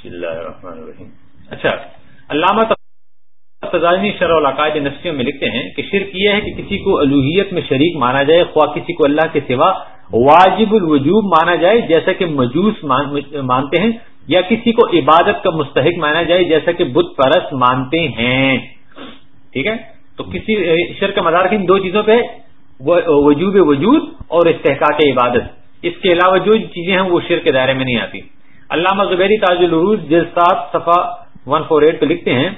بسم اللہ الرحمن الرحیم۔ اچھا علامہ شرح العقائد نسیوں میں لکھتے ہیں کہ شرک یہ ہے کہ کسی کو الوحیت میں شریک مانا جائے، خواہ کسی کو اللہ کے سوا واجب الوجوب مانا جائے، جیسا کہ مجوس مانتے ہیں، یا کسی کو عبادت کا مستحق مانا جائے، جیسا کہ بت پرست مانتے ہیں۔ ٹھیک ہے؟ تو کسی شر کا مدار دو چیزوں پہ وجوب وجود اور استحقاق عبادت۔ اس کے علاوہ جو چیزیں ہیں وہ شر کے دائرے میں نہیں آتی۔ علامہ زبیری تاج العروج جلسات صفا ون فور ایٹ پہ لکھتے ہیں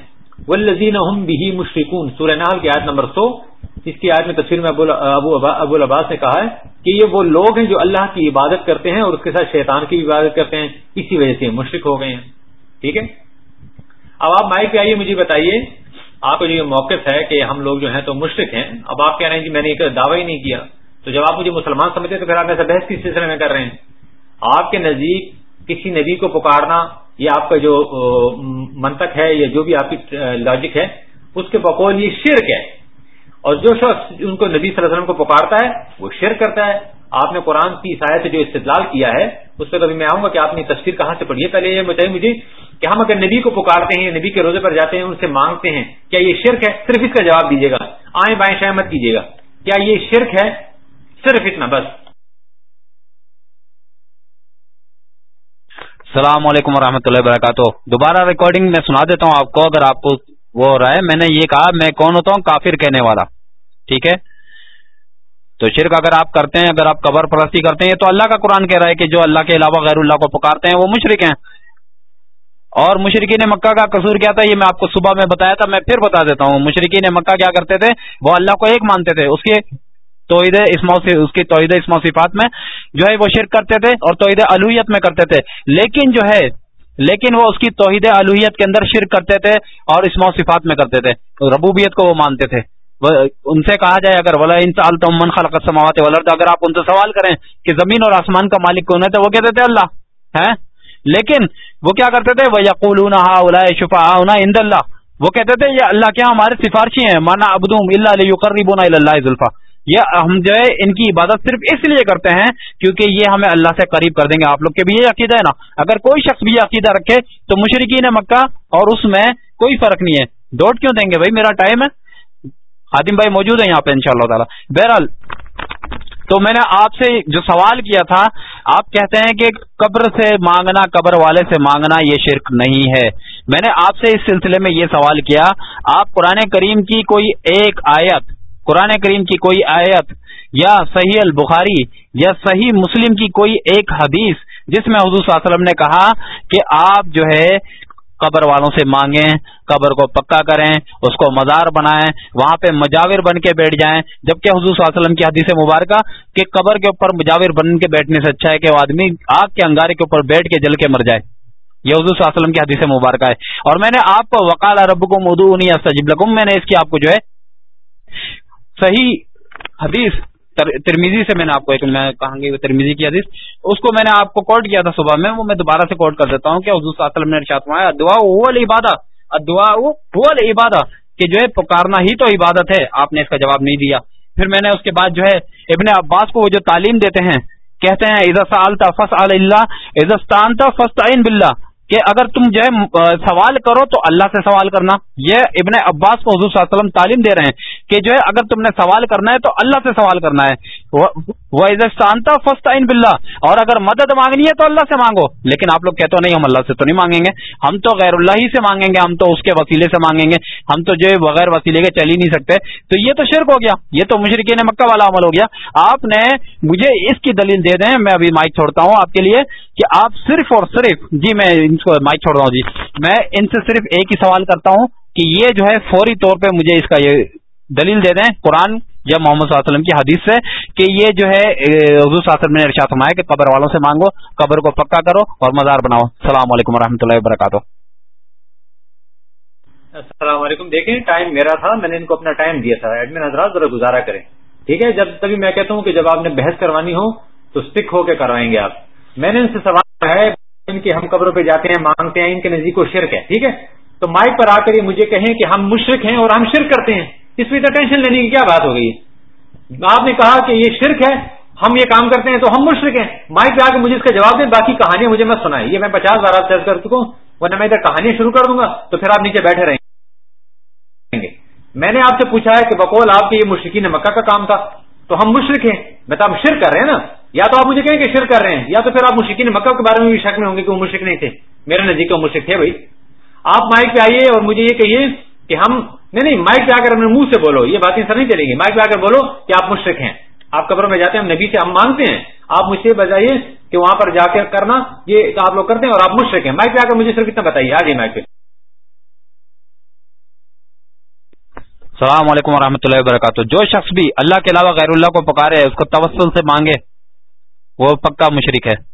ولزین بھی مشرقون۔ سورہ نال کی آیت نمبر سو۔ اس کی آیت میں تصویر میں ابو ابو العباس نے کہا ہے کہ یہ وہ لوگ ہیں جو اللہ کی عبادت کرتے ہیں اور اس کے ساتھ شیطان کی عبادت کرتے ہیں۔ اسی وجہ سے مشرق ہو گئے ہیں۔ ٹھیک ہے؟ اب آپ مائک پہ آئیے، مجھے بتائیے، آپ کا جو یہ موقف ہے کہ ہم لوگ جو ہیں تو مشرق ہیں۔ اب آپ کہہ رہے ہیں جی میں نے ایک دعوی ہی نہیں کیا۔ تو جب آپ مجھے مسلمان سمجھتے تو پھر آپ ایسا بحث کس سلسلے میں کر رہے ہیں؟ آپ کے نزدیک کسی نبی کو پکارنا یا آپ کا جو منطق ہے یا جو بھی آپ کی لاجک ہے، اس کے بقول یہ شرک ہے۔ اور جو شخص ان کو نبی صلی اللہ علیہ وسلم کو پکارتا ہے، وہ شرک کرتا ہے۔ آپ نے قرآن کی عیسائیت سے جو استدلال کیا ہے، اس پہ کبھی میں آؤں گا کہ آپ نے تصویر کہاں سے پڑھی ہے۔ پہلے یہ بتائیے مجھے کہ ہم اگر نبی کو پکارتے ہیں نبی کے روزے پر جاتے ہیں، ان سے مانگتے ہیں، کیا یہ شرک ہے؟ صرف اس کا جواب دیجیے گا۔ آئیں بائیں شاید مت کیجیے گا۔ کیا یہ شرک ہے؟ صرف اتنا بس۔ السلام علیکم ورحمۃ اللہ وبرکاتہ۔ دوبارہ ریکارڈنگ میں سنا دیتا ہوں آپ کو، اگر آپ کو وہ ہو رہا ہے، میں نے یہ کہا، میں کون ہوتا ہوں؟ کافر کہنے والا۔ ٹھیک ہے؟ تو شرک اگر آپ کرتے ہیں، اگر آپ قبر پرستی کرتے ہیں تو اللہ کا قرآن کہہ رہا ہے کہ جو اللہ کے علاوہ غیر اللہ کو پکارتے ہیں، وہ مشرق ہیں۔ اور مشرقین مکہ کا قصور کیا تھا؟ یہ میں آپ کو صبح میں بتایا تھا، میں پھر بتا دیتا ہوں۔ مشرقین مکہ کیا کرتے تھے؟ وہ اللہ کو ایک مانتے تھے۔ اس کے توحید اس کی توحید اسمو صفات میں جو ہے وہ شرک کرتے تھے اور توحید الوحیت میں کرتے تھے۔ لیکن جو ہے لیکن وہ اس کی توحید الوحیت کے اندر شرک کرتے تھے اور اسمو صفات میں کرتے تھے۔ ربوبیت کو وہ مانتے تھے۔ ان سے کہا جائے اگر ولا ان سال من خلق سماوات ولرد اگر آپ ان سے سوال کریں کہ زمین اور آسمان کا مالک کون ہے، تو وہ کہتے تھے اللہ ہے لیکن وہ کیا کرتے تھے؟ وہ یقول شفا اند اللہ۔ وہ کہتے تھے، یہ اللہ کیا ہمارے سفارشی ہیں۔ مانا ابدوم اللہ علیہ قریب اللہ ذلفا یہ ہم جو ہے ان کی عبادت صرف اس لیے کرتے ہیں کیونکہ یہ ہمیں اللہ سے قریب کر دیں گے، آپ لوگ کے بھی یہ عقیدہ ہے نا۔ اگر کوئی شخص بھی عقیدہ رکھے تو مشرقین مکہ اور اس میں کوئی فرق نہیں ہے۔ ڈوٹ کیوں دیں گے بھائی؟ میرا ٹائم ہے۔ خادم بھائی موجود ہے یہاں پہ ان شاء اللہ تعالیٰ۔ بہرحال، تو میں نے آپ سے جو سوال کیا تھا، آپ کہتے ہیں کہ قبر سے مانگنا، قبر والے سے مانگنا یہ شرک نہیں ہے۔ میں نے آپ سے اس سلسلے میں یہ سوال کیا، آپ قرآن کریم کی کوئی ایک آیت قرآن کریم کی کوئی آیت یا صحیح البخاری یا صحیح مسلم کی کوئی ایک حدیث جس میں حضور صلی اللہ علیہ وسلم نے کہا کہ آپ جو ہے قبر والوں سے مانگیں، قبر کو پکا کریں، اس کو مزار بنائیں، وہاں پہ مجاور بن کے بیٹھ جائیں۔ جبکہ حضور صلی اللہ علیہ وسلم کی حدیث مبارکہ کہ قبر کے اوپر مجاور بن کے بیٹھنے سے اچھا ہے کہ وہ آدمی آگ کے انگارے کے اوپر بیٹھ کے جل کے مر جائے۔ یہ حضور صلی اللہ علیہ وسلم کی حدیث مبارکہ ہے۔ اور میں نے آپ کو وکال رب کو مدو سجب لکم، میں نے اس کی آپ کو جو ہے صحیح حدیث ترمیزی سے میں نے آپ کو ایک، میں کہاں گی ترمیزی کی حدیث، اس کو میں نے آپ کو کوٹ کیا تھا صبح میں، وہ میں دوبارہ سے کوٹ کر دیتا ہوں کہ حضور صلی اللہ علیہ وسلم نے ارشاد فرمایا دعا وہ عبادت دعا وہ کہ جو ہے پکارنا ہی تو عبادت ہے، آپ نے اس کا جواب نہیں دیا۔ پھر میں نے اس کے بعد جو ہے ابن عباس کو وہ جو تعلیم دیتے ہیں، کہتے ہیں عزت سالتا فس اللہ عزت فسط بلّہ کہ اگر تم جو ہے سوال کرو تو اللہ سے سوال کرنا۔ یہ ابن عباس کو حضور صلی اللہ علیہ وسلم تعلیم دے رہے ہیں کہ جو ہے، اگر تم نے سوال کرنا ہے تو اللہ سے سوال کرنا ہے۔ وہ شانتا فسٹ بلّہ اور اگر مدد مانگنی ہے تو اللہ سے مانگو۔ لیکن آپ لوگ کہتے ہو نہیں، ہم اللہ سے تو نہیں مانگیں گے۔ ہم تو غیر اللہ ہی سے مانگیں گے، ہم تو اس کے وسیلے سے مانگیں گے۔ ہم تو جو بغیر وسیلے کے چل ہی نہیں سکتے۔ تو یہ تو شرک ہو گیا۔ یہ تو مشرقین مکہ والا عمل ہو گیا۔ آپ نے مجھے اس کی دلیل دے دیں، میں ابھی مائک چھوڑتا ہوں آپ کے لیے کہ آپ صرف اور صرف جی میں ان کو مائک چھوڑ رہا ہوں جی۔ میں ان سے صرف ایک ہی سوال کرتا ہوں کہ یہ جو ہے فوری طور پہ مجھے اس کا یہ دلیل دے دیں۔ قرآن یا محمد صلی اللہ علیہ وسلم کی حدیث سے کہ یہ جو ہے حضور صلی اللہ علیہ وسلم نے ارشاد فرمایا کہ قبر والوں سے مانگو، قبر کو پکا کرو اور مزار بناؤ۔ السلام علیکم و اللہ وبرکاتہ۔ السلام علیکم۔ دیکھیں، ٹائم میرا تھا، میں نے ان کو اپنا ٹائم دیا تھا۔ ایڈمن حضرات، ذرا گزارا کریں۔ ٹھیک ہے، جب تبھی میں کہتا ہوں کہ جب آپ نے بحث کروانی ہو تو اسٹک ہو کے کروائیں گے آپ۔ میں نے ان سے سوال ہے ان کے ہم قبروں پہ جاتے ہیں، مانگتے ہیں، ان کے نزدیک کو شرک ہے؟ ٹھیک ہے؟ تو مائک پر آ کر یہ مجھے کہیں کہ ہم مشرق ہیں اور ہم شرک کرتے ہیں۔ اس میں تو ٹینشن لینے کی کیا بات ہو گئی آپ نے کہا کہ یہ شرک ہے، ہم یہ کام کرتے ہیں تو ہم مشرق ہیں۔ مائک پہ آ کے مجھے اس کا جواب دیں، باقی کہانیاں مجھے میں سنائی یہ میں پچاس بار آپ سرچ کر چکا ہوں، ورنہ میں ادھر کہانی شروع کر دوں گا تو پھر آپ نیچے بیٹھے رہیں گے۔ میں نے آپ سے پوچھا ہے کہ بقول آپ کے یہ مشرقین مکہ کا کام تھا۔ تو ہم مشرق ہیں، میں تو آپ شرک کر رہے ہیں نا۔ یا تو آپ مجھے کہیں کہ شرک کر رہے ہیں، یا تو پھر آپ مشرقین مکہ کے بارے میں بھی شک میں ہوں گے کہ وہ مشرق نہیں تھے۔ میرے نزدیک وہ مشرق تھے بھائی۔ آپ مائک پہ آئیے اور مجھے یہ کہیے کہ ہم نہیں نہیں، مائک پہ آ کر اپنے منہ سے بولو، یہ باتیں سر نہیں چلیں گی۔ مائک پہ آ کر بولو کہ آپ مشرق ہیں۔ آپ قبروں میں جاتے ہیں، ہم نبی سے ہم مانگتے ہیں۔ آپ مجھ سے بتائیے کہ وہاں پر جا کے کرنا، یہ آپ لوگ کرتے ہیں اور آپ مشرق ہیں۔ مائک پہ آ کر مجھے صرف اتنا بتائیے۔ آ جائیے مائک پہ۔ السلام علیکم ورحمۃ اللہ وبرکاتہ۔ جو شخص بھی اللہ کے علاوہ غیر اللہ کو پکارے، اس کو توسل سے مانگے، وہ پکا مشرق ہے۔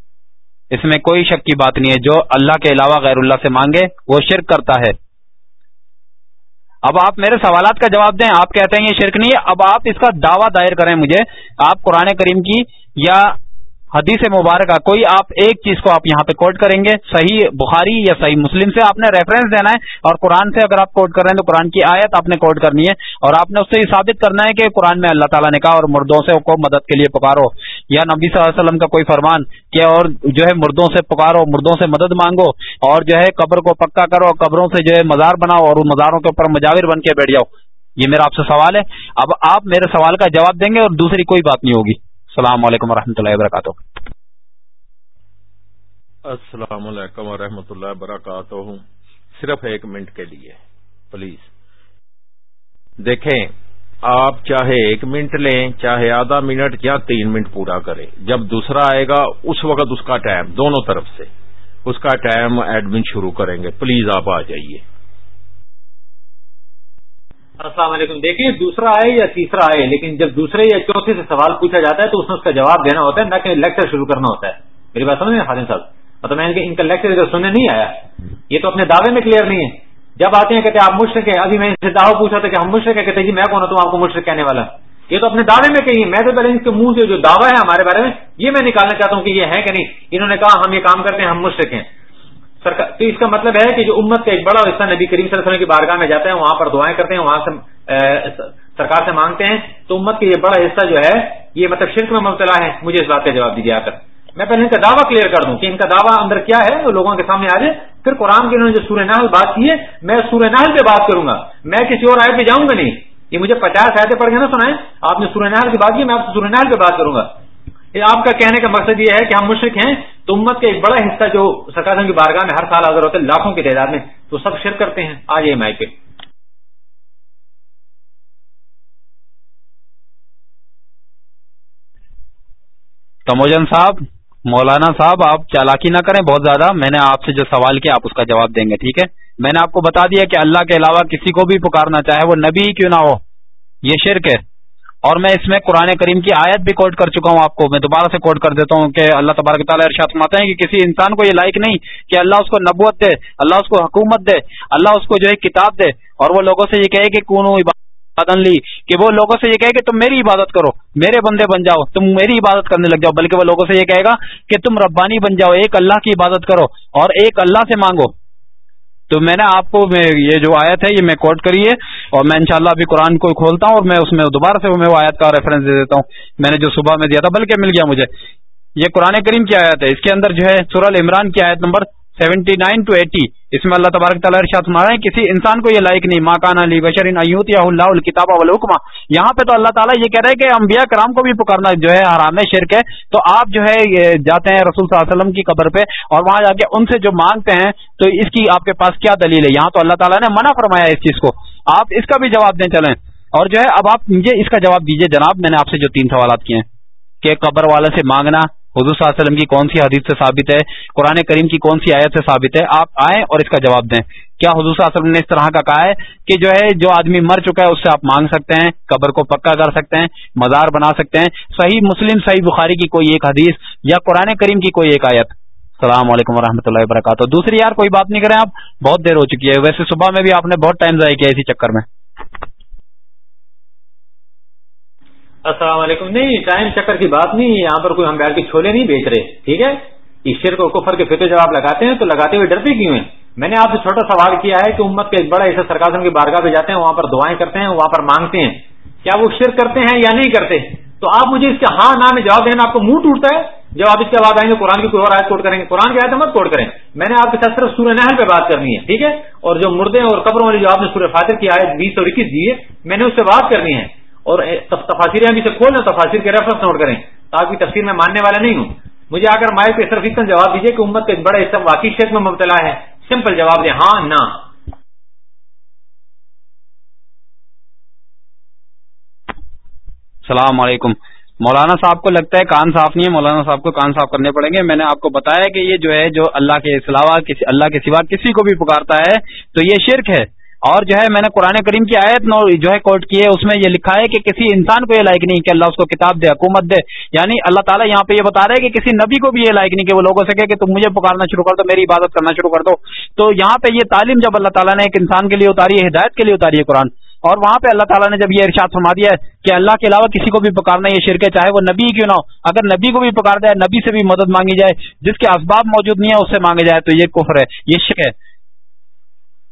اس میں کوئی شک کی بات نہیں ہے۔ جو اللہ کے علاوہ غیر اللہ سے مانگے، وہ شرک کرتا ہے۔ اب آپ میرے سوالات کا جواب دیں، آپ کہتے ہیں یہ شرک نہیں ہے، اب آپ اس کا دعویٰ دائر کریں مجھے۔ آپ قرآن کریم کی یا حدیث مبارکہ، کوئی آپ ایک چیز کو آپ یہاں پہ کوٹ کریں گے، صحیح بخاری یا صحیح مسلم سے آپ نے ریفرنس دینا ہے اور قرآن سے اگر آپ کوٹ کر رہے ہیں تو قرآن کی آیت آپ نے کوٹ کرنی ہے اور آپ نے اس سے یہ ثابت کرنا ہے کہ قرآن میں اللہ تعالیٰ نے کہا اور مردوں سے کو مدد کے لیے پکارو۔ یا نبی صلی اللہ علیہ وسلم کا کوئی فرمان کہ اور جو ہے مردوں سے پکارو، مردوں سے مدد مانگو اور جو ہے قبر کو پکا کرو قبروں سے جو ہے مزار بناؤ اور ان مزاروں کے اوپر مجاور بن کے بیٹھ جاؤ۔ یہ میرا آپ سے سوال ہے۔ اب آپ میرے سوال کا جواب دیں گے اور دوسری کوئی بات نہیں ہوگی۔ السلام علیکم و اللہ وبرکاتہ۔ السلام علیکم ورحمۃ اللہ وبرکاتہ۔ صرف ایک منٹ کے لیے، پلیز۔ دیکھیں آپ چاہے ایک منٹ لیں، چاہے آدھا منٹ یا تین منٹ پورا کریں۔ جب دوسرا آئے گا، اس وقت اس کا ٹائم دونوں طرف سے۔ اس کا ٹائم ایڈمن شروع کریں گے۔ پلیز آپ آ جائیے۔ السلام علیکم۔ دیکھیے دوسرا آئے یا تیسرا آئے، لیکن جب دوسرے یا چوتھے سے سوال پوچھا جاتا ہے تو اس میں اس کا جواب دینا ہوتا ہے، نہ کہ لیکچر شروع کرنا ہوتا ہے۔ میری بات سمجھ خادم صاحب؟ مطلب میں ان کا لیکچر ادھر سننے نہیں آیا، یہ تو اپنے دعوے میں کلیئر نہیں ہے۔ جب آتے ہیں کہتے ہیں آپ مشرق ہیں، ابھی میں ان سے دعوی پوچھا تھا کہ ہم مشرق ہیں، کہتے جی میں کون ہوں آپ کو مشرق کہنے والا۔ یہ تو اپنے دعوے میں کہیں، میں تو پہلے ان کے منہ سے جو دعویٰ ہے ہمارے بارے میں، یہ میں نکالنا چاہتا ہوں کہ یہ ہے کہ نہیں۔ انہوں نے کہا ہم یہ کام کرتے ہیں، ہم مشرق ہیں۔ تو اس کا مطلب ہے کہ جو امت کا ایک بڑا حصہ نبی کریم صلی اللہ علیہ وسلم کی بارگاہ میں جاتے ہیں وہاں پر دعائیں کرتے ہیں، وہاں سے سرکار سے مانگتے ہیں۔ تو امت کا یہ بڑا حصہ جو ہے، یہ مطلب شرک میں مبتلا ہے۔ مجھے اس بات کا جواب دیجیے آ کر میں پہلے ان کا دعویٰ کلیئر کر دوں کہ ان کا دعویٰ اندر کیا ہے وہ لوگوں کے سامنے آ جائے۔ پھر قرآن کی انہوں نے جو سورہ نحل بات کی ہے، میں سورہ نحل پہ بات کروں گا۔ میں کسی اور آئے پہ جاؤں گا نہیں۔ یہ مجھے پچاس آئے پڑھ کے نا سنائے آپ نے سورہ نحل کی بات کی، میں آپ سے سورہ نحل پہ بات کروں گا۔ آپ کا کہنے کا مقصد یہ ہے کہ ہم مشرق ہیں۔ تو امت کا ایک بڑا حصہ جو سرکار کی بارگاہ میں ہر سال حاضر ہوتے ہیں لاکھوں کی تعداد میں۔ تو سب شرک کرتے ہیں۔ آ جائیے مائک پہ۔ تموجن صاحب مولانا صاحب، آپ چالاکی نہ کریں بہت زیادہ۔ میں نے آپ سے جو سوال کیا، آپ اس کا جواب دیں گے، ٹھیک ہے؟ میں نے آپ کو بتا دیا کہ اللہ کے علاوہ کسی کو بھی پکارنا چاہے، وہ نبی کیوں نہ ہو؟ یہ شرک ہے۔ اور میں اس میں قرآن کریم کی آیت بھی کوٹ کر چکا ہوں آپ کو۔ میں دوبارہ سے کوٹ کر دیتا ہوں کہ اللہ تبارک تعالیٰ ارشاد ماتے ہیں کہ کسی انسان کو یہ لائق نہیں کہ اللہ اس کو نبوت دے، اللہ اس کو حکومت دے، اللہ اس کو جو ہے کتاب دے۔ اور وہ لوگوں سے یہ کہے کہ کون لی کہ وہ لوگوں سے یہ کہے کہ تم میری عبادت کرو، میرے بندے بن جاؤ، تم میری عبادت کرنے لگ جاؤ، بلکہ وہ لوگوں سے یہ کہے گا کہ تم ربانی بن جاؤ، ایک اللہ کی عبادت کرو اور ایک اللہ سے مانگو۔ تو میں نے آپ کو یہ جو آیت ہے یہ میں کوٹ کریے اور میں انشاءاللہ ابھی قرآن کو کھولتا ہوں اور میں اس میں دوبارہ سے میں وہ آیت کا ریفرنس دے دیتا ہوں۔ میں نے جو صبح میں دیا تھا، بلکہ مل گیا مجھے۔ یہ قرآن کریم کی آیت ہے۔ اس کے اندر جو ہے سورل عمران کی آیت نمبر سیونٹی نائن ٹو ایٹی۔ اس میں اللہ تبارک تعالیٰ ارشاد رہے ہیں، کسی انسان کو یہ لائق نہیں۔ ماکان علی بشرین ایوت یا اللہ الکتاب الحکمہ یہاں پہ تو اللہ تعالیٰ یہ کہہ رہے ہیں کہ انبیاء کرام کو بھی پکارنا جو ہے حرام شرک ہے۔ تو آپ جو ہے جاتے ہیں رسول صلی اللہ علیہ وسلم کی قبر پہ اور وہاں جا کے ان سے جو مانگتے ہیں، تو اس کی آپ کے پاس کیا دلیل ہے؟ یہاں تو اللہ تعالیٰ نے منع فرمایا اس چیز کو۔ آپ اس کا بھی جواب دیں چلیں۔ اور جو ہے، اب آپ مجھے اس کا جواب دیجیے جناب، میں نے آپ سے جو تین سوالات کیے ہیں کہ قبر والے سے مانگنا حضور صلی اللہ علیہ وسلم کی کون سی حدیث سے ثابت ہے؟ قرآن کریم کی کون سی آیت سے ثابت ہے؟ آپ آئیں اور اس کا جواب دیں۔ کیا حضور صلی اللہ علیہ وسلم نے اس طرح کا کہا ہے کہ جو ہے، جو آدمی مر چکا ہے، اس سے آپ مانگ سکتے ہیں، قبر کو پکا کر سکتے ہیں، مزار بنا سکتے ہیں۔ صحیح مسلم، صحیح بخاری کی کوئی ایک حدیث یا قرآن کریم کی کوئی ایک آیت۔ السلام علیکم و اللہ وبرکاتہ۔ دوسری یار، کوئی بات نہیں کریں آپ، بہت دیر ہو چکی ہے۔ ویسے صبح میں بھی آپ نے بہت ٹائم ضائع کیا اسی چکر میں۔ السلام علیکم۔ نہیں ٹائم چکر کی بات نہیں، یہاں پر کوئی ہم بیٹھ کے چھولے نہیں بیچ رہے، ٹھیک ہے؟ عشر کو کفر کے فطر جب آپ لگاتے ہیں تو لگاتے ہوئے ڈرتے کیوں ہیں؟ میں نے آپ سے چھوٹا سوال کیا ہے کہ امت کا ایک بڑا ایسا سرکار کی بارگاہ پہ جاتے ہیں، وہاں پر دعائیں کرتے ہیں، وہاں پر مانگتے ہیں۔ کیا وہ شرک کرتے ہیں یا نہیں کرتے؟ تو آپ مجھے اس کے ہاں نہ میں جواب دینا، آپ کو منہ ٹوٹتا ہے؟ جب آپ اس کے بعد آئیں گے، قرآن کی کوئی اور آیت کوٹ کریں گے، قرآن کی آیت مت کوٹ کریں۔ میں نے آپ کے ساتھ صرف سورہ نحل پہ بات کرنی ہے، ٹھیک ہے؟ اور جو مردے اور قبروں والی جو آپ نے سورہ فاتر کی آیت بیس اور اکیس دی ہے، میں نے اس سے بات کرنی ہے۔ اور تفاصر بھی سے کھول تفاصر کے ریفرنس نوٹ کریں، تاکہ تفصیل میں ماننے والا نہیں ہوں۔ مجھے آ کر مائک پہ صرف اتنا جواب دیجیے کہ امت کا ایک بڑا حصہ واقعی شیخ میں مبتلا ہے۔ سمپل جواب دیں ہاں نہ۔ السلام علیکم۔ مولانا صاحب کو لگتا ہے کان صاف نہیں ہے۔ مولانا صاحب کو کان صاف کرنے پڑیں گے۔ میں نے آپ کو بتایا کہ یہ جو ہے، جو اللہ کے سلاوا اللہ کے سوا کسی کو بھی پکارتا ہے، تو یہ شرک ہے۔ اور جو ہے میں نے قرآن کریم کی آیت جو ہے کوٹ کی ہے، اس میں یہ لکھا ہے کہ کسی انسان کو یہ لائق نہیں کہ اللہ اس کو کتاب دے، حکومت دے۔ یعنی اللہ تعالیٰ یہاں پہ یہ بتا رہے کہ کسی نبی کو بھی یہ لائق نہیں کہ وہ لوگوں سے کہ تم مجھے پکارنا شروع کر دو، میری عبادت کرنا شروع کر دو۔ تو یہاں پہ یہ تعلیم جب اللہ تعالیٰ نے ایک انسان کے لیے اتاری ہے ہدایت کے لیے اتاری ہے قرآن۔ اور وہاں پہ اللہ تعالیٰ نے جب یہ ارشاد فرما دیا ہے کہ اللہ کے علاوہ کسی کو بھی پکارنا یہ شرک ہے، چاہے وہ نبی کیوں نہ ہو۔ اگر نبی کو بھی پکار دیا نبی سے بھی مدد مانگی جائے، جس کے اسباب موجود نہیں ہے اس سے مانگے جائے تو یہ کفر ہے، یہ شک ہے۔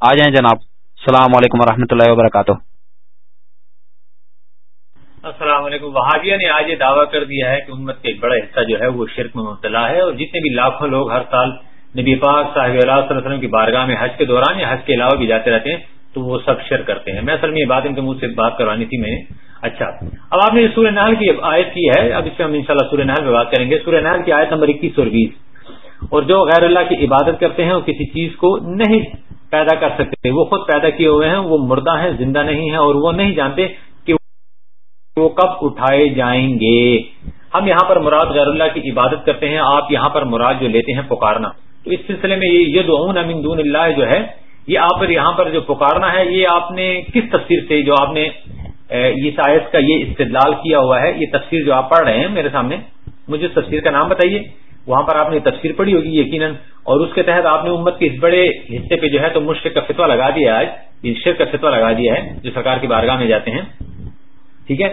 آ جائیں جناب۔ السلام علیکم ورحمۃ اللہ وبرکاتہ۔ السلام علیکم۔ وہابیہ نے آج یہ دعویٰ کر دیا ہے کہ امت کا ایک بڑا حصہ جو ہے وہ شرک میں مبتلا ہے اور جتنے بھی لاکھوں لوگ ہر سال نبی پاک صاحب اللہ صلی اللہ علیہ وسلم کی بارگاہ میں حج کے دوران یا حج کے علاوہ بھی جاتے رہتے ہیں تو وہ سب شر کرتے ہیں۔ میں اصل میں یہ بات ان کے منہ سے بات کروانی تھی میں اچھا۔ اب آپ نے سورہ نحل کی آیت کی ہے، اب اس پہ ہم ان شاء اللہ سورہ نحل میں بات کریں گے۔ سورہ نحل کی آیت نمبر اکیس اور بیس۔ اور جو غیر اللہ کی عبادت کرتے ہیں، وہ کسی چیز کو نہیں پیدا کر سکتے وہ خود پیدا کیے ہوئے ہیں، وہ مردہ ہیں، زندہ نہیں ہیں، اور وہ نہیں جانتے کہ وہ کب اٹھائے جائیں گے۔ ہم یہاں پر مراد غیر اللہ کی عبادت کرتے ہیں، آپ یہاں پر مراد جو لیتے ہیں، پکارنا۔ تو اس سلسلے میں یہ دعون امین دون اللہ جو ہے، یہ آپ یہاں پر جو پکارنا ہے، یہ آپ نے کس تفسیر سے جو آپ نے اس آیت کا یہ استدلال کیا ہوا ہے، یہ تفسیر جو آپ پڑھ رہے ہیں میرے سامنے، مجھے اس تفسیر کا نام بتائیے۔ وہاں پر آپ نے تفسیر پڑھی ہوگی یقیناً، اور اس کے تحت آپ نے امت کے اس بڑے حصے پہ جو ہے تو مشرق کا فتوا لگا دیا آج شرک کا فتوا لگا دیا ہے، جو سرکار کی بارگاہ میں جاتے ہیں۔ ٹھیک ہے؟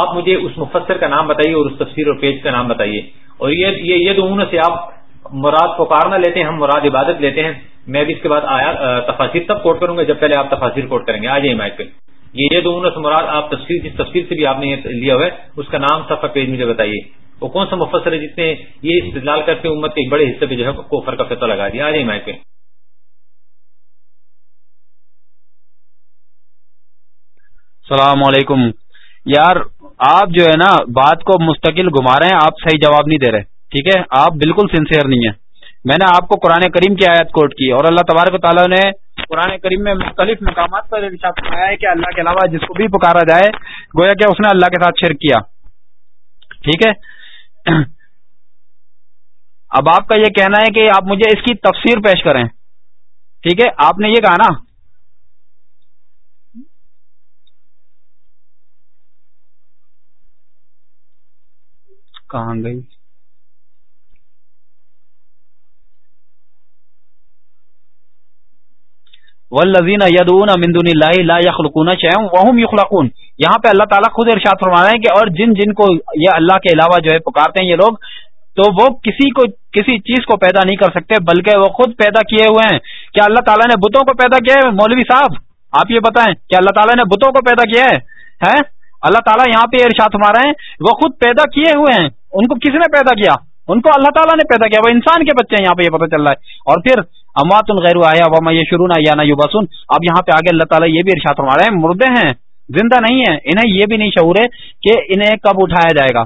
آپ مجھے اس مفسر کا نام بتائیے اور اس تفسیر اور پیج کا نام بتائیے۔ اور یہ یہ دونوں سے آپ مراد پکارنا لیتے ہیں ہم مراد عبادت لیتے ہیں۔ میں بھی اس کے بعد آیا تفاصر تب کوٹ کروں گا جب پہلے آپ تفاصر کوٹ کریں گے۔ آ جائیے مائک پہ۔ یہ دونوں سے مراد آپ تصویر جس تصویر سے بھی آپ نے لیا ہوا ہے، اس کا نام سب کا پیج مجھے بتائیے۔ وہ کون سا مفسر ہے جس نے یہ استدلال کرتے امت کے ایک بڑے حصے پہ جو ہے کوفر کا فتح لگا دیا؟ آ جائیے مائک پہ السلام علیکم۔ یار، آپ جو ہے نا بات کو مستقل گھما رہے ہیں، آپ صحیح جواب نہیں دے رہے، ٹھیک ہے؟ آپ بالکل سنسیئر نہیں ہیں۔ میں نے آپ کو قرآن کریم کی آیت کوٹ کی اور اللہ تبارک تعالیٰ نے قرآن کریم میں مختلف مقامات پر فرمایا ہے کہ اللہ کے علاوہ جس کو بھی پکارا جائے، گویا کہ اس نے اللہ کے ساتھ شرک کیا۔ ٹھیک ہے؟ اب آپ کا یہ کہنا ہے کہ آپ مجھے اس کی تفسیر پیش کریں۔ ٹھیک ہے؟ آپ نے یہ کہا نا۔ کہاں گئی؟ ولزین یدون امدن اللہ لا یخلقون شیئا وهم یخلقون یہاں پہ اللہ تعالیٰ خود ارشاد فرما رہے ہیں کہ اور جن جن کو یہ اللہ کے علاوہ جو ہے پکارتے ہیں یہ لوگ، تو وہ کسی کو، کسی چیز کو پیدا نہیں کر سکتے، بلکہ وہ خود پیدا کیے ہوئے ہیں۔ کیا اللہ تعالیٰ نے بتوں کو پیدا کیا ہے؟ مولوی صاحب، آپ یہ بتائیں، کیا اللہ تعالیٰ نے بتوں کو پیدا کیا ہے؟ اللہ تعالیٰ یہاں پہ ارشاد فرما رہے ہیں، وہ خود پیدا کیے ہوئے ہیں، ان کو کس نے پیدا کیا؟ ان کو اللہ تعالیٰ نے پیدا کیا، وہ انسان کے بچے ہیں، یہاں پہ یہ پتہ چل رہا ہے۔ اور پھر امات الغیر آیا، وما یہ شروع نہ یا نہ یو بسن اب یہاں پہ آگے اللہ تعالیٰ یہ بھی ارشاد فرما رہے ہیں، مردے ہیں، زندہ نہیں ہیں، انہیں یہ بھی نہیں شعور ہے کہ انہیں کب اٹھایا جائے گا۔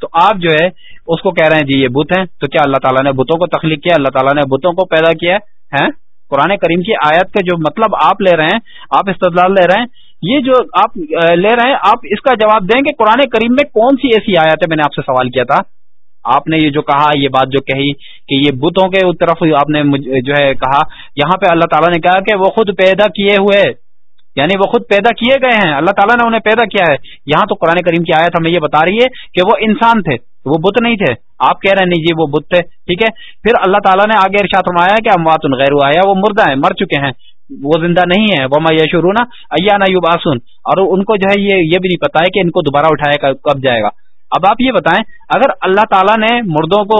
تو آپ جو ہے، اس کو کہہ رہے ہیں جی یہ بت ہیں، تو کیا اللہ تعالیٰ نے بتوں کو تخلیق کیا؟ اللہ تعالیٰ نے بتوں کو پیدا کیا ہے؟ قرآن کریم کی آیت کے جو مطلب آپ لے رہے ہیں، آپ استدلال لے رہے ہیں، یہ جو آپ لے رہے ہیں، آپ اس کا جواب دیں کہ قرآن کریم میں کون سی ایسی آیت ہے میں نے آپ سے سوال کیا تھا؟ آپ نے یہ جو کہا، یہ بات جو کہی کہ یہ بتوں کے طرف آپ نے جو ہے کہا، یہاں پہ اللہ تعالیٰ نے کہا کہ وہ خود پیدا کیے ہوئے یعنی وہ خود پیدا کیے گئے ہیں، اللہ تعالیٰ نے انہیں پیدا کیا ہے۔ یہاں تو قرآن کریم کی آیت ہمیں یہ بتا رہی ہے کہ وہ انسان تھے، وہ بت نہیں تھے۔ آپ کہہ رہے ہیں، نہیں جی وہ بت تھے، ٹھیک ہے؟ پھر اللہ تعالیٰ نے آگے ارشاد فرمایا کہ اموات الغیر آیا، وہ مردہ ہیں، مر چکے ہیں۔ وہ زندہ نہیں ہے وہ میں یشور ایانا یوب اور ان کو جو ہے یہ بھی نہیں پتا ہے کہ ان کو دوبارہ اٹھایا کب جائے گا۔ اب آپ یہ بتائیں، اگر اللہ تعالیٰ نے مردوں کو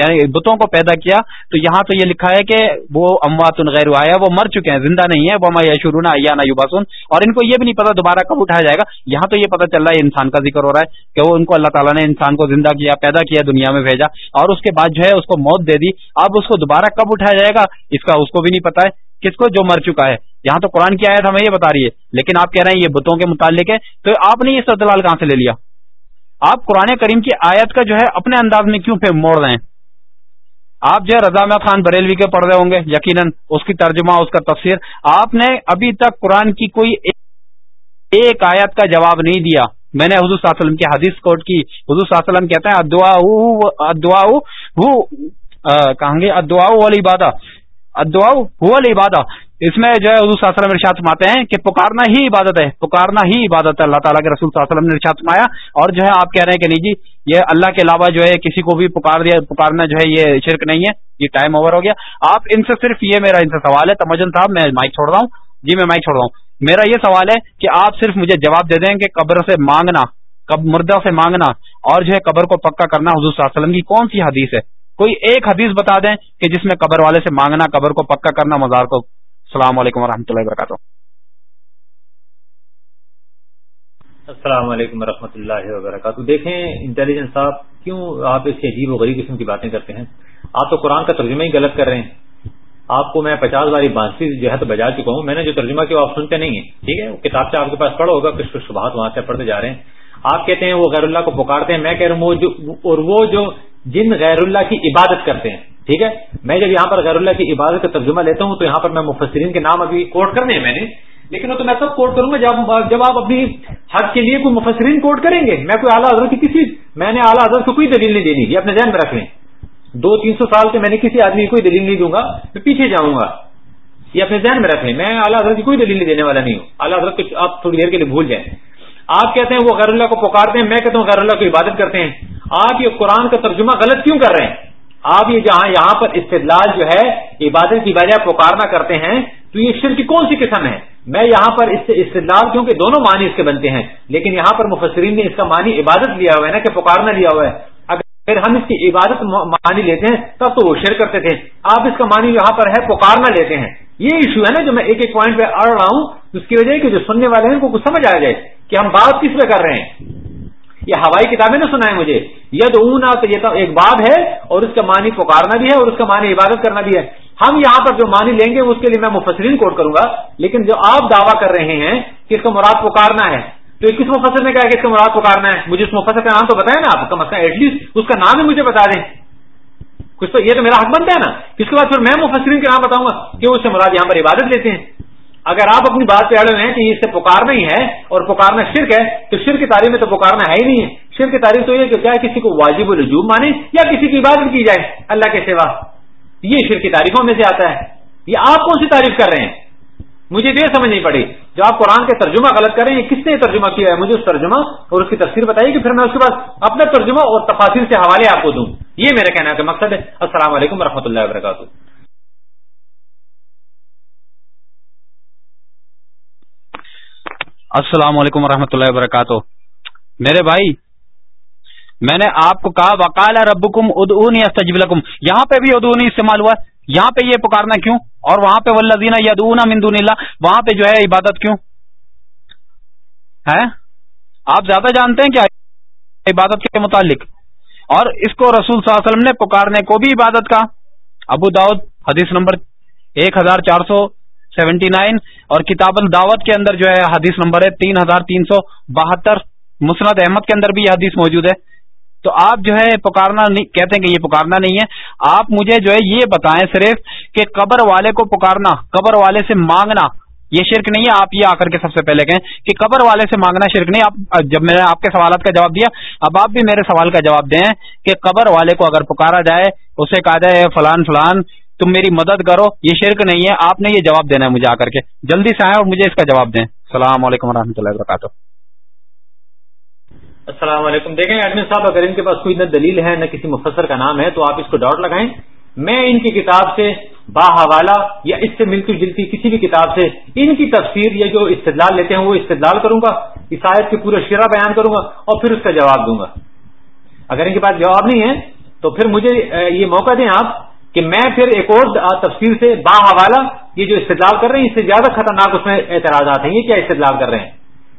یعنی بتوں کو پیدا کیا، تو یہاں تو یہ لکھا ہے کہ وہ اموات غیر آیا، وہ مر چکے ہیں، زندہ نہیں ہے وہ یشور یا یوباسن اور ان کو یہ بھی نہیں پتا دوبارہ کب اٹھایا جائے گا۔ یہاں تو یہ پتا چل رہا ہے، انسان کا ذکر ہو رہا ہے کہ وہ ان کو اللہ تعالیٰ نے انسان کو زندہ کیا، پیدا کیا، دنیا میں بھیجا، اور اس کے بعد جو ہے، اس کو موت دے دی۔ اب اس کو دوبارہ کب اٹھایا جائے گا، اس کا، اس کو بھی نہیں پتا ہے کس کو، جو مر چکا ہے۔ یہاں تو قرآن کی آیت ہمیں یہ بتا رہی ہے، لیکن آپ کہہ رہے ہیں یہ بتوں کے متعلق ہے، تو آپ نے یہ سدلال کہاں سے لے لیا؟ آپ قرآن کریم کی آیت کا جو ہے اپنے انداز میں کیوں پہ موڑ رہے ہیں؟ آپ جو ہے رضا خان بریلوی کے پڑھ رہے ہوں گے، یقیناً اس کی ترجمہ، اس کا تفسیر۔ آپ نے ابھی تک قرآن کی کوئی ایک آیت کا جواب نہیں دیا۔ میں نے حضور صلی اللہ علیہ وسلم کی حدیث کوٹ کی۔ حضور صلی اللہ علیہ وسلم کہتے ہیں ادعا ادعا کہیں گے ادعا والی بادہ ادعا والی بادہ اس میں جو ہے حضور صلی اللہ علیہ وسلم ارشاد فرماتے ہیں کہ پکارنا ہی عبادت ہے، پکارنا ہی عبادت ہے۔ اللہ تعالیٰ کے رسول صلی اللہ علیہ وسلم نے ارشاد فرمایا۔ اور جو ہے آپ کہہ رہے ہیں کہ نہیں جی یہ اللہ کے علاوہ جو ہے کسی کو بھی پکار دیا، پکارنا جو ہے یہ شرک نہیں ہے۔ یہ ٹائم اوور ہو گیا۔ آپ ان سے صرف یہ میرا ان سے سوال ہے۔ تمجن صاحب، میں مائک چھوڑ رہا ہوں۔ جی میں مائک چھوڑ رہا ہوں۔ میرا یہ سوال ہے کہ آپ صرف مجھے جواب دے دیں کہ قبر سے مانگنا مردہ سے مانگنا اور جو ہے قبر کو پکا کرنا حضور صلی اللہ علیہ وسلم کی کون سی حدیث ہے؟ کوئی ایک حدیث بتا دیں کہ جس میں قبر والے سے مانگنا، قبر کو پکا کرنا، مزار کو السلام علیکم ورحمۃ اللہ وبرکاتہ۔ السلام علیکم ورحمۃ اللہ وبرکاتہ۔ دیکھیں انٹیلیجنس صاحب، کیوں آپ اس عجیب و غریب قسم کی باتیں کرتے ہیں؟ آپ تو قرآن کا ترجمہ ہی غلط کر رہے ہیں۔ آپ کو میں پچاس باری بانسی جو ہے تو بجا چکا ہوں۔ میں نے جو ترجمہ کیا آپ سنتے نہیں ہیں، ٹھیک ہے؟ وہ کتاب سے آپ کے پاس پڑھا ہوگا، کچھ کچھ شبہات وہاں سے پڑھتے جا رہے ہیں۔ آپ کہتے ہیں وہ غیر اللہ کو پکارتے ہیں، میں کہہ رہا ہوں اور وہ جو جن غیر اللہ کی عبادت کرتے ہیں، ٹھیک ہے؟ میں جب یہاں پر غیر اللہ کی عبادت کا ترجمہ لیتا ہوں تو یہاں پر میں مفسرین کے نام ابھی کوٹ کرنے ہیں میں نے، لیکن وہ تو میں سب کوٹ کروں گا جب جب آپ اپنی حق کے لیے کوئی مفسرین کوٹ کریں گے۔ میں کوئی اعلیٰ حضرت کی کسی میں نے اعلیٰ حضرت کو کوئی دلیل نہیں دینی، یہ اپنے ذہن میں رکھ لیں۔ دو تین سو سال سے میں نے کسی آدمی کو کوئی دلیل نہیں دوں گا، میں پیچھے جاؤں گا۔ یہ اپنے ذہن میں رکھ لیں۔ میں اعلیٰ حضرت کی کوئی دلیل نہیں دینے والا نہیں ہوں۔ اعلیٰ حضرت کو آپ تھوڑی دیر کے لیے بھول جائیں۔ آپ کہتے ہیں وہ غیر اللہ کو پکارتے ہیں، میں کہتا ہوں غیر اللہ کو عبادت کرتے ہیں۔ آپ یہ قرآن کا ترجمہ غلط کیوں کر رہے ہیں؟ آپ یہ جہاں یہاں پر استدلال جو ہے، عبادت کی وجہ پکارنا کرتے ہیں، تو یہ شر کی کون سی قسم ہے؟ میں یہاں پر اس سے استدلال کیونکہ دونوں معنی اس کے بنتے ہیں، لیکن یہاں پر مفسرین نے اس کا معنی عبادت لیا ہوا ہے نا کہ پکارنا لیا ہوا ہے۔ اگر ہم اس کی عبادت معنی لیتے ہیں، تب تو وہ شیر کرتے تھے۔ آپ اس کا معنی یہاں پر ہے، پکارنا لیتے ہیں۔ یہ ایشو ہے نا جو میں ایک ایک پوائنٹ پہ اڑ رہا ہوں اس کی وجہ کہ جو سننے والے ہیں، ان کو کچھ سمجھ آ جائے۔ کہ ہم بات کس پہ کر رہے ہیں؟ یہ ہوائی کتابیں نہ سنائیں مجھے۔ ید اونا تو یہ تو ایک باب ہے، اور اس کا معنی پکارنا بھی ہے اور اس کا معنی عبادت کرنا بھی ہے۔ ہم یہاں پر جو معنی لیں گے اس کے لیے میں مفسرین کوٹ کروں گا، لیکن جو آپ دعویٰ کر رہے ہیں کہ اس کا مراد پکارنا ہے، تو کس مفسر نے کہا کہ اس کا مراد پکارنا ہے؟ مجھے اس مفسر کا نام تو بتائیں نا آپ کا مسئلہ ایٹ لیسٹ اس کا نام ہی مجھے بتا دیں۔ کچھ تو یہ تو میرا حق بنتا ہے نا۔ اس کے بعد پھر میں مفسرین کا نام بتاؤں گا کہ اس سے مراد یہاں پر عبادت لیتے ہیں۔ اگر آپ اپنی بات پہ اڑے ہیں کہ اس سے پکارنا ہی ہے اور پکارنا شرک ہے، تو شرک کی تعریف میں تو پکارنا ہے ہی نہیں ہے۔ شرک کی تعریف تو یہ کہ کیا کسی کو واجب الجوب مانے یا کسی کی عبادت کی جائے اللہ کے سوا۔ یہ شرک کی تعریفوں میں سے آتا ہے۔ یہ آپ کون سی تعریف کر رہے ہیں؟ مجھے یہ سمجھ نہیں پڑی۔ جو آپ قرآن کے ترجمہ غلط کر رہے ہیں کس نے ترجمہ کیا ہے؟ مجھے اس ترجمہ اور اس کی تفسیر بتائیے کہ پھر میں اس کے بعد اپنا ترجمہ اور تفاصر سے حوالے آپ کو دوں۔ یہ میرا کہنا ہے مقصد ہے۔ السلام علیکم و اللہ وبرکاتہ۔ السلام علیکم ورحمۃ اللہ وبرکاتہ۔ میرے بھائی، میں نے آپ کو کہا وکال ربکم ادونی استجب یہاں پہ بھی ادونی استعمال ہوا۔ یہاں پہ یہ پکارنا کیوں؟ اور وہاں پہ ولزین یدون مندون اللہ وہاں پہ جو ہے عبادت کیوں؟ ہے آپ زیادہ جانتے ہیں کیا عبادت کے متعلق؟ اور اس کو رسول صلی اللہ علیہ وسلم نے پکارنے کو بھی عبادت کا ابو داؤد، حدیث نمبر ایک ہزار چار سو سیونٹی نائن اور کتاب الدعوت کے اندر جو ہے حدیث نمبر ہے تین ہزار تین سو بہتر مسرت احمد کے اندر بھی یہ حدیث موجود ہے۔ تو آپ جو ہے پکارنا نہیں، کہتے ہیں کہ یہ پکارنا نہیں ہے۔ آپ مجھے جو ہے یہ بتائیں صرف کہ قبر والے کو پکارنا، قبر والے سے مانگنا، یہ شرک نہیں ہے۔ آپ یہ آ کر کے سب سے پہلے کہیں کہ قبر والے سے مانگنا شرک نہیں۔ آپ، جب میں نے آپ کے سوالات کا جواب دیا، اب آپ بھی میرے سوال کا جواب دیں کہ قبر والے کو اگر پکارا جائے، اسے کہا جائے فلان فلان تم میری مدد کرو، یہ شرک نہیں ہے، آپ نے یہ جواب دینا ہے مجھے آ کر کے۔ جلدی سے آئیں اور مجھے اس کا جواب دیں۔ السلام علیکم و اللہ وبرکاتہ۔ السلام علیکم۔ دیکھیں ایڈمن صاحب، اگر ان کے پاس کوئی نہ دلیل ہے، نہ کسی مفسر کا نام ہے، تو آپ اس کو ڈاٹ لگائیں۔ میں ان کی کتاب سے با حوالہ یا اس سے ملتی جلتی کسی بھی کتاب سے ان کی تفسیر یا جو استدلال لیتے ہیں، وہ استدلال کروں گا عیسائیت کی پورا شرح بیان کروں گا اور پھر اس کا جواب دوں گا۔ اگر ان کے پاس جواب نہیں ہے، تو پھر مجھے یہ موقع دیں آپ۔ کہ میں پھر ایک اور تفصیل سے با حوالہ یہ جو استدلال کر رہے ہیں، اس سے زیادہ خطرناک اس میں اعتراضات ہیں، یہ کیا استدلال کر رہے ہیں؟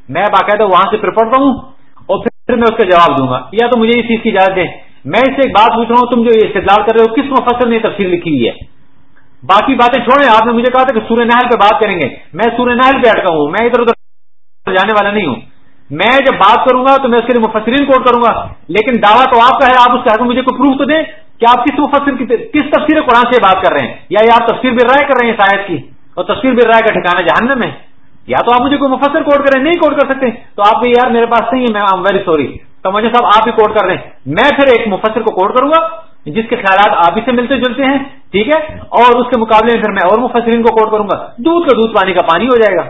میں باقاعدہ وہاں سے پھر پڑھتا ہوں اور پھر میں اس کا جواب دوں گا۔ یا تو مجھے اس چیز کی اجازت دیں۔ میں اس سے ایک بات پوچھ رہا ہوں، تم جو یہ استدلال کر رہے ہو، کس مفصل نے تفصیل لکھی ہوئی ہے؟ باقی باتیں چھوڑیں، آپ نے مجھے کہا تھا کہ سورہ نہل پہ بات کریں گے۔ میں سورہ نہل پہ اٹکا ہوں، میں ادھر ادھر جانے والا نہیں ہوں۔ میں جب بات کروں گا تو میں اس کے لیے مفسرین کوٹ کروں گا۔ لیکن دعویٰ تو آپ کا ہے، آپ اس کا مجھے کوئی پروف تو دیں۔ کہ آپ کس مفسر کی کس تفسیر قرآن سے بات کر رہے ہیں؟ یا یہ آپ تفسیر بر رائے کر رہے ہیں شاید کی؟ اور تفسیر بر رائے کا ٹھکانا جہنم ہے۔ یا تو آپ مجھے کوئی مفسر کوٹ کریں، نہیں کوٹ کر سکتے۔ تو آپ کو یار میرے پاس نہیں ہے، میں آئی ویری سوری تو مجھے صاحب آپ ہی کوٹ کر رہے ہیں میں پھر ایک مفسر کو کوٹ کروں گا، جس کے خیالات آپ ہی سے ملتے جلتے ہیں، ٹھیک ہے؟ اور اس کے مقابلے میں پھر میں اور مفسرین کو کوٹ کروں گا۔ دودھ کا دودھ پانی کا پانی ہو جائے گا۔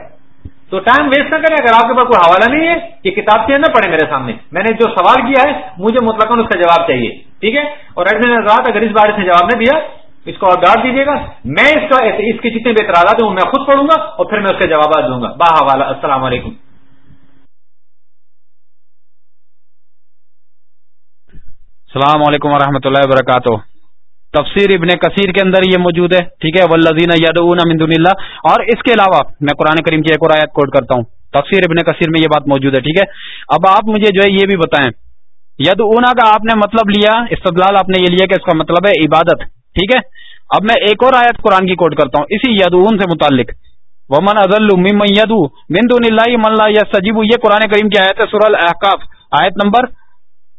تو ٹائم ویسٹ نہ کریں، اگر آپ کے پاس کوئی حوالہ نہیں ہے کہ کتاب سے نہ پڑھے میرے سامنے۔ میں نے جو سوال کیا ہے، مجھے مطلق اس کا جواب چاہیے۔ ٹھیک ہے؟ اور ایڈمن آزاد اگر اس بارے سے جواب نہ دیا، اس کو آپ ڈانٹ دیجیے گا۔ میں اس کا اس کے جتنے بھی اعتراضات ہیں، وہ میں خود پڑھوں گا اور پھر میں اس کا جوابات دوں گا۔ با حوالہ السلام علیکم۔ السلام علیکم ورحمۃ اللہ وبرکاتہ۔ تفسیر ابن کثیر کے اندر یہ موجود ہے، ٹھیک ہے؟ ولزین یدون امد اللہ۔ اور اس کے علاوہ، میں قرآن کریم کی ایک اور آیت کوٹ کرتا ہوں۔ تفسیر ابن کثیر میں یہ بات موجود ہے، ٹھیک ہے؟ اب آپ مجھے جو ہے یہ بھی بتائیں۔ ید اونا کا آپ نے مطلب لیا، استدلال آپ نے یہ لیا کہ اس کا مطلب ہے عبادت، ٹھیک ہے؟ اب میں ایک اور آیت قرآن کی کوٹ کرتا ہوں، اسی یدون سے متعلق۔ ومن ازل یدو من دون اللہ من لا سجیب یہ قرآن کریم کی آیت ہے سورہ الاحقاف آیت نمبر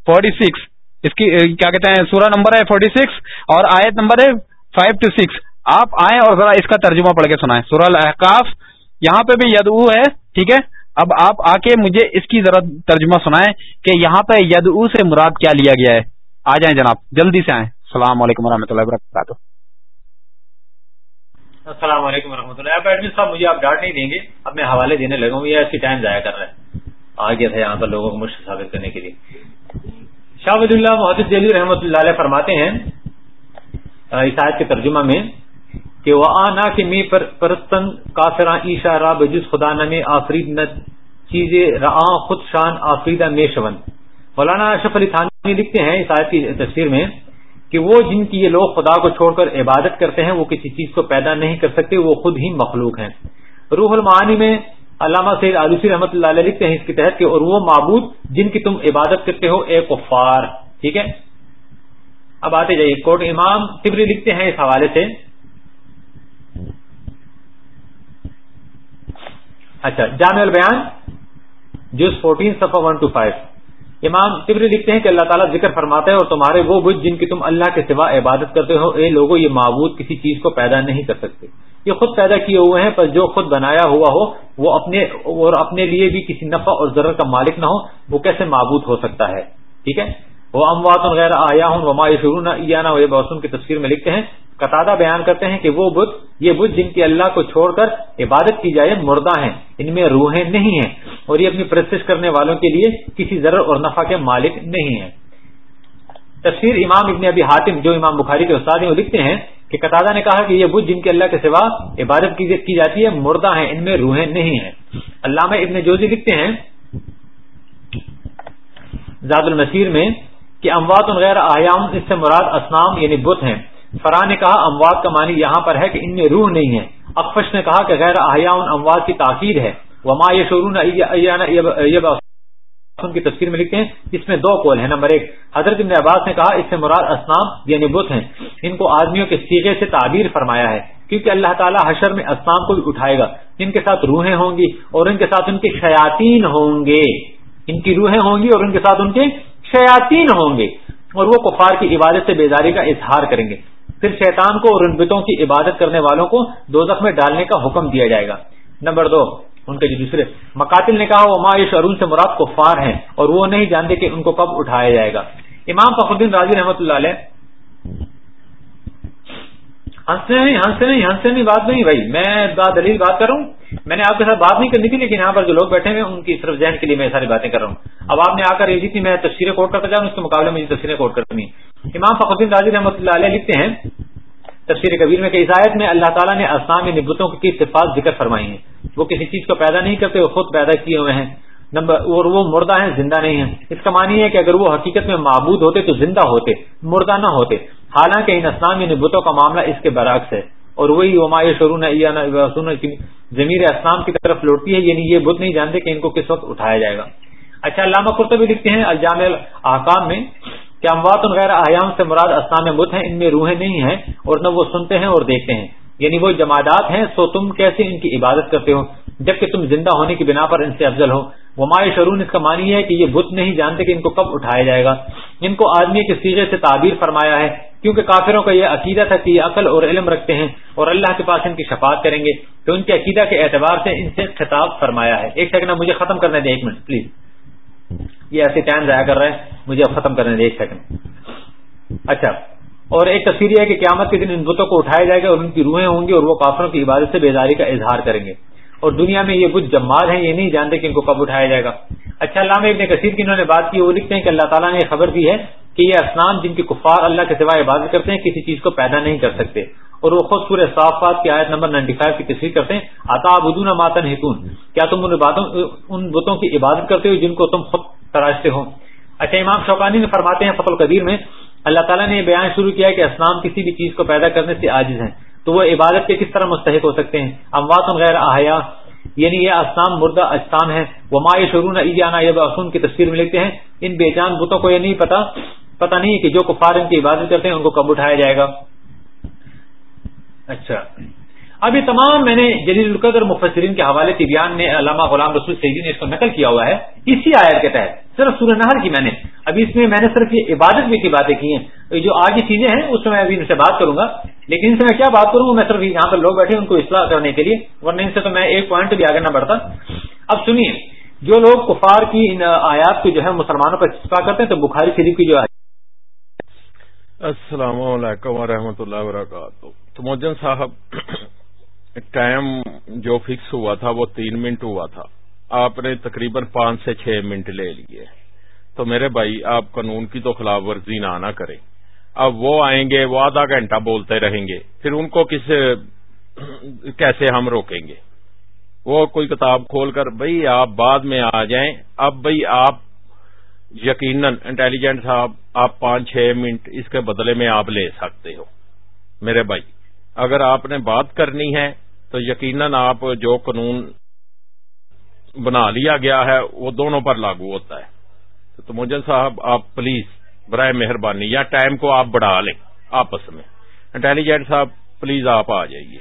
46 اس کی، کیا کہتے ہیں، سورہ نمبر ہے فورٹی سکس اور آیت نمبر ہے فائیو ٹو سکس آپ آئیں اور ذرا اس کا ترجمہ پڑھ کے سنائیں۔ سورہ الحقاف یہاں پہ بھی ید ہے، ٹھیک ہے؟ اب آپ آ کے مجھے اس کی ذرا ترجمہ سنائیں کہ یہاں پہ ید سے مراد کیا لیا گیا ہے؟ آ جائیں جناب، جلدی سے آئیں۔ السلام علیکم و رحمۃ اللہ وبرکاتہ۔ السلام علیکم و اللہ۔ آپ ایڈمن صاحب، مجھے آپ ڈانٹ نہیں دیں گے۔ اب میں حوالے دینے لگا ہوں، یہ ایسی ٹائم ضائع کر رہا ہے۔ آ گیا تھا یہاں پر لوگوں کو مشکل ثابت کرنے کے لیے۔ شاہ ولی اللہ محدود دہلی رحمۃ اللہ علیہ فرماتے ہیں عیسائیت کے ترجمہ میں کہ وہ آنا کے می پرستن کافراں ایشا را بجز خدا نم آفرید نہ چیزیں را خود شان آفریدہ میں شون مولانا اشرف علی تھانی لکھتے ہیں عیسائیت کی تصویر میں کہ وہ جن کی یہ لوگ خدا کو چھوڑ کر عبادت کرتے ہیں، وہ کسی چیز کو پیدا نہیں کر سکتے، وہ خود ہی مخلوق ہیں۔ روح المعانی میں علامہ سید آلوسی رحمۃ اللہ علیہ لکھتے ہیں اس کے تحت کہ اور وہ معبود جن کی تم عبادت کرتے ہو، اے کفار۔ ٹھیک ہے؟ اب آتے جائیے۔ کوٹ امام تبری لکھتے ہیں اس حوالے سے اچھا جامع البیان جوس فورٹین سفر ون ٹو فائیو امام تبری لکھتے ہیں کہ اللہ تعالیٰ ذکر فرماتے ہیں اور تمہارے وہ بج جن کی تم اللہ کے سوا عبادت کرتے ہو، اے لوگوں یہ معبود کسی چیز کو پیدا نہیں کر سکتے۔ یہ خود پیدا کیے ہوئے ہیں، پر جو خود بنایا ہوا ہو، وہ اپنے اور اپنے لیے بھی کسی نفع اور ضرر کا مالک نہ ہو، وہ کیسے معبود ہو سکتا ہے؟ ٹھیک ہے؟ وہ اموات غیر آیا ہوں وما شروع نہ بوسن کی تصویر میں لکھتے ہیں۔ قطادہ بیان کرتے ہیں کہ وہ بت یہ بت جن کی اللہ کو چھوڑ کر عبادت کی جائے، مردہ ہیں۔ ان میں روحیں نہیں ہیں۔ اور یہ اپنی پرستش کرنے والوں کے لیے کسی ضرر اور نفع کے مالک نہیں ہیں۔ تصویر امام ابن ابی حاتم، جو امام بخاری کے استاد ہیں، وہ لکھتے ہیں کہ قطادہ نے کہا کہ یہ بت جن کے اللہ کے سوا عبادت کی جاتی ہے، مردہ ہیں، ان میں روحیں نہیں ہیں۔ علامہ ابن جوزی لکھتے ہیں زاد المسیر میں کہ اموات غیر آیام، اس سے مراد اسلام یعنی بت ہیں۔ فرا نے کہا، اموات کا معنی یہاں پر ہے کہ ان میں روح نہیں ہے۔ اکفش نے کہا کہ غیر احیاء اموات کی تاخیر ہے۔ وما یہ شورون کی تصویر میں لکھتے ہیں۔ اس میں دو قول ہیں۔ نمبر ایک، حضرت ابن عباس نے کہا، اس سے مراد اسلام یعنی بت ہیں۔ ان کو آدمیوں کے سیگے سے تعبیر فرمایا ہے۔ کیونکہ اللہ تعالیٰ حشر میں اسلام کو بھی اٹھائے گا۔ ان کے ساتھ روحیں ہوں گی اور ان کے ساتھ ان کے شیاتین ہوں گے۔ ان کی روحیں ہوں گی اور ان کے ساتھ ان کے شیاتین ہوں گے۔ اور وہ کفار کی عبادت سے بیداری کا اظہار کریں گے۔ پھر شیطان کو اور ان بتوں کی عبادت کرنے والوں کو دوزخ میں ڈالنے کا حکم دیا جائے گا۔ نمبر دو، ان کے جو دوسرے، مقاتل نے کہا، وہ مایوش ارون سے مراد کو فار ہیں اور وہ نہیں جانتے کہ ان کو کب اٹھایا جائے گا۔ امام فخر الدین راضی رحمۃ اللہ علیہ ہنسنے نہیں ہنسنے نہیں ہنسنے نہیں، بات نہیں، بھائی، میں دلیل بات کر رہا ہوں۔ میں نے آپ کے ساتھ بات نہیں کرنی تھی، لیکن یہاں پر جو لوگ بیٹھے ہیں، ان کی صرف ذہن کے لیے میں ساری باتیں کر رہا ہوں۔ اب آپ نے آ کر یہ جتنی میں تصویریں کوٹ کرتا جاؤں اس کے مقابلے میں تصویریں کوٹ کرنی امام فخر الدین راضی رحمۃ اللہ علیہ لکھتے ہیں، تفسیر کبیر میں کہ عیسائیت میں اللہ تعالیٰ نے اسلام نبتوں کی صفات ذکر فرمائی ہیں وہ کسی چیز کو پیدا نہیں کرتے، وہ خود پیدا کیے ہوئے ہیں۔ نمبر اور وہ مردہ ہیں، زندہ نہیں ہیں۔ اس کا معنی ہے کہ اگر وہ حقیقت میں معبود ہوتے تو زندہ ہوتے، مردہ نہ ہوتے۔ حالانکہ ان اسلام یعنی بتوں کا معاملہ اس کے برعکس ہے۔ اور وہی وما شرون ضمیر اسلام کی طرف لوٹتی ہے یعنی یہ بت نہیں جانتے کہ ان کو کس وقت اٹھایا جائے گا۔ اچھا علامہ قرطبی لکھتے ہیں الجام الحکام میں کہ اموات غیر احیام سے مراد اسلام بت ہیں، ان میں روحیں نہیں ہیں اور نہ وہ سنتے ہیں اور دیکھتے ہیں۔ یعنی وہ جماعت ہیں، سو تم کیسے ان کی عبادت کرتے ہو؟ جبکہ تم زندہ ہونے کی بنا پر ان سے افضل ہو۔ وہ شرون اس کا معنی ہے کہ یہ بت نہیں جانتے کہ ان کو کب اٹھایا جائے گا۔ ان کو آدمی کے سیغے سے تعبیر فرمایا ہے، کیونکہ کافروں کا یہ عقیدہ تھا کہ یہ عقل اور علم رکھتے ہیں اور اللہ کے پاس ان کی شفاعت کریں گے۔ تو ان کے عقیدہ کے اعتبار سے ان سے خطاب فرمایا ہے۔ ایک سیکنڈ، مجھے ختم کرنے دیں، ایک منٹ، پلیز۔ یہ ایسے ٹائم ضائع کر رہے ہیں مجھے اب ختم کرنے دیں، ایک سیکنڈ۔ اچھا اور ایک تصویر یہ ہے کہ قیامت کے دن ان بتوں کو اٹھایا جائے گا اور ان کی روحیں ہوں گی اور وہ کافروں کی عبادت سے بیداری کا اظہار کریں گے۔ اور دنیا میں یہ بت جمال ہیں، یہ نہیں جانتے کہ ان کو کب اٹھایا جائے گا۔ اچھا علامہ ابن کثیر کی انہوں نے بات کی، وہ لکھتے ہیں کہ اللہ تعالیٰ نے یہ خبر دی ہے کہ یہ اسنام جن کے کفار اللہ کے سوائے عبادت کرتے ہیں، کسی چیز کو پیدا نہیں کر سکتے۔ اور وہ خود سورہ صافات کی آیت نمبر نائنٹی فائیو کی تصویر کرتے ہیں آتا بدون ماتن ہتون کیا تم ان باتوں، ان بتوں کی عبادت کرتے ہو جن کو تم خود تراشتے ہو؟ اچھا امام شوقانی نے فرماتے ہیں فت القدیر میں، اللہ تعالیٰ نے یہ بیان شروع کیا کہ اسلام کسی بھی چیز کو پیدا کرنے سے عاجز ہیں۔ تو وہ عبادت کے کس طرح مستحق ہو سکتے ہیں؟ اموات غیر احیا یعنی یہ اسلام مردہ اجسام ہے وہ مائع شرون ایانا یا یعنی کی تصویر میں لکھتے ہیں، ان بے جان بتوں کو یہ نہیں پتا پتا نہیں کہ جو کفار ان کی عبادت کرتے ہیں، ان کو کب اٹھایا جائے گا۔ اچھا۔ اب یہ تمام میں نے جلیل القدر مفسرین کے حوالے کی بیان نے علامہ غلام رسول سعیدی نے اس کو نقل کیا ہوا ہے، اسی آیت کے تحت۔ صرف سورہ نہر کی میں نے۔ ابھی اس میں میں نے صرف یہ عبادت بھی کی باتیں کی ہیں۔ جو آگے چیزیں ہیں، اس میں ابھی ان سے بات کروں گا۔ لیکن ان سے میں کیا بات کروں گا میں صرف یہاں پر لوگ بیٹھے ان کو اصلاح کرنے کے لیے، ورنہ ان سے تو میں ایک پوائنٹ بھی آگے نہ بڑھتا۔ اب سنیے، جو لوگ کفار کی ان آیات کو جو ہے مسلمانوں پر چسپا کرتے ہیں، تو بخاری شریف کی جو ہے السلام علیکم و اللہ وبرکاتہ۔ تو موجن صاحب ٹائم جو فکس ہوا تھا وہ تین منٹ ہوا تھا۔ آپ نے تقریباً پانچ سے چھ منٹ لے لیے۔ تو میرے بھائی، آپ قانون کی تو خلاف ورزی نہ نہ کریں۔ اب وہ آئیں گے، وہ آدھا گھنٹہ بولتے رہیں گے۔ پھر ان کو کس کیسے ہم روکیں گے؟ وہ کوئی کتاب کھول کر، بھائی، آپ بعد میں آ جائیں۔ اب بھائی، آپ یقیناً انٹیلیجنٹ صاحب، آپ پانچ چھ منٹ اس کے بدلے میں آپ لے سکتے ہو۔ میرے بھائی اگر آپ نے بات کرنی ہے تو یقیناً آپ جو قانون بنا لیا گیا ہے، وہ دونوں پر لاگو ہوتا ہے۔ تو مجھے صاحب، آپ پلیز برائے مہربانی، یا ٹائم کو آپ بڑھا لیں آپس میں۔ انٹیلیجنٹ صاحب، پلیز آپ آ جائیے۔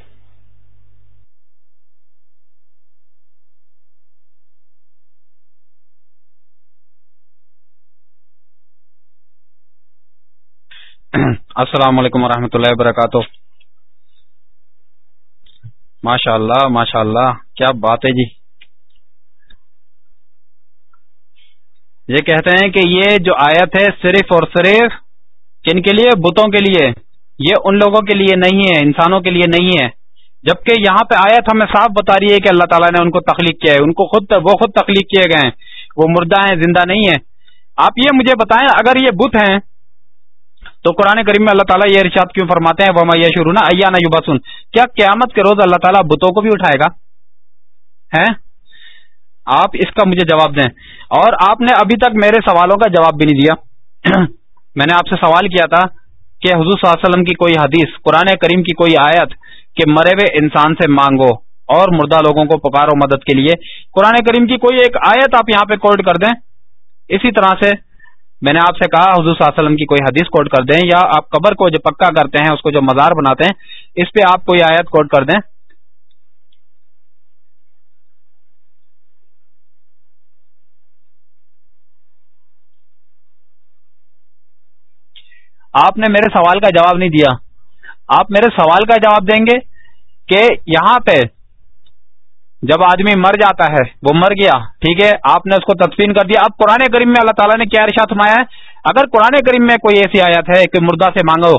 السلام علیکم ورحمۃ اللہ وبرکاتہ۔ ماشاء اللہ ماشاء اللہ کیا بات ہے جی۔ یہ کہتے ہیں کہ یہ جو آیت ہے صرف اور صرف کن کے لیے؟ بتوں کے لیے۔ یہ ان لوگوں کے لیے نہیں ہے، انسانوں کے لیے نہیں ہے۔ جبکہ یہاں پہ آیت ہمیں صاف بتا رہی ہے کہ اللہ تعالیٰ نے ان کو تخلیق کیا ہے۔ ان کو خود، وہ خود تخلیق کیے گئے ہیں۔ وہ مردہ ہیں، زندہ نہیں ہیں۔ آپ یہ مجھے بتائیں، اگر یہ بت ہیں تو قرآن کریم میں اللہ تعالیٰ یہ ارشاد کیوں فرماتے ہیں؟ وہ میں یہ شروع نا ایانا یوباسن کیا قیامت کے روز اللہ تعالیٰ بتوں کو بھی اٹھائے گا؟ آپ اس کا مجھے جواب دیں۔ اور آپ نے ابھی تک میرے سوالوں کا جواب بھی نہیں دیا۔ میں نے آپ سے سوال کیا تھا کہ حضور صلی اللہ علیہ وسلم کی کوئی حدیث، قرآن کریم کی کوئی آیت کہ مرے ہوئے انسان سے مانگو اور مردہ لوگوں کو پکارو مدد کے لیے۔ قرآن کریم کی کوئی ایک آیت آپ یہاں پہ کوٹ کر دیں۔ اسی طرح سے میں نے آپ سے کہا، حضور صلی اللہ علیہ وسلم کی کوئی حدیث کوٹ کر دیں یا آپ قبر کو جو پکا کرتے ہیں، اس کو جو مزار بناتے ہیں، اس پہ آپ کوئی آیت کوٹ کر دیں۔ آپ نے میرے سوال کا جواب نہیں دیا۔ آپ میرے سوال کا جواب دیں گے کہ یہاں پہ جب آدمی مر جاتا ہے، وہ مر گیا، ٹھیک ہے، آپ نے اس کو تدفین کر دیا۔ اب قرآن کریم میں اللہ تعالیٰ نے کیا ارشاد فرمایا ہے؟ اگر قرآن کریم میں کوئی ایسی آیت ہے کہ مردہ سے مانگو،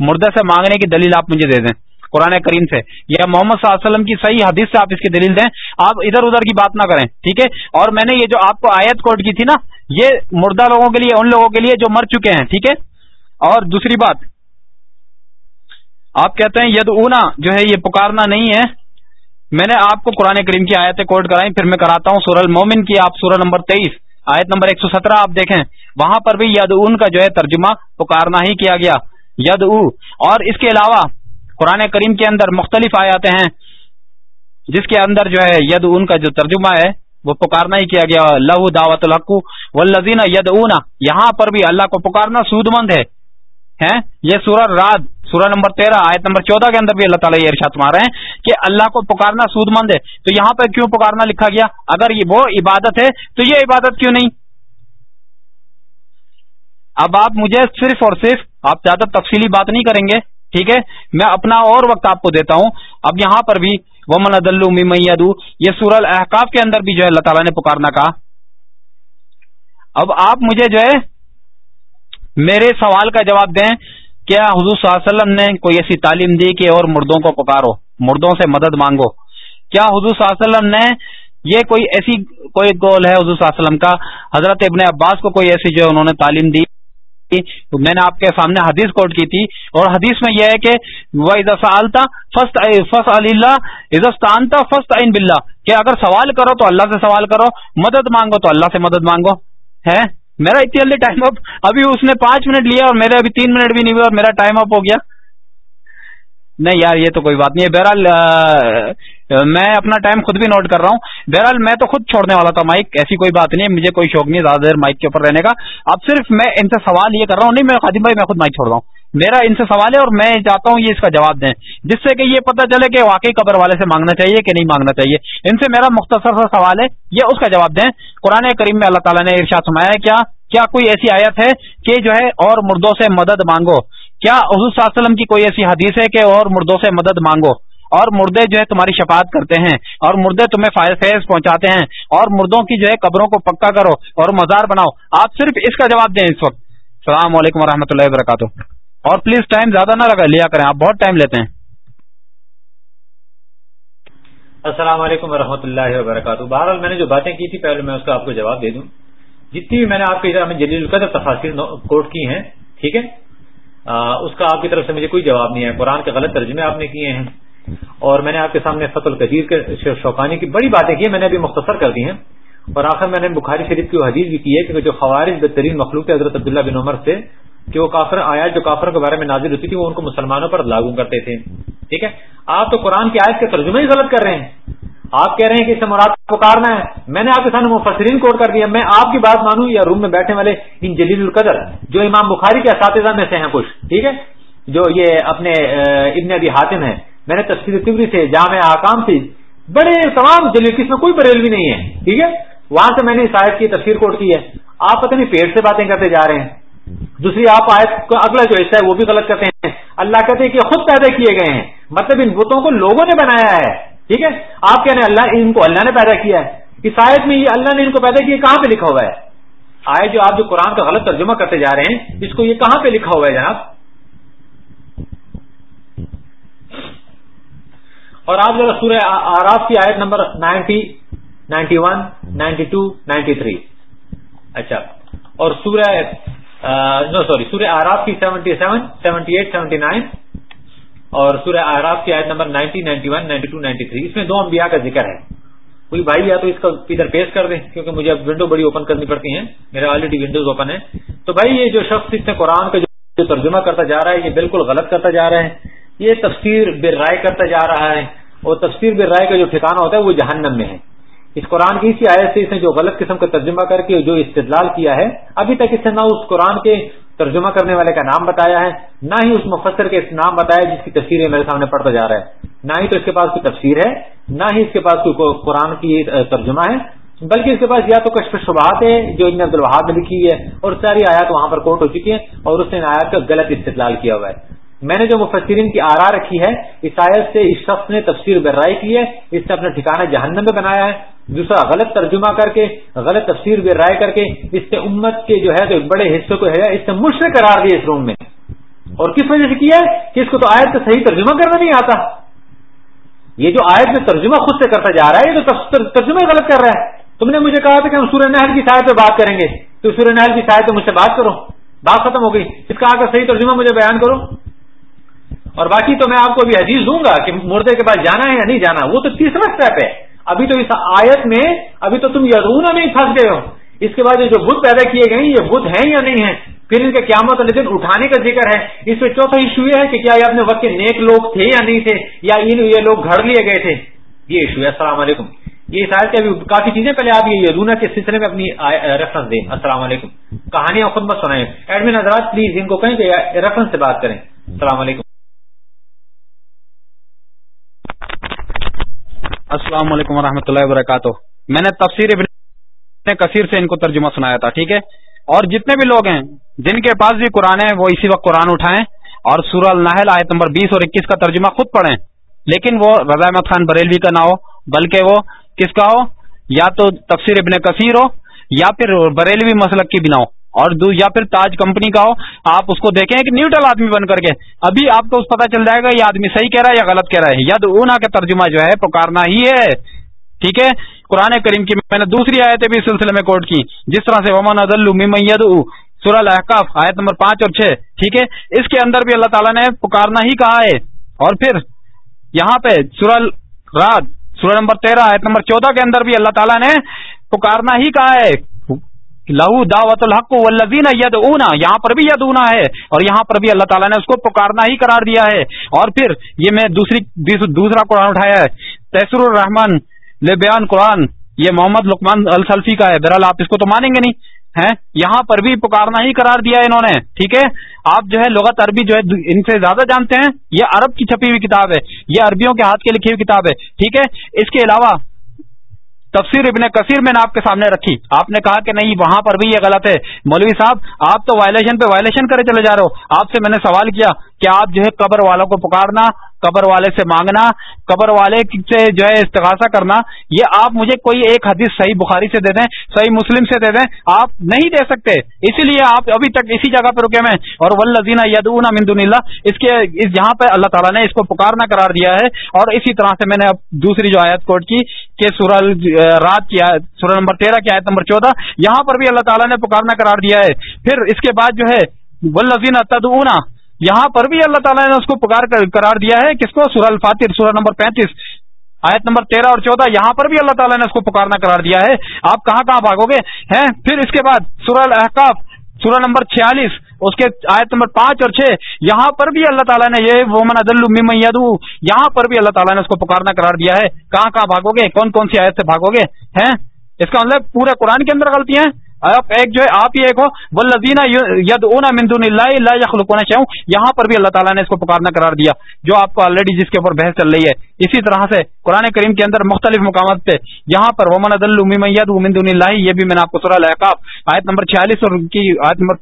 مردہ سے مانگنے کی دلیل آپ مجھے دے دیں، قرآن کریم سے، یا محمد صلی اللہ علیہ وسلم کی صحیح حدیث سے آپ اس کی دلیل دیں، آپ ادھر ادھر کی بات نہ کریں، ٹھیک ہے؟ اور میں نے یہ جو آپ کو آیت کوٹ کی تھی نا، یہ مردہ لوگوں کے لیے، ان لوگوں کے لیے جو مر چکے ہیں، ٹھیک ہے؟ اور دوسری بات، آپ کہتے ہیں ید اونا جو ہے یہ پکارنا نہیں ہے میں نے آپ کو قرآن کریم کی آیتیں کوٹ کرائی پھر میں کراتا ہوں سورہ المومن کی آپ سورہ نمبر تیئیس، آیت نمبر ایک سو سترہ آپ دیکھیں۔ وہاں پر بھی ید ان کا جو ہے ترجمہ پکارنا ہی کیا گیا۔ ید اور اس کے علاوہ قرآن کریم کے اندر مختلف آیاتیں ہیں، جس کے اندر جو ہے ید ان کا جو ترجمہ ہے، وہ پکارنا ہی کیا گیا۔ لہو دعوت الحق و لذین ید یہاں پر بھی اللہ کو پکارنا سود مند ہے۔ یہ سورہ رات سورہ نمبر تیرہ، آیت نمبر چودہ کے اندر بھی اللہ تعالیٰ یہ ارشاد مار رہے ہیں کہ اللہ کو پکارنا سود مند ہے۔ تو یہاں پہ کیوں پکارنا لکھا گیا؟ اگر یہ وہ عبادت ہے تو یہ عبادت کیوں نہیں؟ اب آپ مجھے صرف اور صرف، آپ زیادہ تفصیلی بات نہیں کریں گے، ٹھیک ہے؟ میں اپنا اور وقت آپ کو دیتا ہوں۔ اب یہاں پر بھی ومن میدو یہ سورہ احکاف کے اندر بھی جو ہے اللہ تعالیٰ نے پکارنا کہا۔ اب آپ مجھے جو ہے میرے سوال کا جواب دیں، کیا حضور صلی اللہ علیہ وسلم نے کوئی ایسی تعلیم دی کہ اور مردوں کو پکارو؟ مردوں سے مدد مانگو۔ کیا حضور صلی اللہ علیہ وسلم نے یہ کوئی ایسی کوئی گول ہے حضور صلی اللہ علیہ وسلم کا؟ حضرت ابن عباس کو کوئی ایسی جو انہوں نے تعلیم دی؟ میں نے آپ کے سامنے حدیث کوٹ کی تھی اور حدیث میں یہ ہے کہ وہ عزت فسٹ فسٹ اللہ عزت فسٹ عین بلّہ کہ اگر سوال کرو تو اللہ سے سوال کرو، مدد مانگو تو اللہ سے مدد مانگو۔ ہے؟ میرا اتنی جلدی ٹائم اپ ابھی اس نے پانچ منٹ لیا اور میرے ابھی تین منٹ بھی نہیں ہوئے اور میرا ٹائم اپ ہو گیا۔ نہیں یار، یہ تو کوئی بات نہیں ہے۔ بہرحال میں اپنا ٹائم خود بھی نوٹ کر رہا ہوں۔ بہرحال، میں تو خود چھوڑنے والا تھا مائک، ایسی کوئی بات نہیں ہے۔ مجھے کوئی شوق نہیں زیادہ دیر مائک کے اوپر رہنے کا۔ اب صرف میں ان سے سوال یہ کر رہا ہوں، نہیں، میں خادم بھائی، میں خود مائک چھوڑ رہا ہوں۔ میرا ان سے سوال ہے اور میں چاہتا ہوں یہ اس کا جواب دیں، جس سے کہ یہ پتہ چلے کہ واقعی قبر والے سے مانگنا چاہیے کہ نہیں مانگنا چاہیے۔ ان سے میرا مختصر سا سوال ہے، یہ اس کا جواب دیں۔ قرآن کریم میں اللہ تعالیٰ نے ارشاد سمایا ہے، کیا کیا کوئی ایسی آیت ہے کہ جو ہے اور مردوں سے مدد مانگو؟ کیا حضور صلی اللہ علیہ وسلم کی کوئی ایسی حدیث ہے کہ اور مردوں سے مدد مانگو؟ اور مردے جو ہے تمہاری شفاعت کرتے ہیں، اور مردے تمہیں فیض پہنچاتے ہیں، اور مردوں کی جو ہے قبروں کو پکا کرو اور مزار بناؤ۔ آپ صرف اس کا جواب دیں اس وقت۔ السلام علیکم و اللہ وبرکاتہ۔ اور پلیز ٹائم زیادہ نہ لگا لیا کریں، آپ بہت ٹائم لیتے ہیں۔ السلام علیکم و اللہ وبرکاتہ۔ بہرحال میں نے جو باتیں کی تھی، پہلے میں اس کا آپ کو جواب دے دوں۔ جتنی بھی میں نے آپ کی طرف جلیل القدر تفاصر کوٹ کی ہیں، ٹھیک ہے؟ اس کا آپ کی طرف سے مجھے کوئی جواب نہیں ہے۔ قرآن کے غلط ترجمے آپ نے کیے ہیں۔ اور میں نے آپ کے سامنے فت القدیر کے شوقانی کی بڑی باتیں کی میں نے ابھی مختصر کر دی ہیں۔ اور آخر میں نے بخاری شریف کی حدیث بھی کی ہے کہ جو خوارج بہترین مخلوق حضرت عبداللہ بن عمر سے کہ وہ کافر آیات جو کافروں کے بارے میں نازل ہوتی تھی وہ ان کو مسلمانوں پر لاگو کرتے تھے۔ ٹھیک ہے؟ آپ تو قرآن کی آیت کے ترجمے ہی غلط کر رہے ہیں۔ آپ کہہ رہے ہیں کہ اسے مراد پکارنا ہے۔ میں نے آپ کے سامنے مفسرین کوٹ کر دیا۔ میں آپ کی بات مانوں یا روم میں بیٹھنے والے ان جلیل القدر جو امام بخاری کے اساتذہ میں سے ہیں کچھ۔ ٹھیک ہے؟ جو یہ اپنے ابن ابی حاتم ہے میں نے تصویر تبری سے جامع آکام سے بڑے تمام جلیل کس میں کوئی بریلوی نہیں ہے۔ ٹھیک ہے؟ وہاں سے میں نے اس آیت کی تصویر کوٹ کی ہے۔ آپ پتہ نہیں پیٹ سے باتیں کرتے جا رہے ہیں۔ دوسری آپ آیت کا اگلا جو حصہ ہے وہ بھی غلط کرتے ہیں۔ اللہ کہتے ہیں کہ خود پیدا کیے گئے ہیں۔ مطلب ان بتوں کو لوگوں نے بنایا ہے۔ ٹھیک ہے؟ آپ کہنے اللہ، ان کو اللہ نے پیدا کیا ہے۔ اس آیت میں یہ اللہ نے ان کو پیدا کیا کہاں پہ لکھا ہوا ہے؟ آئے جو آپ جو قرآن کا غلط ترجمہ کرتے جا رہے ہیں، اس کو یہ کہاں پہ لکھا ہوا ہے جناب؟ اور آپ ذرا سورہ آراف کی آیت number ninety ninety one, ninety two, ninety three. اچھا اور سورہ نو سوری سورہ آراف کی seventy seven seventy eight seventy nine اور سورہ آراف کی آیت number ninety ninety one ninety two ninety three اس میں دو انبیاء کا ذکر ہے۔ کوئی بھائی یا تو اس کا ادھر پیش کر دیں، کیونکہ مجھے اب ونڈو بڑی اوپن کرنی پڑتی ہیں، میرے آلریڈی ونڈوز اوپن ہے تو بھائی، یہ جو شخص اس میں قرآن کا جو ترجمہ کرتا جا رہا ہے، یہ بالکل غلط کرتا جا رہا ہے۔ یہ تفسیر بے رائے کرتا جا رہا ہے اور تفسیر بے رائے کا جو ٹھکانا ہوتا ہے، وہ جہنم میں ہے۔ اس قرآن کی اسی آیت سے اس نے جو غلط قسم کا ترجمہ کر کے جو استدلال کیا ہے، ابھی تک اس نے نہ اس قرآن کے ترجمہ کرنے والے کا نام بتایا ہے، نہ ہی اس مفسر کے نام بتایا جس کی تصویر میرے سامنے پڑھتا جا رہا ہے۔ نہ ہی تو اس کے پاس کوئی تفسیر ہے، نہ ہی اس کے پاس کوئی قرآن کی ترجمہ ہے، بلکہ اس کے پاس یا تو کشف شبہات ہے، جو ابن عبد نے لکھی ہے، اور ساری آیات وہاں پر کوٹ ہو چکی ہیں، اور اس نے ان آیات کا غلط استدلال کیا ہوا ہے۔ میں نے جو مفسرین کی آرا رکھی ہے، اس آیت سے اس شخص نے تفسیر برائی کی ہے، اس نے اپنا ٹھکانا جہنم میں بنایا ہے دوسرا غلط ترجمہ کر کے، غلط تفسیر بے رائے کر کے، اس سے امت کے جو ہے ایک بڑے حصے کو ہے، اس سے مشرق قرار دیا اس روم میں۔ اور کس وجہ سے کیا ہے؟ کہ اس کو تو آیت کا صحیح ترجمہ کرنا نہیں آتا۔ یہ جو آیت میں ترجمہ خود سے کرتا جا رہا ہے، یہ تو ترجمہ غلط کر رہا ہے۔ تم نے مجھے کہا تھا کہ ہم سورہ نہر کی شاید پہ بات کریں گے۔ تو سورہ نہر کی شاید پہ مجھ سے بات کرو۔ بات ختم ہو گئی۔ اس کا آ کر صحیح ترجمہ مجھے بیان کرو۔ اور باقی تو میں آپ کو ابھی حدیث دوں گا کہ مردے کے پاس جانا ہے یا نہیں جانا، وہ تو تیسرا اسٹیپ ہے۔ ابھی تو اس آیت میں ابھی تو تم یدون میں پھنس گئے ہو۔ اس کے بعد یہ جو بدھ پیدا کیے گئے یہ بدھ ہیں یا نہیں ہیں؟ پھر ان کے قیامت والے دن اٹھانے کا ذکر ہے۔ اس میں چوتھا ایشو یہ ہے کہ کیا یہ اپنے وقت کے نیک لوگ تھے یا نہیں تھے؟ یا ان یہ لوگ گھر لیے گئے تھے؟ یہ ایشو ہے۔ السلام علیکم۔ یہ شاید کے ابھی کافی چیزیں پہلے آپ یہ یدونا کے سلسلے میں اپنی ریفرنس دیں۔ السلام علیکم۔ کہانیاں خود مت سنائیں۔ ایڈمن حضرات پلیز ان کو کہیں کہ ریفرنس سے بات کریں۔ السلام علیکم۔ السلام علیکم ورحمۃ اللہ وبرکاتہ۔ میں نے تفسیر ابن کثیر سے ان کو ترجمہ سنایا تھا، ٹھیک ہے؟ اور جتنے بھی لوگ ہیں، جن کے پاس بھی قرآن ہے، وہ اسی وقت قرآن اٹھائیں اور سورہ النحل آیت نمبر بیس اور اکیس کا ترجمہ خود پڑھیں۔ لیکن وہ رضا احمد خان بریلوی کا نہ ہو، بلکہ وہ کس کا ہو؟ یا تو تفسیر ابن کثیر ہو، یا پھر بریلوی مسلک کی بنا ہو۔ اور یا پھر تاج کمپنی کا ہو، آپ اس کو دیکھیں کہ نیوٹرل آدمی بن کر کے۔ ابھی آپ کو پتا چل جائے گا، یہ آدمی صحیح کہہ رہا ہے یا غلط کہہ رہا ہے۔ ید اونا کا ترجمہ جو ہے، پکارنا ہی ہے۔ ٹھیک ہے؟ قرآن کریم کی میں نے دوسری آیتیں بھی اس سلسلے میں کوٹ کی جس طرح سے ومن عدل سورہ الحقاف آیت نمبر پانچ اور چھ۔ ٹھیک ہے؟ اس کے اندر بھی اللہ تعالیٰ نے پکارنا ہی کہا ہے۔ اور پھر یہاں پہ سورہ رات سورہ نمبر تیرہ، آیت نمبر چودہ کے اندر بھی اللہ تعالیٰ نے پکارنا ہی کہا ہے۔ لہو دعوت الحق والذین ید یہاں پر بھی ید اونا ہے اور یہاں پر بھی اللہ تعالیٰ نے اس کو پکارنا ہی قرار دیا ہے۔ اور پھر یہ میں دوسری دوسرا قرآن اٹھایا ہے تحسر الرحمان لے بیان قرآن، یہ محمد لکمان السلفی کا ہے۔ بہرحال آپ اس کو تو مانیں گے نہیں ہے یہاں پر بھی پکارنا ہی قرار دیا انہوں نے، ٹھیک ہے؟ آپ جو ہے لغت عربی جو ہے ان سے زیادہ جانتے ہیں، یہ عرب کی چھپی ہوئی کتاب ہے، یہ عربیوں کے ہاتھ کی لکھی ہوئی کتاب ہے، ٹھیک ہے؟ اس کے علاوہ تفسیر ابن کثیر میں نے آپ کے سامنے رکھی۔ آپ نے کہا کہ نہیں، وہاں پر بھی یہ غلط ہے۔ مولوی صاحب، آپ تو وائلیشن پہ وائلیشن کرے چلے جا رہے ہو۔ آپ سے میں نے سوال کیا کہ آپ جو ہے قبر والوں کو پکارنا، قبر والے سے مانگنا، قبر والے سے جو ہے استغاثہ کرنا، یہ آپ مجھے کوئی ایک حدیث صحیح بخاری سے دے دیں، صحیح مسلم سے دے دیں، آپ نہیں دے سکتے۔ اسی لیے آپ ابھی تک اسی جگہ پہ رکے میں اور ولزینہ یدون مندون اللہ، اس کے، اس یہاں پہ اللہ تعالیٰ نے اس کو پکارنا قرار دیا ہے۔ اور اسی طرح سے میں نے اب دوسری جو آیت کوٹ کی کہ سورہ رات کی سورہ نمبر تیرہ کی آیت نمبر چودہ، یہاں پر بھی اللہ تعالیٰ نے پکارنا قرار دیا ہے۔ پھر اس کے بعد جو ہے ولزین تدعونا یہاں پر بھی اللہ تعالیٰ نے اس کو پکار قرار دیا ہے۔ کس کو؟ سورہ الفاتر، سورہ نمبر پینتیس۔ آیت نمبر تیرہ اور چودہ، یہاں پر بھی اللہ تعالیٰ نے اس کو پکارنا قرار دیا ہے۔ آپ کہاں کہاں بھاگو گے؟ ہیں؟ پھر اس کے بعد سورہ الحقاف سورہ نمبر چھیالیس۔ اس کے آیت نمبر پانچ اور چھ، یہاں پر بھی اللہ تعالیٰ نے یہ وومن عدل میاد یہاں پر بھی اللہ تعالیٰ نے اس کو پکارنا قرار دیا ہے۔ کہاں کہاں بھاگو گے؟ کون کون سی آیت سے بھاگو گے؟ ہیں؟ اس کا مطلب پورے قرآن کے اندر غلطیاں ہیں؟ آپ ایک جو ہے، آپ ہی ایک ہو؟ وہ لذینہ ید اونا مندون اللہ اللہ یخلقنا چاہوں یہاں پر بھی اللہ تعالیٰ نے اس کو پکارنا قرار دیا، جو آپ کو آلریڈی جس کے اوپر بحث چل رہی ہے۔ اسی طرح سے قرآن کریم کے اندر مختلف مقامات پہ، یہاں پر ومن عدل ید مندون اللہ یہ بھی میں نے آپ کو سورہ الحقاف آیت نمبر چھیالیس اور کی آیت نمبر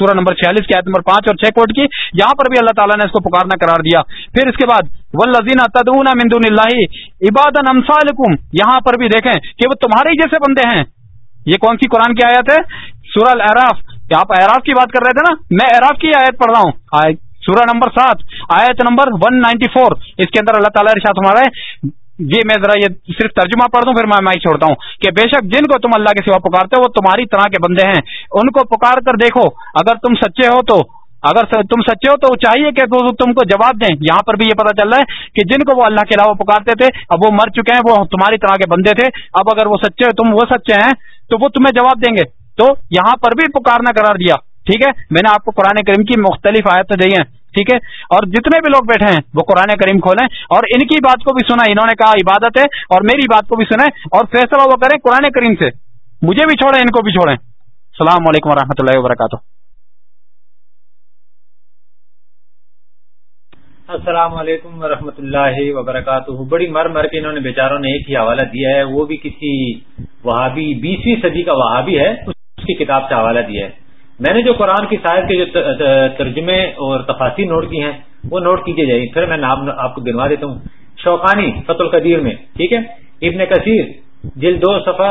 سورہ نمبر چھیالیس کی آیت نمبر پانچ اور چھ کوٹ کی، یہاں پر بھی اللہ تعالیٰ نے اس کو پکارنا قرار دیا۔ پھر اس کے بعد ولزینہ تدون مندون اللہ عباد انصالکم یہاں پر بھی دیکھیں کہ وہ تمہارے جیسے بندے ہیں۔ یہ کون سی قرآن کی آیت ہے؟ سورہ العراف آپ اعراف کی بات کر رہے تھے نا؟ میں اعراف کی آیت پڑھ رہا ہوں۔ سورہ نمبر سات۔ آیت نمبر ون نائنٹی فور۔ اس کے اندر اللہ تعالیٰ ارشاد ہمارا ہے۔ یہ میں ذرا یہ صرف ترجمہ پڑھ دوں، پھر میں مائک چھوڑتا ہوں کہ بے شک جن کو تم اللہ کے سوا پکارتے ہو، وہ تمہاری طرح کے بندے ہیں۔ ان کو پکار کر دیکھو۔ اگر تم سچے ہو تو اگر تم سچے ہو تو چاہیے کہ تم کو جواب دیں۔ یہاں پر بھی یہ پتا چل رہا ہے کہ جن کو وہ اللہ کے علاوہ پکارتے تھے، اب وہ مر چکے ہیں، وہ تمہاری طرح کے بندے تھے۔ اب اگر وہ سچے تم وہ سچے ہیں، تو وہ تمہیں جواب دیں گے۔ تو یہاں پر بھی پکارنا قرار دیا۔ ٹھیک ہے؟ میں نے آپ کو قرآن کریم کی مختلف آیتیں دی ہیں۔ ٹھیک ہے؟ اور جتنے بھی لوگ بیٹھے ہیں، وہ قرآن کریم کھولیں۔ اور ان کی بات کو بھی سنا انہوں نے کہا عبادت ہے اور میری بات کو بھی سنیں۔ اور فیصلہ وہ کریں قرآن کریم سے۔ مجھے بھی چھوڑیں، ان کو بھی چھوڑیں۔ السلام علیکم و اللہ وبرکاتہ۔ السلام علیکم ورحمۃ اللہ وبرکاتہ۔ بڑی مر مر کے انہوں نے بیچاروں نے ایک ہی حوالہ دیا ہے، وہ بھی کسی وہابی، بیسویں صدی کا وہابی ہے، اس کی کتاب سے حوالہ دیا ہے۔ میں نے جو قرآن کی شاید کے جو ترجمے اور تفاصی نوٹ کی ہیں، وہ نوٹ کیجیے جائیں۔ پھر میں نام آپ کو گنوا دیتا ہوں۔ شوقانی فت القدیر میں، ٹھیک ہے؟ ابن کثیر، جلد دو صفحہ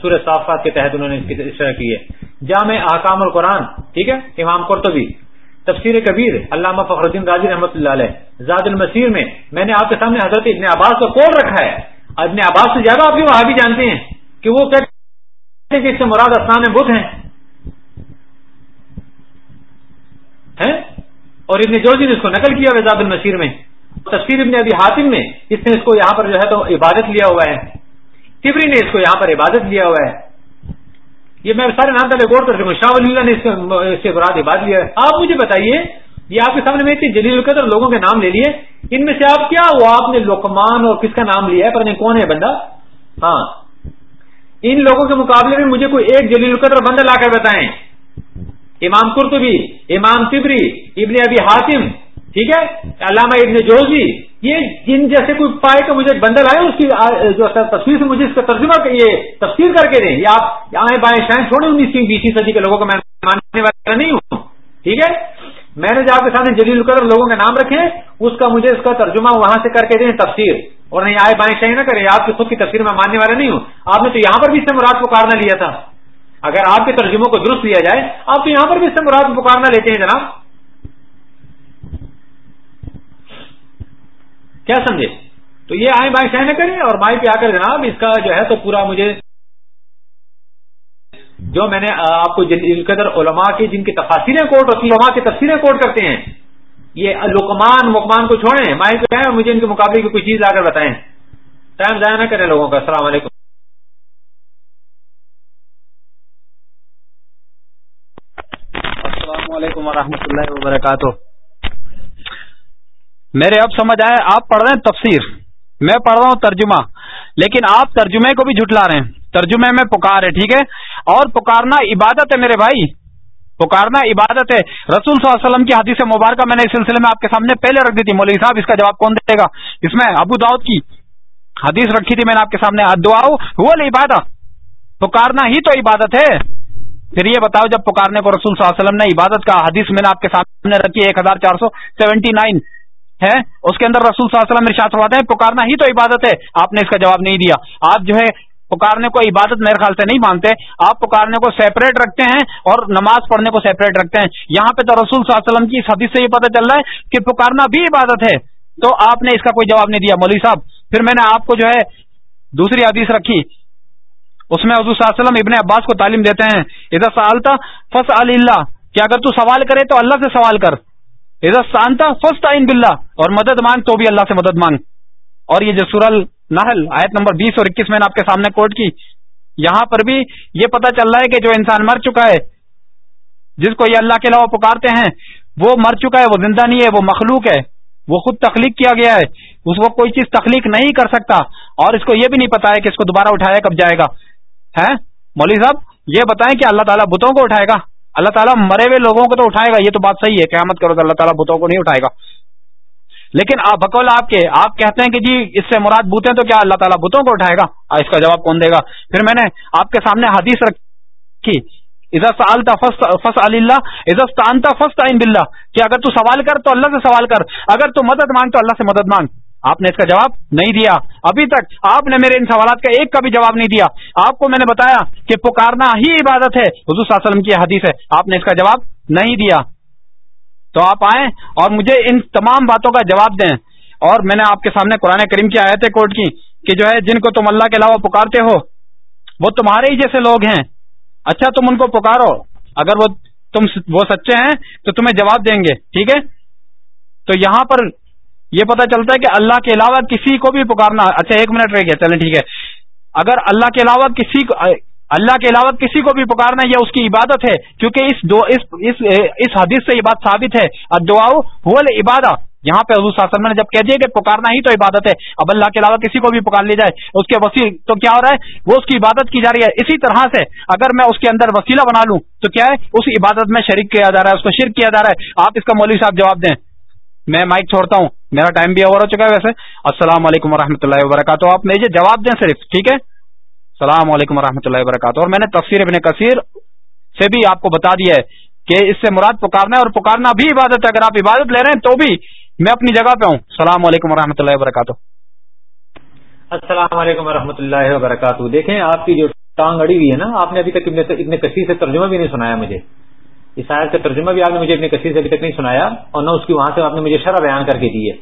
سورہ صافات کے تحت انہوں نے اشرا کی ہے۔ جامع احکام القرآن، ٹھیک ہے؟ امام قرطبی تفسیر کبیر، علامہ فخر الدین راضی رحمۃ اللہ علیہ، زاد المسیر میں میں نے آپ کے سامنے حضرت ابن عباس کو کون رکھا ہے۔ ابن عباس سے زیادہ آپ بھی وہاں بھی جانتے ہیں کہ وہ کہتے ہیں اس سے مراد اسلام بدھ ہیں۔ اور ابن جوزی نے اس کو نقل کیا وزاد النصیر میں۔ تفسیر ابن ابھی حاتم میں اس نے اس کو یہاں پر جو ہے تو عبادت لیا ہوا ہے۔ تبری نے اس کو یہاں پر عبادت لیا ہوا ہے۔ یہ میں سارے نام پہلے غور کر سکوں، شاہ ولی اللہ نے اس سے براد عبادت لیا ہے۔ آپ مجھے بتائیے، یہ آپ کے سامنے میں اتنی جلیل القدر لوگوں کے نام لے لیے، ان میں سے آپ کیا وہ آپ نے لوکمان اور کس کا نام لیا ہے؟ پر نہیں کون ہے بندہ؟ ہاں۔ ان لوگوں کے مقابلے میں مجھے کوئی ایک جلیل القدر بندہ لا کر بتائیں۔ امام قرطبی، امام تبری ابن ابی حاتم ٹھیک ہے؟ علامہ ابن جوزی، یہ جن جیسے کوئی پائے تو مجھے بندل آئے، اس کی جو تصویر سے مجھے اس کا ترجمہ یہ تفصیل کر کے دیں۔ یا آپ آئیں بائیں شائن چھوڑیں انیسویں بیسویں صدی کے لوگوں کو، میں ماننے والا نہیں ہوں۔ ٹھیک ہے؟ میں نے جو آپ کے سامنے جلیل القدر لوگوں کے نام رکھے، اس کا مجھے اس کا ترجمہ وہاں سے کر کے دیں تفسیر۔ اور نہیں آئے بائیں شائن نہ کریں، آپ کی خود کی تفسیر میں ماننے والا نہیں ہوں۔ آپ نے تو یہاں پر بھی اس سے مراد پکارنا لیا تھا۔ اگر آپ کے ترجموں کو درست لیا جائے، آپ تو یہاں پر بھی اس سے مراد پکارنا لیتے ہیں جناب۔ کیا سمجھے؟ تو یہ آئیں بائیں شائن نہ کریں اور مائی پہ آ کر جناب، اس کا جو ہے تو پورا مجھے جو میں نے آپ کو قدر علماء کی جن کی تفاصریں کوٹ ہوتی علماء کی تفصیلیں کوٹ کرتے ہیں۔ یہ لکمان مکمان کو چھوڑیں مائی پہ آئیں مجھے ان کے مقابلے کی کوئی چیز لا کر بتائیں۔ ٹائم ضائع نہ کریں لوگوں کا، السلام علیکم۔ السلام علیکم ورحمۃ اللہ وبرکاتہ۔ میرے اب سمجھ آئے، آپ پڑھ رہے ہیں تفسیر۔ میں پڑھ رہا ہوں ترجمہ، لیکن آپ ترجمے کو بھی جھٹلا رہے ہیں۔ ترجمے میں پکار ہے، ٹھیک ہے؟ اور پکارنا عبادت ہے میرے بھائی۔ پکارنا عبادت ہے۔ رسول صلی اللہ علیہ وسلم کی حدیث مبارکہ میں نے اس سلسلے میں آپ کے سامنے پہلے رکھ دی تھی۔ مولوی صاحب، اس کا جواب کون دے گا؟ اس میں ابو داؤد کی حدیث رکھی تھی، میں نے آپ کے سامنے۔ دعا وہ عبادت پکارنا ہی تو عبادت ہے۔ پھر یہ بتاؤ، جب پکارنے کو رسول صلی اللہ علیہ وسلم نے عبادت کا حدیث میں نے آپ کے سامنے رکھی ایک ہزار چار سو سیونٹی نائن۔ ہے، اس کے اندر رسول صلی اللہ علیہ وسلم ارشاد فرماتے ہیں، پکارنا ہی تو عبادت ہے۔ آپ نے اس کا جواب نہیں دیا۔ آپ جو ہے، پکارنے کو عبادت میرے خیال سے نہیں مانتے۔ آپ پکارنے کو سیپریٹ رکھتے ہیں اور نماز پڑھنے کو سیپریٹ رکھتے ہیں۔ یہاں پہ تو رسول صلی اللہ علیہ وسلم کی اس حدیث سے یہ پتہ چل رہا ہے کہ پکارنا بھی عبادت ہے۔ تو آپ نے اس کا کوئی جواب نہیں دیا، مولوی صاحب۔ پھر میں نے آپ کو جو ہے دوسری حدیث رکھی۔ اس میں حضور صلی اللہ علیہ وسلم ابن عباس کو تعلیم دیتے ہیں۔ ادھر سالتا فص اللہ، کہ اگر تو سوال کرے تو اللہ سے سوال کر۔ سانتا فسٹ آئین بلّہ اور مدد مانگ تو بھی اللہ سے مدد مانگ۔ اور یہ جو سورل نحل آیت نمبر بیس اور اکیس میں نے آپ کے سامنے کوٹ کی، یہاں پر بھی یہ پتا چل رہا ہے کہ جو انسان مر چکا ہے، جس کو یہ اللہ کے علاوہ پکارتے ہیں، وہ مر چکا ہے، وہ زندہ نہیں ہے، وہ مخلوق ہے۔ وہ خود تخلیق کیا گیا ہے۔ اس وقت کوئی چیز تخلیق نہیں کر سکتا، اور اس کو یہ بھی نہیں پتا ہے کہ اس کو دوبارہ اٹھایا کب جائے گا۔ ہے مولوی صاحب، یہ بتائیں کہ اللہ تعالیٰ بتوں کو اٹھائے گا؟ اللہ تعالیٰ مرے ہوئے لوگوں کو تو اٹھائے گا، یہ تو بات صحیح ہے، قیامت کرو تو اللہ تعالیٰ بتوں کو نہیں اٹھائے گا۔ لیکن آپ بکول، آپ کے، آپ کہتے ہیں کہ جی اس سے مراد بوتے تو کیا اللہ تعالیٰ بتوں کو اٹھائے گا؟ اس کا جواب کون دے گا؟ پھر میں نے آپ کے سامنے حدیث رکھی عزت سالتا فس اللہ عزت آنتا فس بلّہ کہ اگر تو سوال کر تو اللہ سے سوال کر، اگر تو مدد مانگ تو اللہ سے مدد مانگ۔ آپ نے اس کا جواب نہیں دیا۔ ابھی تک آپ نے میرے ان سوالات کا ایک کا بھی جواب نہیں دیا۔ آپ کو میں نے بتایا کہ پکارنا ہی عبادت ہے۔ حضور صلی اللہ علیہ وسلم کی حدیث ہے۔ آپ نے اس کا جواب نہیں دیا۔ تو آپ آئیں اور مجھے ان تمام باتوں کا جواب دیں۔ اور میں نے آپ کے سامنے قرآن کریم کی آیت کوٹ کی کہ جو ہے جن کو تم اللہ کے علاوہ پکارتے ہو، وہ تمہارے ہی جیسے لوگ ہیں۔ اچھا تم ان کو پکارو۔ اگر وہ تم وہ سچے ہیں تو تمہیں جواب دیں گے۔ ٹھیک ہے؟ تو یہاں پر یہ پتا چلتا ہے کہ اللہ کے علاوہ کسی کو بھی پکارنا اچھا ایک منٹ رہ گیا چلیں ٹھیک ہے۔ اگر اللہ کے علاوہ کسی کو اللہ کے علاوہ کسی کو بھی پکارنا یہ اس کی عبادت ہے کیونکہ اس دو اس اس, اس حدیث سے یہ بات ثابت ہے۔ دعاؤ حول عبادت یہاں پہ حضور صاحب نے جب کہہ دیا کہ پکارنا ہی تو عبادت ہے اب اللہ کے علاوہ کسی کو بھی پکار لی جائے اس کے وسیع تو کیا ہو رہا ہے؟ وہ اس کی عبادت کی جا رہی ہے۔ اسی طرح سے اگر میں اس کے اندر وسیلہ بنا لوں تو کیا ہے؟ اس عبادت میں شریک کیا جا رہا ہے اس کو شرک کیا جا رہا ہے۔ آپ اس کا مولوی صاحب جواب دیں۔ میں مائک چھوڑتا ہوں۔ میرا ٹائم بھی اوور ہو چکا ہے ویسے۔ السلام علیکم ورحمۃ اللہ وبرکاتہ۔ آپ مجھے جواب دیں صرف، ٹھیک ہے؟ السلام علیکم ورحمۃ اللہ وبرکاتہ۔ اور میں نے تفسیر ابن کثیر سے بھی آپ کو بتا دیا ہے کہ اس سے مراد پکارنا ہے اور پکارنا بھی عبادت ہے۔ اگر آپ عبادت لے رہے ہیں تو بھی میں اپنی جگہ پہ ہوں۔ السلام علیکم ورحمۃ اللہ وبرکاتہ۔ السلام علیکم ورحمۃ اللہ وبرکاتہ۔ دیکھیں، آپ کی جو ٹانگ اڑی ہوئی ہے نا، آپ نے ابھی تک ابن کثیر سے ترجمہ بھی نہیں سنایا مجھے۔ اس آیت کا ترجمہ بھی آپ نے مجھے ابن کثیر سے ابھی تک نہیں سنایا اور نہ اس کی وہاں سے آپ نے مجھے شرح بیان کر کے دی ہے۔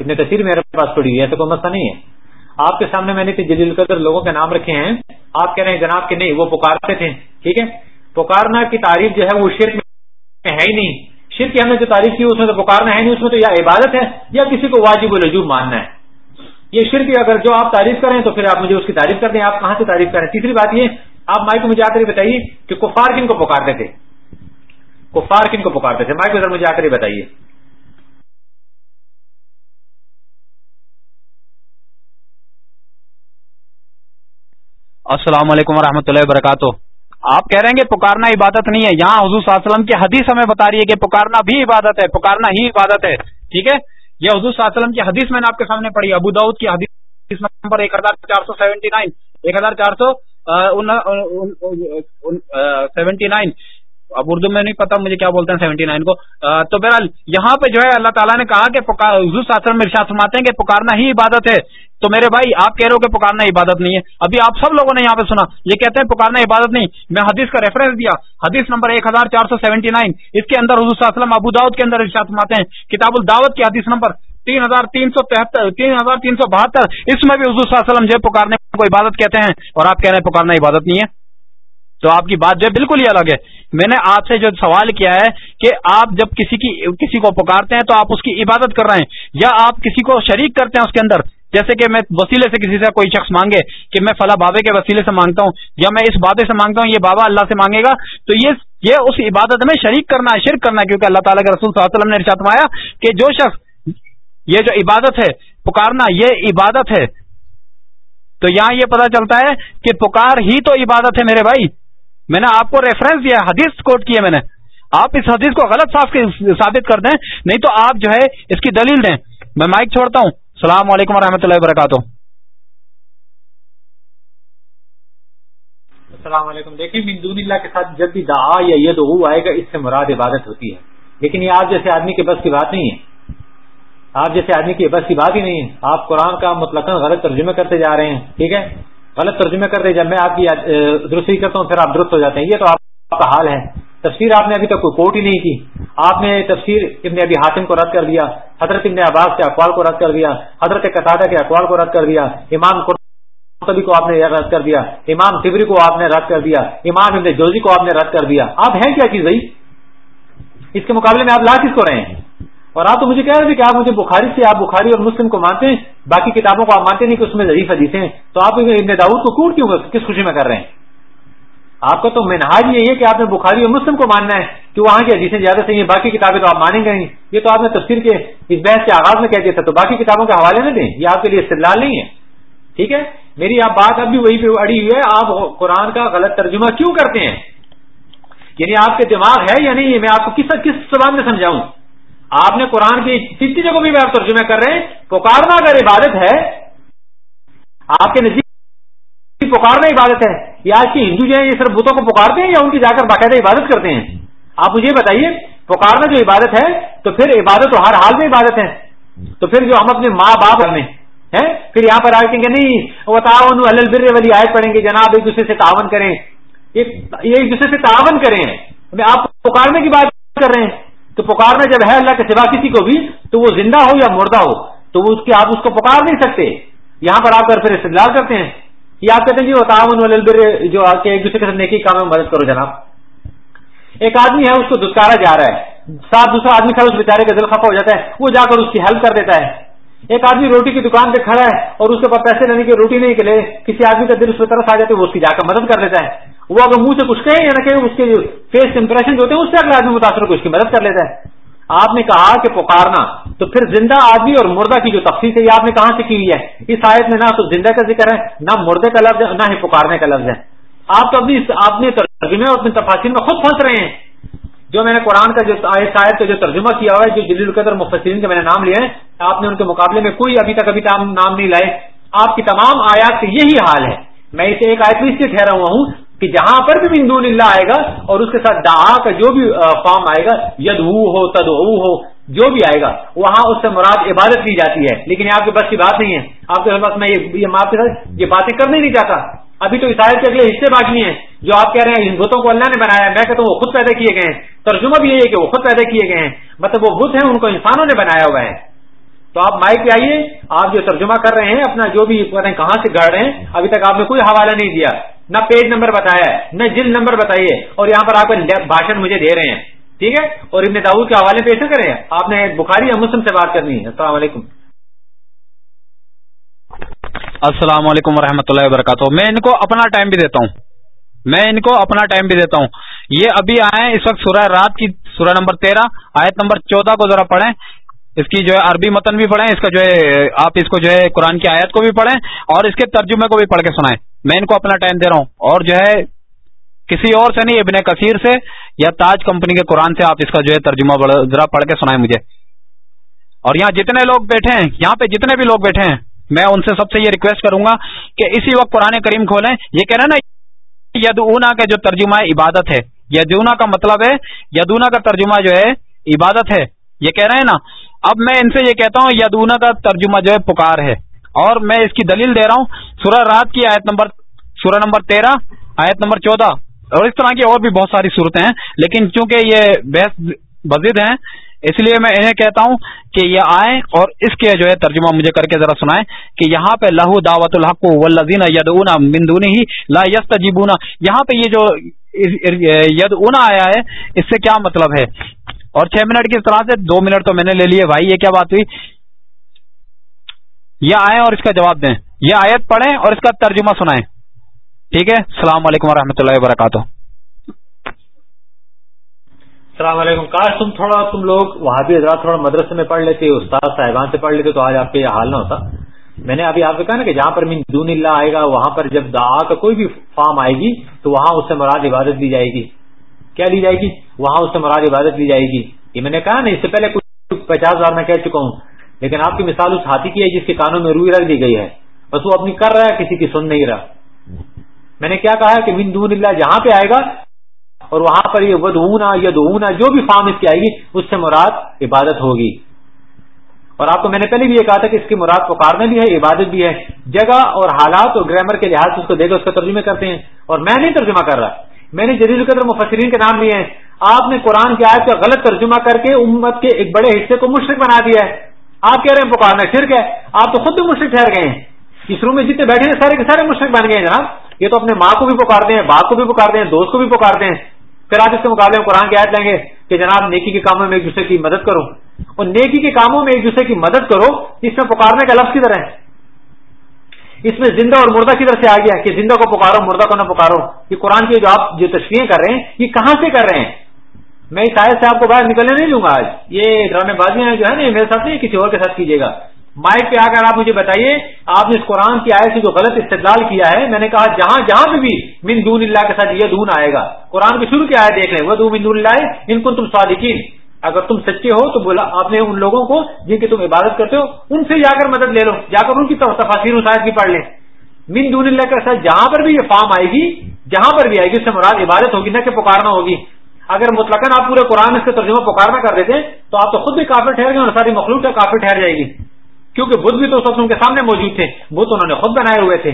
ابن کثیر میرے پاس پڑی ہوئی ہے، ایسا کوئی مسئلہ نہیں ہے۔ آپ کے سامنے میں نے جلیل قدر لوگوں کے نام رکھے ہیں۔ آپ کہہ رہے ہیں جناب کہ نہیں، وہ پکارتے تھے۔ ٹھیک ہے؟ پکارنا کی تعریف جو ہے وہ شرک میں ہے ہی نہیں۔ شرک کی ہم نے جو تعریف کی، اس میں تو پکارنا ہے نہیں، اس میں تو یا عبادت ہے یا کسی کو واجب الجوب ماننا ہے۔ یہ شرک اگر جو آپ تعریف کریں تو پھر آپ مجھے اس کی تعریف کر دیں۔ آپ کہاں سے تعریف کریں تیسری بات یہ آپ مائک مجھے آ کر بتائیے کہ کفار کن کو پکارتے تھے؟ کفار کن کو پکارتے تھے۔ مائک ادھر مجھے آ کر بتائیے۔ السلام علیکم و اللہ وبرکاتہ۔ آپ کہہ رہے ہیں کہ پکارنا عبادت نہیں ہے۔ یہاں حضور صلی اللہ علیہ وسلم کی حدیث ہمیں بتا رہی ہے کہ پکارنا بھی عبادت ہے، پکارنا ہی عبادت ہے۔ ٹھیک ہے؟ یہ حضور صلی اللہ علیہ وسلم کی حدیث میں نے آپ کے سامنے پڑھی۔ ابو داود کی حدیث نمبر ایک ہزار چار سو سیونٹی نائن۔ ایک ہزار چار سو سیونٹی نائن۔ اب اردو میں نہیں پتا، مجھے کیا بولتے ہیں سیونٹی نائن کو۔ تو بہرحال یہاں پہ جو ہے اللہ تعالیٰ نے کہا کہ حضور شاستر میں ارشاد فرماتے ہیں کہ پکارنا ہی عبادت ہے۔ تو میرے بھائی، آپ کہہ رہے ہو کہ پکارنا عبادت نہیں ہے۔ ابھی آپ سب لوگوں نے یہاں پہ سنا، یہ کہتے ہیں پکارنا عبادت نہیں۔ میں حدیث کا ریفرنس دیا۔ حدیث نمبر ایک ہزار چار سو سیونٹی نائن اس کے اندر حضور وسلم ابو داؤد کے اندر ارشاد فرماتے ہیں۔ کتاب الدعوت کی حدیث نمبر تین ہزار تین سو تہتر، تین ہزار تین سو بہتر۔ اس میں بھی حضور وسلم جو پکارنے کو عبادت کہتے ہیں اور آپ کہہ رہے ہیں پکارنا عبادت نہیں ہے۔ تو آپ کی بات جو ہے بالکل ہی الگ ہے۔ میں نے آپ سے جو سوال کیا ہے کہ آپ جب کسی کی، کسی کو پکارتے ہیں تو آپ اس کی عبادت کر رہے ہیں، یا آپ کسی کو شریک کرتے ہیں اس کے اندر۔ جیسے کہ میں وسیلے سے کسی سے کوئی شخص مانگے کہ میں فلاں بابے کے وسیلے سے مانگتا ہوں، یا میں اس بابے سے مانگتا ہوں، یہ بابا اللہ سے مانگے گا، تو یہ یہ اس عبادت میں شریک کرنا ہے، شرک کرنا ہے، کیونکہ اللہ تعالیٰ کے رسول صلی اللہ علیہ وسلم نے ارشاد مایا کہ جو شخص، یہ جو عبادت ہے، پکارنا یہ عبادت ہے۔ تو یہاں یہ پتا چلتا ہے کہ پکار ہی تو عبادت ہے میرے بھائی۔ میں نے آپ کو ریفرنس دیا حدیث کوٹ کی ہے میں نے۔ آپ اس حدیث کو غلط صاف ثابت کر دیں، نہیں تو آپ جو ہے اس کی دلیل دیں۔ میں مائک چھوڑتا ہوں۔ السلام علیکم و اللہ وبرکاتہ۔ السلام علیکم۔ دیکھیں مندون اللہ کے ساتھ جب بھی دعا یا یہ تو آئے گا، اس سے مراد عبادت ہوتی ہے۔ لیکن یہ آپ جیسے آدمی کے بس کی بات نہیں ہے۔ آپ جیسے آدمی کی بس کی بات ہی نہیں ہے۔ آپ قرآن کا مطلق غلط ترجمے کرتے جا رہے ہیں، ٹھیک ہے؟ غلط ترجمے کرتے جب میں آپ کی درستی کرتا ہوں، پھر آپ درست ہو جاتے ہیں۔ یہ تو آپ کا حال ہے۔ تفسیر آپ نے ابھی تک کوئی کوٹ ہی نہیں کی۔ آپ نے تفسیر ابن ابھی حاتم کو رد کر دیا، حضرت ابن عباس کے اقوال کو رد کر دیا، حضرت قطادہ کے اقوال کو رد کر دیا، امام قرطبی کو آپ نے رد کر دیا، امام تبری کو آپ نے رد کر دیا، امام ابن جوزی کو آپ نے رد کر دیا۔ آپ ہیں کیا چیز بھائی؟ اس کے مقابلے میں آپ لا کس کو رہے ہیں؟ اور آپ تو مجھے کہہ رہے تھے کہ آپ مجھے بخاری سے، آپ بخاری اور مسلم کو مانتے ہیں، باقی کتابوں کو آپ مانتے نہیں کہ اس میں ضعیف حدیث ہیں۔ تو آپ ابن داود کو کوٹ کیوں کس خوشی میں کر رہے ہیں؟ آپ کا تو منہاج یہ ہے کہ آپ نے بخاری اور مسلم کو ماننا ہے کہ وہاں کی حدیثیں زیادہ صحیح ہیں، باقی کتابیں تو آپ مانیں گے نہیں۔ یہ تو آپ نے تفسیر کے اس بحث کے آغاز میں کہہ دیا تھا۔ تو باقی کتابوں کے حوالے نہ دیں، یہ آپ کے لیے استدلال نہیں ہے۔ ٹھیک ہے؟ میری آپ بات اب بھی وہی پہ اڑی ہوئی ہے۔ آپ قرآن کا غلط ترجمہ کیوں کرتے ہیں؟ یعنی آپ کے دماغ ہے یا نہیں؟ میں آپ کو کس کس سوال میں سمجھاؤں؟ آپ نے قرآن کی کتنی جگہ بھی آپ ترجمہ کر رہے ہیں؟ پکارنا اگر عبادت ہے، آپ کے نزدیک پکارنا عبادت ہے یا آج کی ہندو جو ہے یہ صرف بتوں کو پکارتے ہیں یا ان کی جا کر باقاعدہ عبادت کرتے ہیں؟ آپ مجھے بتائیے، پکارنا جو عبادت ہے، تو پھر عبادت تو ہر حال میں عبادت ہے۔ تو پھر جو ہم اپنے ماں باپ کرنے ہیں، پھر یہاں پر آئے گے، نہیں وہ تعاون البر والی آیت پڑھیں گے، جناب، ایک دوسرے سے تعاون کریں۔ ایک دوسرے سے تعاون کریں۔ آپ پکارنے کی بات کر رہے ہیں۔ تو پکارنا جب ہے اللہ کے سوا کسی کو بھی، تو وہ زندہ ہو یا مردہ ہو، تو اس کی آپ اس کو پکار نہیں سکتے۔ یہاں پر آپ پھر استدلال کرتے ہیں۔ یہ آپ کہتے ہیں جی وہ تعاون جو آ کے ایک دوسرے کے ساتھ نیکی کام میں مدد کرو جناب۔ ایک آدمی ہے، اس کو دسکارا جا رہا ہے۔ ساتھ دوسرا آدمی کھڑا اس بیچارے کا دل خفا ہو جاتا ہے۔ وہ جا کر اس کی ہیلپ کر دیتا ہے۔ ایک آدمی روٹی کی دکان پہ کھڑا ہے اور اس کے پاس پیسے لینے کی روٹی نہیں کے لیے کسی آدمی کا دل اس پہ طرف آ جاتے وہ اس کی جا کر مدد کر دیتا ہے۔ وہ اگر منہ سے کچھ کہیں یا نہ کہیں اس کے جو فیس امپریشن ہوتے ہیں، اس سے اگر آدمی متاثر ہو اس کی مدد کر لیتا ہے۔ آپ نے کہا کہ پکارنا، تو پھر زندہ آدمی اور مردہ کی جو تفصیل ہے یہ آپ نے کہاں سے کی ہوئی ہے؟ اس آیت میں نہ تو زندہ کا ذکر ہے، نہ مردے کا لفظ ہے نہ ہی پکارنے کا لفظ ہے۔ آپ تو اپنی ترجمے اور اپنی تفاصر میں خود پھنس رہے ہیں۔ جو میں نے قرآن کا جو آیت کا جو ترجمہ کیا ہوا ہے، جو جلیل القدر مفسرین کے میں نے نام لیا ہے، آپ نے ان کے مقابلے میں کوئی ابھی تک ابھی نام نہیں لائے۔ آپ کی تمام آیات سے یہی حال ہے۔ میں اسے ایک آیت میں اس لیے ٹھہرا ہوا ہوں کہ جہاں پر بھی مندون اللہ آئے گا اور اس کے ساتھ دعا کا جو بھی فارم آئے گا ید ہو تد ہو، جو بھی آئے گا، وہاں اس سے مراد عبادت کی جاتی ہے۔ لیکن یہ آپ کے بس کی بات نہیں ہے۔ آپ کے پاس میں یہ آپ کے ساتھ یہ باتیں کرنے نہیں چاہتا۔ ابھی تو عیسائی کے اگلے حصے باقی ہیں۔ جو آپ کہہ رہے ہیں، ان بتوں کو اللہ نے بنایا میں کہتا ہوں وہ خود پیدا کیے گئے ہیں۔ ترجمہ بھی یہ ہے کہ وہ خود پیدا کیے گئے ہیں۔ مطلب وہ بت ہیں، ان کو انسانوں نے بنایا ہوا ہے۔ تو آپ مائک پہ آئیے، آپ جو ترجمہ کر رہے ہیں، اپنا جو بھی کہاں سے گڑ رہے ہیں، ابھی تک آپ نے کوئی حوالہ نہیں دیا، نہ پیج نمبر بتایا نہ جل نمبر بتائیے، اور یہاں پر آپ بھاشن مجھے دے رہے ہیں، ٹھیک ہے؟ اور ابن داؤد کے حوالے پہ ایسا کریں۔ آپ نے بخاری یا مسلم سے بات کرنی ہے۔ السلام علیکم۔ السلام علیکم و اللہ وبرکاتہ۔ میں ان کو اپنا ٹائم بھی دیتا ہوں۔ میں ان کو اپنا ٹائم بھی دیتا ہوں۔ یہ ابھی آئے اس وقت سورہ رات کی سورہ نمبر تیرہ، آیت نمبر چودہ کو ذرا پڑھیں۔ اس کی جو ہے عربی متن بھی پڑھیں، اس کا جو ہے، آپ اس کو جو ہے قرآن کی آیت کو بھی پڑھیں اور اس کے ترجمے کو بھی پڑھ کے سنائیں۔ میں ان کو اپنا ٹائم دے رہا ہوں۔ اور جو ہے، کسی اور سے نہیں، ابن کثیر سے یا تاج کمپنی کے قرآن سے آپ اس کا جو ہے ترجمہ ذرا پڑھ کے سنائیں مجھے۔ اور یہاں جتنے لوگ بیٹھے ہیں، یہاں پہ جتنے بھی لوگ بیٹھے ہیں، میں ان سے سب سے یہ ریکویسٹ کروں گا کہ اسی وقت قرآن کریم کھولیں۔ یہ کہہ رہے ہیں نا یدونا کا جو ترجمہ عبادت ہے۔ یدونا کا مطلب ہے یدونا کا ترجمہ جو ہے، عبادت ہے۔ یہ کہہ رہے ہیں نا اب میں ان سے یہ کہتا ہوں یدونا کا ترجمہ جو ہے پکار ہے۔ اور میں اس کی دلیل دے رہا ہوں۔ سورہ رات کی آیت نمبر، سورہ نمبر تیرہ، آیت نمبر چودہ۔ اور اس طرح کی اور بھی بہت ساری صورتیں ہیں، لیکن چونکہ یہ بحث بزد ہیں، اس لیے میں انہیں کہتا ہوں کہ یہ آئیں اور اس کے جو ہے ترجمہ مجھے کر کے ذرا سنائیں کہ یہاں پہ لہو دعوت الحق ولزین ید اونا مندونی ہی لا یس یہاں پہ یہ جو ید اونا آیا ہے، اس سے کیا مطلب ہے؟ اور چھ منٹ کی طرح سے دو منٹ تو میں نے لے لیے. بھائی، یہ کیا بات ہوئی؟ یہ آئیں اور اس کا جواب دیں. یہ آیت پڑھیں اور اس کا ترجمہ سنائیں. ٹھیک ہے؟ السلام علیکم و اللہ وبرکاتہ. السلام علیکم. کاش تم تھوڑا، تم لوگ وہاں بھی حضرات تھوڑا مدرسے میں پڑھ لیتے، استاد صاحبان سے پڑھ لیتے، تو آج آپ کا یہ حال نہ ہوتا. میں نے ابھی آپ سے کہا نا کہ جہاں پر من دون اللہ آئے گا، وہاں پر جب دعا کا کوئی بھی فارم آئے گی، تو وہاں اس سے مراد عبادت دی جائے گی. کیا دی جائے گی؟ وہاں اس سے مراد عبادت دی جائے گی۔ یہ میں نے کہا نا، اس سے پہلے کچھ پچاس ہزار میں کہہ چکا ہوں۔ لیکن آپ کی مثال اس ہاتھی کی ہے جس کے کانوں میں روئی رکھ دی گئی ہے۔ بس وہ اپنی کر رہا ہے، کسی کی سن نہیں رہا۔ میں نے کیا کہا کہ من دون اللہ جہاں پہ آئے گا اور وہاں پر یہ ودونا یا دونا جو بھی فارم اس کی آئے گی، اس سے مراد عبادت ہوگی۔ اور آپ کو میں نے پہلے بھی یہ کہا تھا کہ اس کی مراد پکارنے بھی ہے، عبادت بھی ہے۔ جگہ اور حالات اور گرامر کے لحاظ سے اس کو دے اس کا ترجمے کرتے ہیں۔ اور میں نہیں ترجمہ کر رہا۔ میں نے جدید القدر مفسرین کے نام لیے ہیں۔ آپ نے قرآن کی آیت کا غلط ترجمہ کر کے امت کے ایک بڑے حصے کو مشرق بنا دیا ہے۔ آپ کہہ رہے ہیں پکارنا شرک ہے۔ آپ تو خود بھی مشرق ٹھہر گئے ہیں۔ اس روم میں جتنے بیٹھے ہیں، سارے کے سارے مشرق بن گئے ہیں جناب۔ یہ تو اپنے ماں کو بھی پکارتے ہیں باپ کو بھی پکارتے ہیں دوست کو بھی پکارتے ہیں پھر آپ اس کے مقابلے میں قرآن کی آیت لیں گے کہ جناب نیکی کے کاموں میں ایک دوسرے کی مدد کرو۔ اور نیکی کے کاموں میں ایک دوسرے کی مدد کرو، اس میں پکارنے کا لفظ کدھر ہے؟ اس میں زندہ اور مردہ کدھر سے آ گیا کہ زندہ کو پکارو، مردہ کو نہ پکارو۔ یہ قرآن کی جو آپ جو تشریح کر رہے ہیں، یہ کہاں سے کر رہے ہیں؟ میں اس آیت سے آپ کو باہر نکلنے نہیں لوں گا آج۔ یہ ڈرامے بازیاں جو ہے نا میرے ساتھ نہیں، کسی اور کے ساتھ کیجیے گا۔ مائک پہ آ کر آپ مجھے بتائیے، آپ نے اس قرآن کی آئے سے جو غلط استدلال کیا ہے، میں نے کہا جہاں جہاں پہ بھی من دون اللہ کے ساتھ یہ دون آئے گا۔ قرآن کے شروع کیا ہے دیکھ لیں۔ وہ دون اللہ، ان کو تم صادقین۔ اگر تم سچے ہو تو بولا آپ نے ان لوگوں کو جن کی تم عبادت کرتے ہو، ان سے جا کر مدد لے لو، جا کر ان کی تفاصیر شاید کی پڑھ لیں۔ من دون اللہ کے ساتھ جہاں پر بھی یہ فارم آئے گی، جہاں پر بھی آئے گی، اس سے مراد عبادت ہوگی، نہ کہ پکارنا ہوگی۔ اگر مطلق آپ پورے قرآن اس کا ترجمہ پکارنا کر دیتے، تو آپ تو خود بھی کافی ٹھہر گئے اور ساری مخلوق کا کافی ٹھہر جائے گی۔ کیونکہ بدھ بھی تو سب ان کے سامنے موجود تھے، بدھ انہوں نے خود بنائے ہوئے تھے۔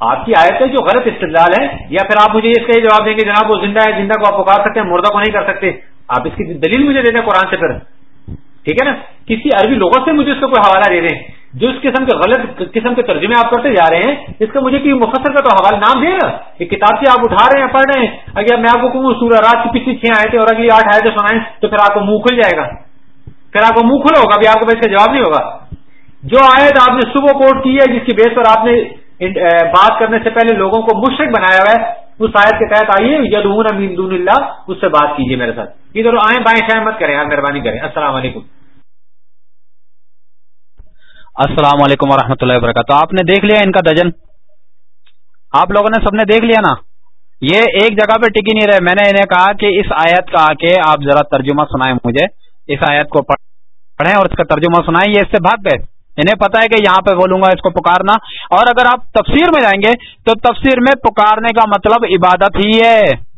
آپ کی آیت ہے جو غلط استدلال ہے، یا پھر آپ مجھے اس کا یہ جواب دیں گے، جناب وہ زندہ ہے، زندہ کو آپ پکار سکتے ہیں، مردہ کو نہیں کر سکتے۔ آپ اس کی دلیل مجھے دے دیں قرآن سے پھر۔ ٹھیک ہے نا؟ کسی عربی لوگوں سے مجھے اس کا کوئی حوالہ دے دیں۔ جو اس قسم کے غلط قسم کے ترجمے آپ کرتے جا رہے ہیں، اس کا مجھے کوئی مفسر کا تو حوالہ نام دے گا۔ یہ کتاب سے آپ اٹھا رہے ہیں، پڑھ رہے ہیں۔ اگر میں آپ کو کہوں سورہ رات کی پچھلی چھ آئے تھے اور اگلی آٹھ آئے تھے سنائیں تو پھر آپ کو منہ کھل جائے گا۔ پھر آپ کو منہ کھلا ہوگا، ابھی آپ کو اس کا جواب نہیں ہوگا۔ جو آیت آپ نے صبح کوٹ کی ہے، جس کی بیس پر آپ نے بات کرنے سے پہلے لوگوں کو مشرق بنایا ہوا ہے اس آیت کے تحت آئیے یدون امین اللہ، اس سے بات کیجیے میرے ساتھ۔ ادھر آئیں، بائیں شاید مت کریں آپ مہربانی کریں۔ السلام علیکم۔ السلام علیکم و اللہ وبرکاتہ۔ آپ نے دیکھ لیا ان کا دجن؟ آپ لوگوں نے سب نے دیکھ لیا نا؟ یہ ایک جگہ پہ ٹکی نہیں رہے۔ میں نے انہیں کہا کہ اس آیت کا آ کے آپ ذرا ترجمہ سنائیں مجھے۔ اس آیت کو پڑھیں اور اس کا ترجمہ سنائیں، یہ اس سے بھاگ گئے انہیں پتا ہے کہ یہاں پہ بولوں گا اس کو پکارنا۔ اور اگر آپ تفسیر میں جائیں گے تو تفسیر میں پکارنے کا مطلب عبادت ہی ہے۔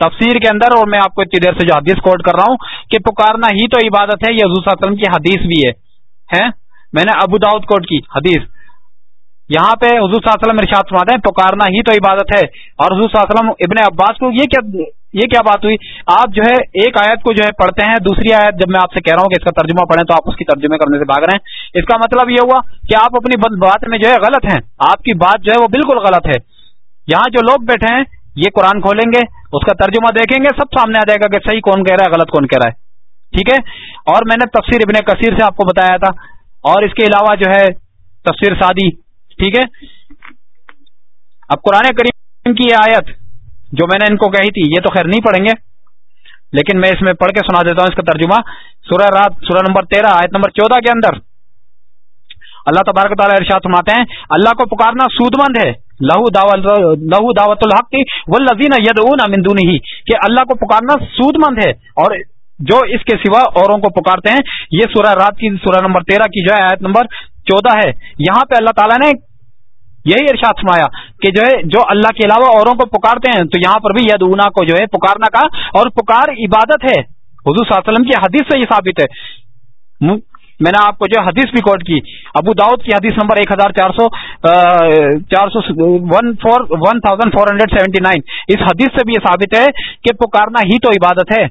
تفسیر کے اندر، اور میں آپ کو اتنی دیر سے جو حدیث کوٹ کر رہا ہوں کہ پکارنا ہی تو عبادت ہے۔ یہ حضور وسلم کی حدیث بھی ہے۔ میں نے ابو داؤد کوٹ کی حدیث۔ یہاں پہ حضور صلی اللہ علیہ وسلم ارشاد فرماتے ہیں، پکارنا ہی تو عبادت ہے۔ اور حضور صلی اللہ علیہ وسلم ابن عباس کو یہ کیا یہ کیا بات ہوئی؟ آپ جو ہے، ایک آیت کو جو ہے پڑھتے ہیں، دوسری آیت جب میں آپ سے کہہ رہا ہوں کہ اس کا ترجمہ پڑھیں تو آپ اس کی ترجمے کرنے سے بھاگ رہے ہیں۔ اس کا مطلب یہ ہوا کہ آپ اپنی بات میں جو ہے غلط ہیں۔ آپ کی بات جو ہے وہ بالکل غلط ہے۔ یہاں جو لوگ بیٹھے ہیں، یہ قرآن کھولیں گے، اس کا ترجمہ دیکھیں گے، سب سامنے آ جائے گا کہ صحیح کون کہہ رہا ہے، غلط کون کہہ رہا ہے۔ ٹھیک ہے؟ اور میں نے تفسیر ابن کثیر سے آپ کو بتایا تھا۔ اور اس کے علاوہ جو ہے، تفسیر سادی ٹھیک ہے؟ اب قرآن کریم کی یہ آیت جو میں نے ان کو کہی تھی، یہ تو خیر نہیں پڑھیں گے، لیکن میں اس میں پڑھ کے سنا دیتا ہوں اس کا ترجمہ۔ سورہ رات، سورہ نمبر تیرہ، آیت نمبر چودہ کے اندر۔ اللہ تبارک تعالیٰ ارشاد سناتے ہیں، اللہ کو پکارنا سود مند ہے۔ لہو دعوت لہو دعوت الحق کی وہ لذین ید اون ہی کہ اللہ کو پکارنا سود مند ہے۔ اور جو اس کے سوا اوروں کو پکارتے ہیں، یہ سورہ رات کی، سورہ نمبر تیرہ کی جو ہے، آیت نمبر چودہ ہے۔ یہاں پہ اللہ تعالیٰ نے یہی ارشاد سنایا کہ جو ہے، جو اللہ کے علاوہ اوروں کو پکارتے ہیں، تو یہاں پر بھی ید اونا کو جو ہے پکارنا کا اور پکار عبادت ہے۔ حضور صلی اللہ علیہ وسلم کی حدیث سے یہ ثابت ہے۔ میں نے آپ کو جو حدیث بھی کوٹ کی، ابو داؤد کی حدیث نمبر ایک ہزار چار سو چار سو one four, one thousand four hundred seventy nine. اس حدیث سے بھی یہ ثابت ہے کہ پکارنا ہی تو عبادت ہے۔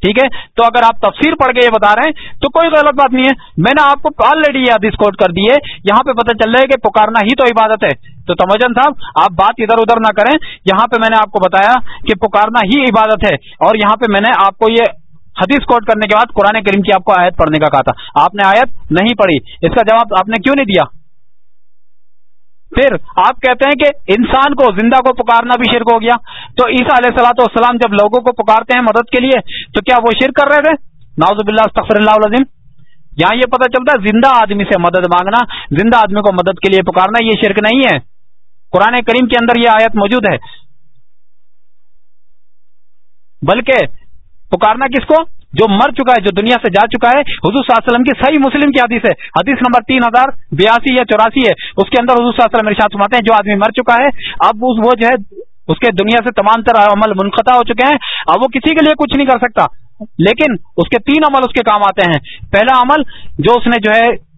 ٹھیک ہے؟ تو اگر آپ تفسیر پڑھ کے یہ بتا رہے ہیں، تو کوئی غلط بات نہیں ہے۔ میں نے آپ کو آلریڈی یہ حدیث کوٹ کر دی ہے۔ یہاں پہ پتہ چل رہا ہے کہ پکارنا ہی تو عبادت ہے۔ تو تمجن صاحب، آپ بات ادھر ادھر نہ کریں۔ یہاں پہ میں نے آپ کو بتایا کہ پکارنا ہی عبادت ہے۔ اور یہاں پہ میں نے آپ کو یہ حدیث کوٹ کرنے کے بعد قرآن کریم کی آپ کو آیت پڑھنے کا کہا تھا۔ آپ نے آیت نہیں پڑھی۔ اس کا جواب آپ نے کیوں نہیں دیا؟ پھر آپ کہتے ہیں کہ انسان کو زندہ کو پکارنا بھی شرک ہو گیا۔ تو عیسیٰ علیہ سلاۃ والسلام جب لوگوں کو پکارتے ہیں مدد کے لیے، تو کیا وہ شرک کر رہے تھے؟ نازب اللہ استغفر اللہ علیہ یہاں یہ پتہ چلتا ہے زندہ آدمی سے مدد مانگنا، زندہ آدمی کو مدد کے لیے پکارنا، یہ شرک نہیں ہے۔ قرآن کریم کے اندر یہ آیت موجود ہے۔ بلکہ پکارنا کس کو؟ جو مر چکا ہے، جو دنیا سے جا چکا ہے، حضور صلی اللہ علیہ وسلم کی صحیح مسلم کی حدیث ہے۔ حدیث نمبر تین ہزار بیاسی یا چوراسی ہے۔ اس کے اندر حضور صلی اللہ علیہ وسلم ارشاد سماتے ہیں، جو آدمی مر چکا ہے، اب وہ جو ہے، اس کے دنیا سے تمام طرح عمل منقطع ہو چکے ہیں۔ اب وہ کسی کے لیے کچھ نہیں کر سکتا۔ لیکن اس کے تین عمل اس کے کام آتے ہیں۔ پہلا عمل جو اس نے جو ہے،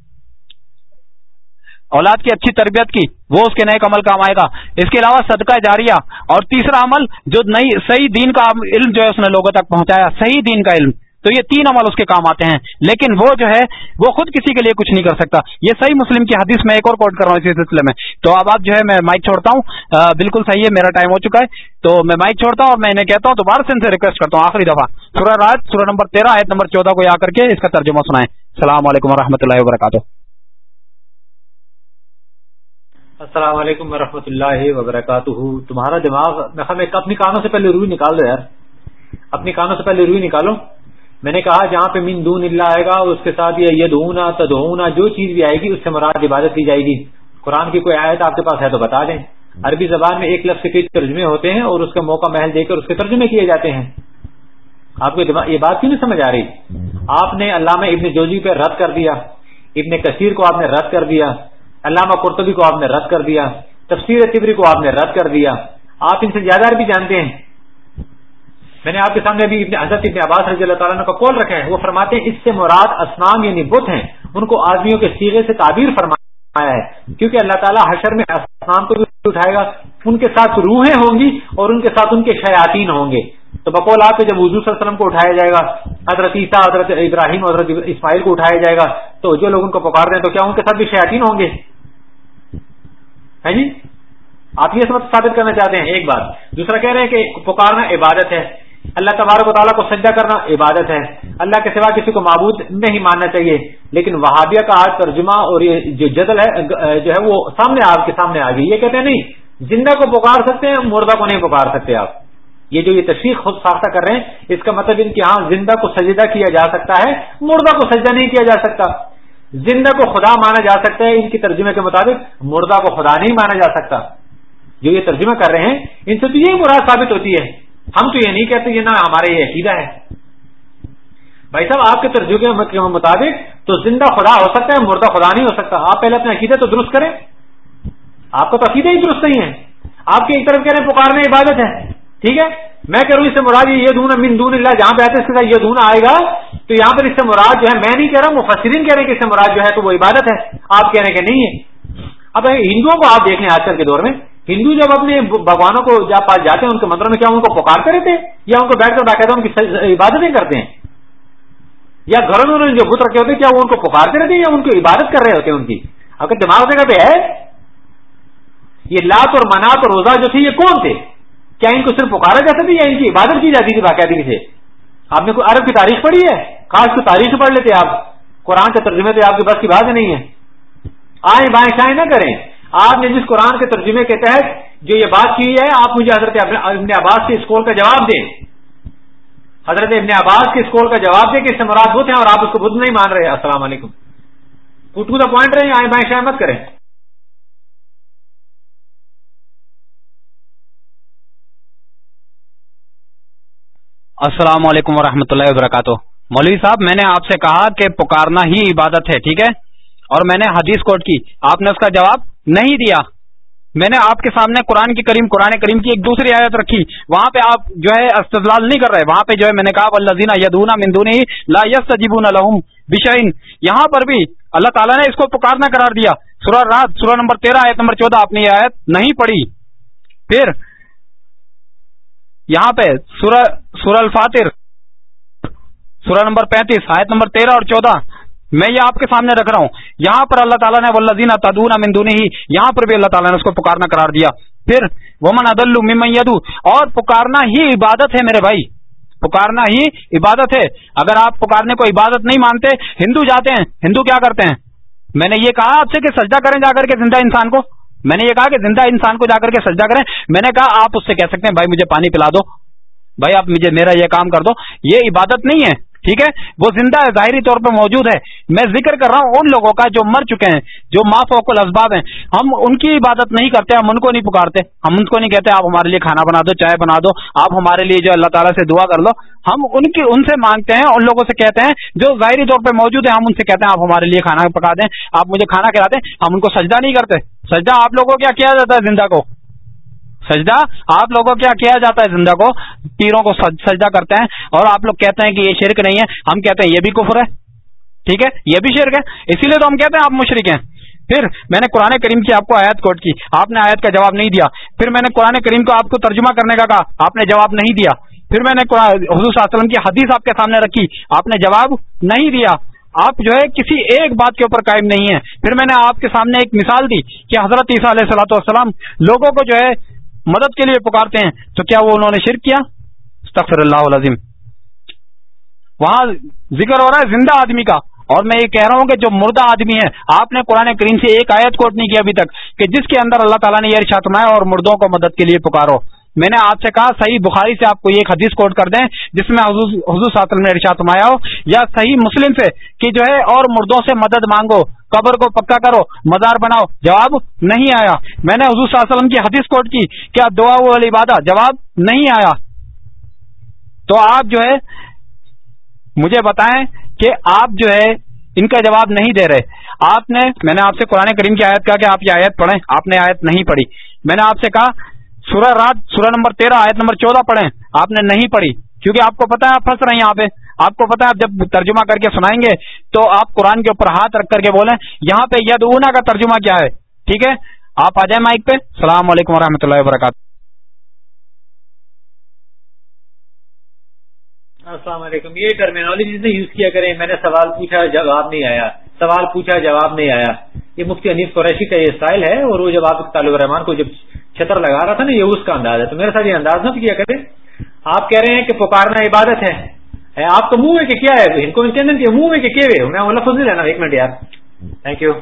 اولاد کی اچھی تربیت کی، وہ اس کے نئے عمل کام آئے گا۔ اس کے علاوہ صدقہ جاریہ۔ اور تیسرا عمل جو نئی، صحیح دین کا علم جو ہے، اس نے لوگوں تک پہنچایا۔ صحیح دین کا علم۔ تو یہ تین عمل اس کے کام آتے ہیں۔ لیکن وہ جو ہے، وہ خود کسی کے لیے کچھ نہیں کر سکتا۔ یہ صحیح مسلم کی حدیث میں ایک اور کوٹ کر رہا ہوں اسی سلسلے میں۔ تو اب آپ جو ہے، میں مائک چھوڑتا ہوں۔ بالکل صحیح ہے، میرا ٹائم ہو چکا ہے۔ تو میں مائک چھوڑتا ہوں اور میں انہیں کہتا ہوں دوبارہ سے ان سے ریکویسٹ کرتا ہوں۔ آخری دفعہ۔ سورہ رات سورہ نمبر تیرہ، آیت نمبر چودہ کو آ کر کے اس کا ترجمہ سنائیں۔ السلام علیکم و اللہ وبرکاتہ۔ السلام علیکم و اللہ وبرکاتہ۔ تمہارا دماغ میں اپنی کانوں سے پہلے روئی نکال دو یار۔ اپنی کانوں سے پہلے روئی نکالو۔ میں نے کہا، جہاں پہ من دون اللہ آئے گا، اس کے ساتھ یہ یدونا تدونا جو چیز بھی آئے گی، اس سے مراد عبادت کی جائے گی۔ قرآن کی کوئی آیت آپ کے پاس ہے تو بتا دیں۔ عربی زبان میں ایک لفظ کے ترجمے ہوتے ہیں اور اس کا موقع محل دے کر اس کے ترجمے کیے جاتے ہیں۔ آپ کو یہ بات کیوں نہیں سمجھ آ رہی؟ آپ نے علامہ ابن جوزی پہ رد کر دیا، ابن کثیر کو آپ نے رد کر دیا، علامہ قرطبی کو آپ نے رد کر دیا، تفسیر تبری کو آپ نے رد کر دیا۔ آپ ان سے زیادہ عربی جانتے ہیں۔ میں نے آپ کے سامنے ابھی ابن حضرت ابن عباس رضی اللہ تعالیٰ کا کال رکھا ہے، وہ فرماتے ہیں، اس سے مراد اسلام یعنی بت ہیں، ان کو آدمیوں کے سیغے سے تعبیر فرمایا ہے، کیونکہ اللہ تعالیٰ حشر میں اسلام کو بھی اٹھائے گا، ان کے ساتھ روحیں ہوں گی اور ان کے ساتھ ان کے شیاطین ہوں گے۔ تو بقول آپ کے جب حضور صلی اللہ علیہ وسلم کو اٹھایا جائے گا، حضرت عیسیٰ، حضرت ابراہیم، حضرت اسماعیل کو اٹھایا جائے گا، تو جو لوگ ان کو پکار دیں تو کیا ان کے ساتھ بھی شیاطین ہوں گے؟ ہے جی؟ آپ یہ سب ثابت کرنا چاہتے ہیں ایک بات۔ دوسرا کہہ رہے ہیں کہ پکارنا عبادت ہے۔ اللہ تبارک و تعالیٰ کو سجدہ کرنا عبادت ہے۔ اللہ کے سوا کسی کو معبود نہیں ماننا چاہیے۔ لیکن وہابیہ کا آج ترجمہ اور یہ جو جدل ہے، جو ہے وہ سامنے آپ کے سامنے آ گئی۔ یہ کہتے ہیں، نہیں، زندہ کو پکار سکتے ہیں، مردہ کو نہیں پکار سکتے آپ۔ یہ جو یہ تشریح خود ساختہ کر رہے ہیں، اس کا مطلب ان کے ہاں زندہ کو سجدہ کیا جا سکتا ہے، مردہ کو سجدہ نہیں کیا جا سکتا۔ زندہ کو خدا مانا جا سکتا ہے، ان کی ترجمے کے مطابق مردہ کو خدا نہیں مانا جا سکتا۔ جو یہ ترجمہ کر رہے ہیں، ان سے تو یہی مراد ثابت ہوتی ہے۔ ہم تو یہ نہیں کہتے یہ نہ ہمارا یہ عقیدہ ہے۔ بھائی صاحب، آپ کے ترجمے کے مطابق تو زندہ خدا ہو سکتا ہے، مردہ خدا نہیں ہو سکتا۔ آپ پہلے اپنے عقیدہ تو درست کریں۔ آپ کا تو عقیدہ ہی درست نہیں ہے آپ کی ایک طرف کہہ رہے ہیں پکارنے عبادت ہے۔ ٹھیک ہے؟ میں کہہ رہا ہوں، اس سے مراد یہ دون من دون اللہ، جہاں پہ آتے اس کے ساتھ یہ دون آئے گا۔ تو یہاں پر اس سے مراد جو ہے، میں نہیں کہہ رہا ہوں مفسرین کہہ رہے ہیں کہ اس سے مراد جو ہے تو وہ عبادت ہے۔ آپ کہہ رہے ہیں کہ نہیں ہے۔ اب ہندوؤں کو آپ دیکھ لیں آج کل کے دور میں۔ ہندو جب اپنے بھگوانوں کو جب پاس جاتے ہیں، ان کے مندروں میں کیا ان کو پکارتے رہتے ہیں؟ یا ان کو بیٹھ کر باقاعدہ ان کی عبادتیں کرتے ہیں؟ یا گھروں میں انہوں نے جو بت رکھے ہوتے ہیں، کیا وہ ان کو پکارتے رہتے ہیں یا ان کی عبادت کر رہے ہوتے ہیں ان کی؟ اگر دماغ سے کہتے ہے یہ لات اور منات اور روزہ جو تھے، یہ کون تھے؟ کیا ان کو صرف پکارا جاتا تھا یا ان کی عبادت کی جاتی تھی باقاعدگی سے؟ آپ نے کوئی عرب کی تاریخ پڑھی ہے؟ خاص کو تاریخ پڑھ لیتے آپ۔ قرآن کے ترجمے تو آپ کے بس کی بات نہیں ہے۔ آئیں بائیں شائیں نہ کریں۔ آپ نے جس قرآن کے ترجمے کے تحت جو یہ بات کی ہے، آپ مجھے حضرت ابن عباس کے اسکول کا جواب دیں۔ حضرت ابن عباس کے اسکول کا جواب دیں کہ اس سے مراد بت ہیں اور آپ اس کو بدھ نہیں مان رہے۔ السلام علیکم۔ ٹو دا پوائنٹ رہے آئیں بائیں شائیں مت کریں۔ السلام علیکم ورحمۃ اللہ وبرکاتہ۔ مولوی صاحب، میں نے آپ سے کہا کہ پکارنا ہی عبادت ہے، ٹھیک ہے؟ اور میں نے حدیث کوٹ کی۔ آپ نے اس کا جواب نہیں دیا۔ میں نے آپ کے سامنے قرآن کی کریم، قرآن کریم کی ایک دوسری آیت رکھی۔ وہاں پہ آپ جو ہے استدلال نہیں کر رہے۔ وہاں پہ جو ہے میں نے کہا اللہ یدونا مندونی لا یس الحم بشعین یہاں پر بھی اللہ تعالیٰ نے اس کو پکارنا قرار دیا۔ سورہ رات، سورہ نمبر تیرہ، آیت نمبر چودہ اپنی آیت نہیں پڑھی۔ پھر یہاں پہ سورہ سورہ الفاتر، سورہ نمبر پینتیس، آیت نمبر تیرہ اور چودہ۔ میں یہ آپ کے سامنے رکھ رہا ہوں۔ یہاں پر اللہ تعالیٰ نے ولزین تدون مندونی ہی یہاں پر بھی اللہ تعالیٰ نے اس کو پکارنا قرار دیا۔ پھر، ومن عدل مدو اور پکارنا ہی عبادت ہے میرے بھائی۔ پکارنا ہی عبادت ہے۔ اگر آپ پکارنے کو عبادت نہیں مانتے، ہندو جاتے ہیں، ہندو کیا کرتے ہیں؟ میں نے یہ کہا آپ سے کہ سجدہ کریں جا کر کے زندہ انسان کو۔ میں نے یہ کہا کہ زندہ انسان کو جا کر کے سجدہ کریں۔ میں نے کہا آپ اس سے کہہ سکتے ہیں، بھائی مجھے پانی پلا دو۔ بھائی آپ مجھے میرا یہ کام کر دو۔ یہ عبادت نہیں ہے۔ ٹھیک ہے؟ وہ زندہ ہے ظاہری طور پہ موجود ہے۔ میں ذکر کر رہا ہوں ان لوگوں کا جو مر چکے ہیں، جو ما فوق الاسباب ہیں۔ ہم ان کی عبادت نہیں کرتے، ہم ان کو نہیں پکارتے۔ ہم ان کو نہیں کہتے، آپ ہمارے لیے کھانا بنا دو، چائے بنا دو، آپ ہمارے لیے جو اللہ تعالیٰ سے دعا کر لو۔ ہم ان کی، ان سے مانگتے ہیں، ان لوگوں سے کہتے ہیں۔ جو ظاہری طور پہ موجود ہیں، ہم ان سے کہتے ہیں، آپ ہمارے لیے کھانا پکا دیں، آپ مجھے کھانا کھلاتے ہیں ہم ان کو سجدہ نہیں کرتے۔ سجدہ آپ لوگوں کو کیا کیا جاتا ہے زندہ کو؟ سجدہ، آپ لوگوں کیا کیا جاتا ہے زندہ کو؟ پیروں کو سجدہ کرتے ہیں اور آپ لوگ کہتے ہیں کہ یہ شرک نہیں ہے۔ ہم کہتے ہیں یہ بھی کفر ہے۔ ٹھیک ہے؟ یہ بھی شرک ہے۔ اسی لیے تو ہم کہتے ہیں آپ مشرق ہیں۔ پھر میں نے قرآن کریم کی آپ کو آیت کوٹ کی۔ آپ نے آیت کا جواب نہیں دیا۔ پھر میں نے قرآن کریم کو آپ کو ترجمہ کرنے کا کہا۔ آپ نے جواب نہیں دیا۔ پھر میں نے حضور صلی اللہ علیہ وسلم کی حدیث آپ کے سامنے رکھی۔ آپ نے جواب نہیں دیا۔ آپ جو ہے کسی ایک بات کے اوپر قائم نہیں ہے پھر میں نے آپ کے سامنے ایک مثال دی کہ حضرت عیسیٰ علیہ السلاۃ والسلام لوگوں کو جو ہے مدد کے لیے پکارتے ہیں، تو کیا وہ انہوں نے شرک کیا؟ استغفر اللہ العظیم۔ وہاں ذکر ہو رہا ہے زندہ آدمی کا۔ اور میں یہ کہہ رہا ہوں کہ جو مردہ آدمی ہے، آپ نے قرآن کریم سے ایک آیت کوٹ نہیں کیا ابھی تک کہ جس کے اندر اللہ تعالیٰ نے یہ ارشاتمایا اور مردوں کو مدد کے لیے پکارو۔ میں نے آپ سے کہا، صحیح بخاری سے آپ کو ایک حدیث کوٹ کر دیں، جس میں حضور صاحب نے ارشاد مایا ہو، یا صحیح مسلم سے کہ جو ہے اور مردوں سے مدد مانگو۔ قبر کو پکا کرو، مزار بناؤ۔ جواب نہیں آیا۔ میں نے حضور صلی اللہ علیہ وسلم کی حدیث کوٹ کی کیا دعا والی بادہ۔ جواب نہیں آیا۔ تو آپ جو ہے، مجھے بتائیں کہ آپ جو ہے، ان کا جواب نہیں دے رہے۔ آپ نے، میں نے آپ سے قرآن کریم کی آیت کہا کہ آپ یہ آیت پڑھیں۔ آپ نے آیت نہیں پڑھی۔ میں نے آپ سے کہا، سورہ رات، سورہ نمبر تیرہ، آیت نمبر چودہ پڑھیں۔ آپ نے نہیں پڑھی۔ کیونکہ آپ کو پتا ہے، آپ پھنس رہے ہیں یہاں پہ۔ آپ کو پتا ہے، آپ جب ترجمہ کر کے سنائیں گے تو آپ قرآن کے اوپر ہاتھ رکھ کر کے بولیں، یہاں پہ ید اونا کا ترجمہ کیا ہے، ٹھیک ہے؟ آپ آ جائیں مائک پہ۔ السلام علیکم و اللہ وبرکاتہ۔ السلام علیکم۔ یہ ٹرمینالوجی نے یوز کیا کریں، میں نے سوال پوچھا، جواب نہیں آیا۔ سوال پوچھا، جواب نہیں آیا۔ یہ مفتی انیس قریشی کا یہ اسٹائل ہے اور وہ جب آپ طالب الرحمان کو جب چھتر لگا رہا تھا نا، یہ اس کا انداز ہے۔ تو میرے ساتھ یہ انداز نہ کیا کرے آپ کہہ رہے ہیں کہ پکارنا عبادت ہے۔ آپ کا منہ میں کہ کیا ہے؟ ان کو منہ میں کہ کیے میں وہ لفظ نہیں لینا، ایک منٹ یار۔ تھینک یو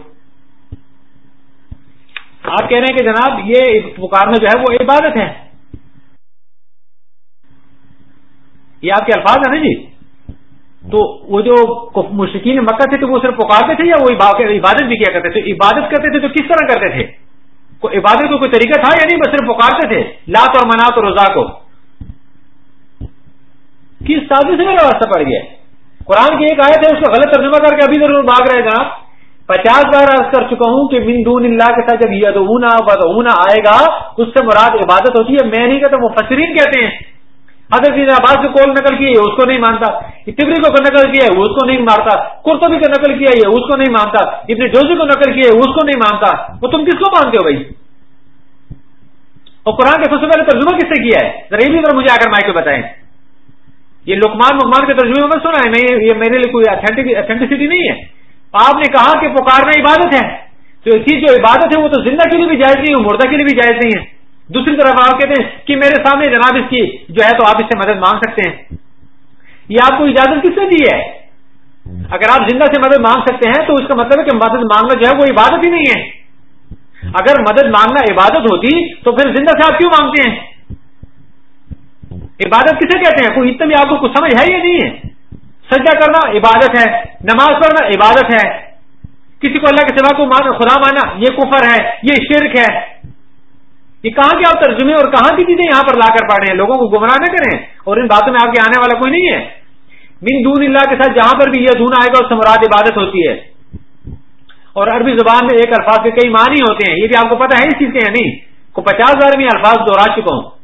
آپ کہہ رہے ہیں کہ جناب یہ پکارنا جو ہے وہ عبادت ہے۔ یہ آپ کے الفاظ ہیں نا جی؟ تو وہ جو مشکین مکہ تھے تو وہ صرف پکارتے تھے یا وہ عبادت بھی کیا کرتے تھے؟ عبادت کرتے تھے تو کس طرح کرتے تھے؟ عبادت کو کوئی طریقہ تھا یا نہیں؟ بس صرف پکارتے تھے۔ لات اور منات اور رضا کو۔ کس سازی سے میرا راستہ پڑ گیا قرآن کی ایک آیت ہے، اس کو غلط ترجمہ کر کے ابھی ضرور بھاگ رہے جناب پچاس بار عرض کر چکا ہوں کہ من دون اللہ کے ساتھ جب یہ آئے گا، اس سے مراد عبادت ہوتی ہے۔ میں نہیں کہتا وہ فسرین کہتے ہیں۔ حضرت عباس سے کول نقل کی ہے؟ اس کو نہیں مانتا۔ تبری کو نقل کیا ہے؟ اس کو نہیں مارتا کرتبی کو نقل کیا ہے؟ اس کو نہیں مانتا۔ ابن جوزی کو نقل کیا ہے؟ اس کو نہیں مانتا۔ وہ تم کس کو مانتے ہو بھائی؟ اور قرآن کے سب سے پہلے ترجمہ کس سے کیا ہے؟ ذرا یہ بھی ذرا مجھے آ کر مائک بتائیں۔ یہ لکمان مکمان کے ترجمے میں سنا ہے یہ میرے لیے کوئی اتھینٹسٹی نہیں ہے۔ آپ نے کہا کہ پکارنا عبادت ہے۔ تو اسی جو عبادت ہے، وہ تو زندہ کے لیے بھی جائز نہیں ہے، مردہ کے لیے بھی جائز نہیں ہے۔ دوسری طرف آپ کہتے ہیں کہ میرے سامنے جناب اس کی جو ہے تو آپ اس سے مدد مانگ سکتے ہیں۔ یہ آپ کو اجازت کس نے دی ہے؟ اگر آپ زندہ سے مدد مانگ سکتے ہیں، تو اس کا مطلب ہے کہ مدد مانگنا جو ہے وہ عبادت ہی نہیں ہے۔ اگر مدد مانگنا عبادت ہوتی، تو پھر زندہ سے آپ کیوں مانگتے ہیں؟ عبادت کسے کہتے ہیں؟ کوئی اتنا بھی آپ کو کچھ سمجھ ہے یا نہیں ہے؟ سجا کرنا عبادت ہے، نماز پڑھنا عبادت ہے۔ کسی کو اللہ کے سوا کو خدا مانا، یہ کفر ہے، یہ شرک ہے۔ یہ کہاں کے آپ ترجمے اور کہاں کی چیزیں یہاں پر لا کر پڑھ رہے ہیں؟ لوگوں کو گمراہ نہ کریں۔ اور ان باتوں میں آپ کے آنے والا کوئی نہیں ہے۔ من دون اللہ کے ساتھ جہاں پر بھی یہ دھون آئے گا، اس سے مراد عبادت ہوتی ہے۔ اور عربی زبان میں ایک الفاظ کے کئی معنی ہوتے ہیں، یہ بھی آپ کو پتا ہے اس چیز کے یا نہیں؟ کو پچاس ہزار میں الفاظ دوہرا چکا ہوں۔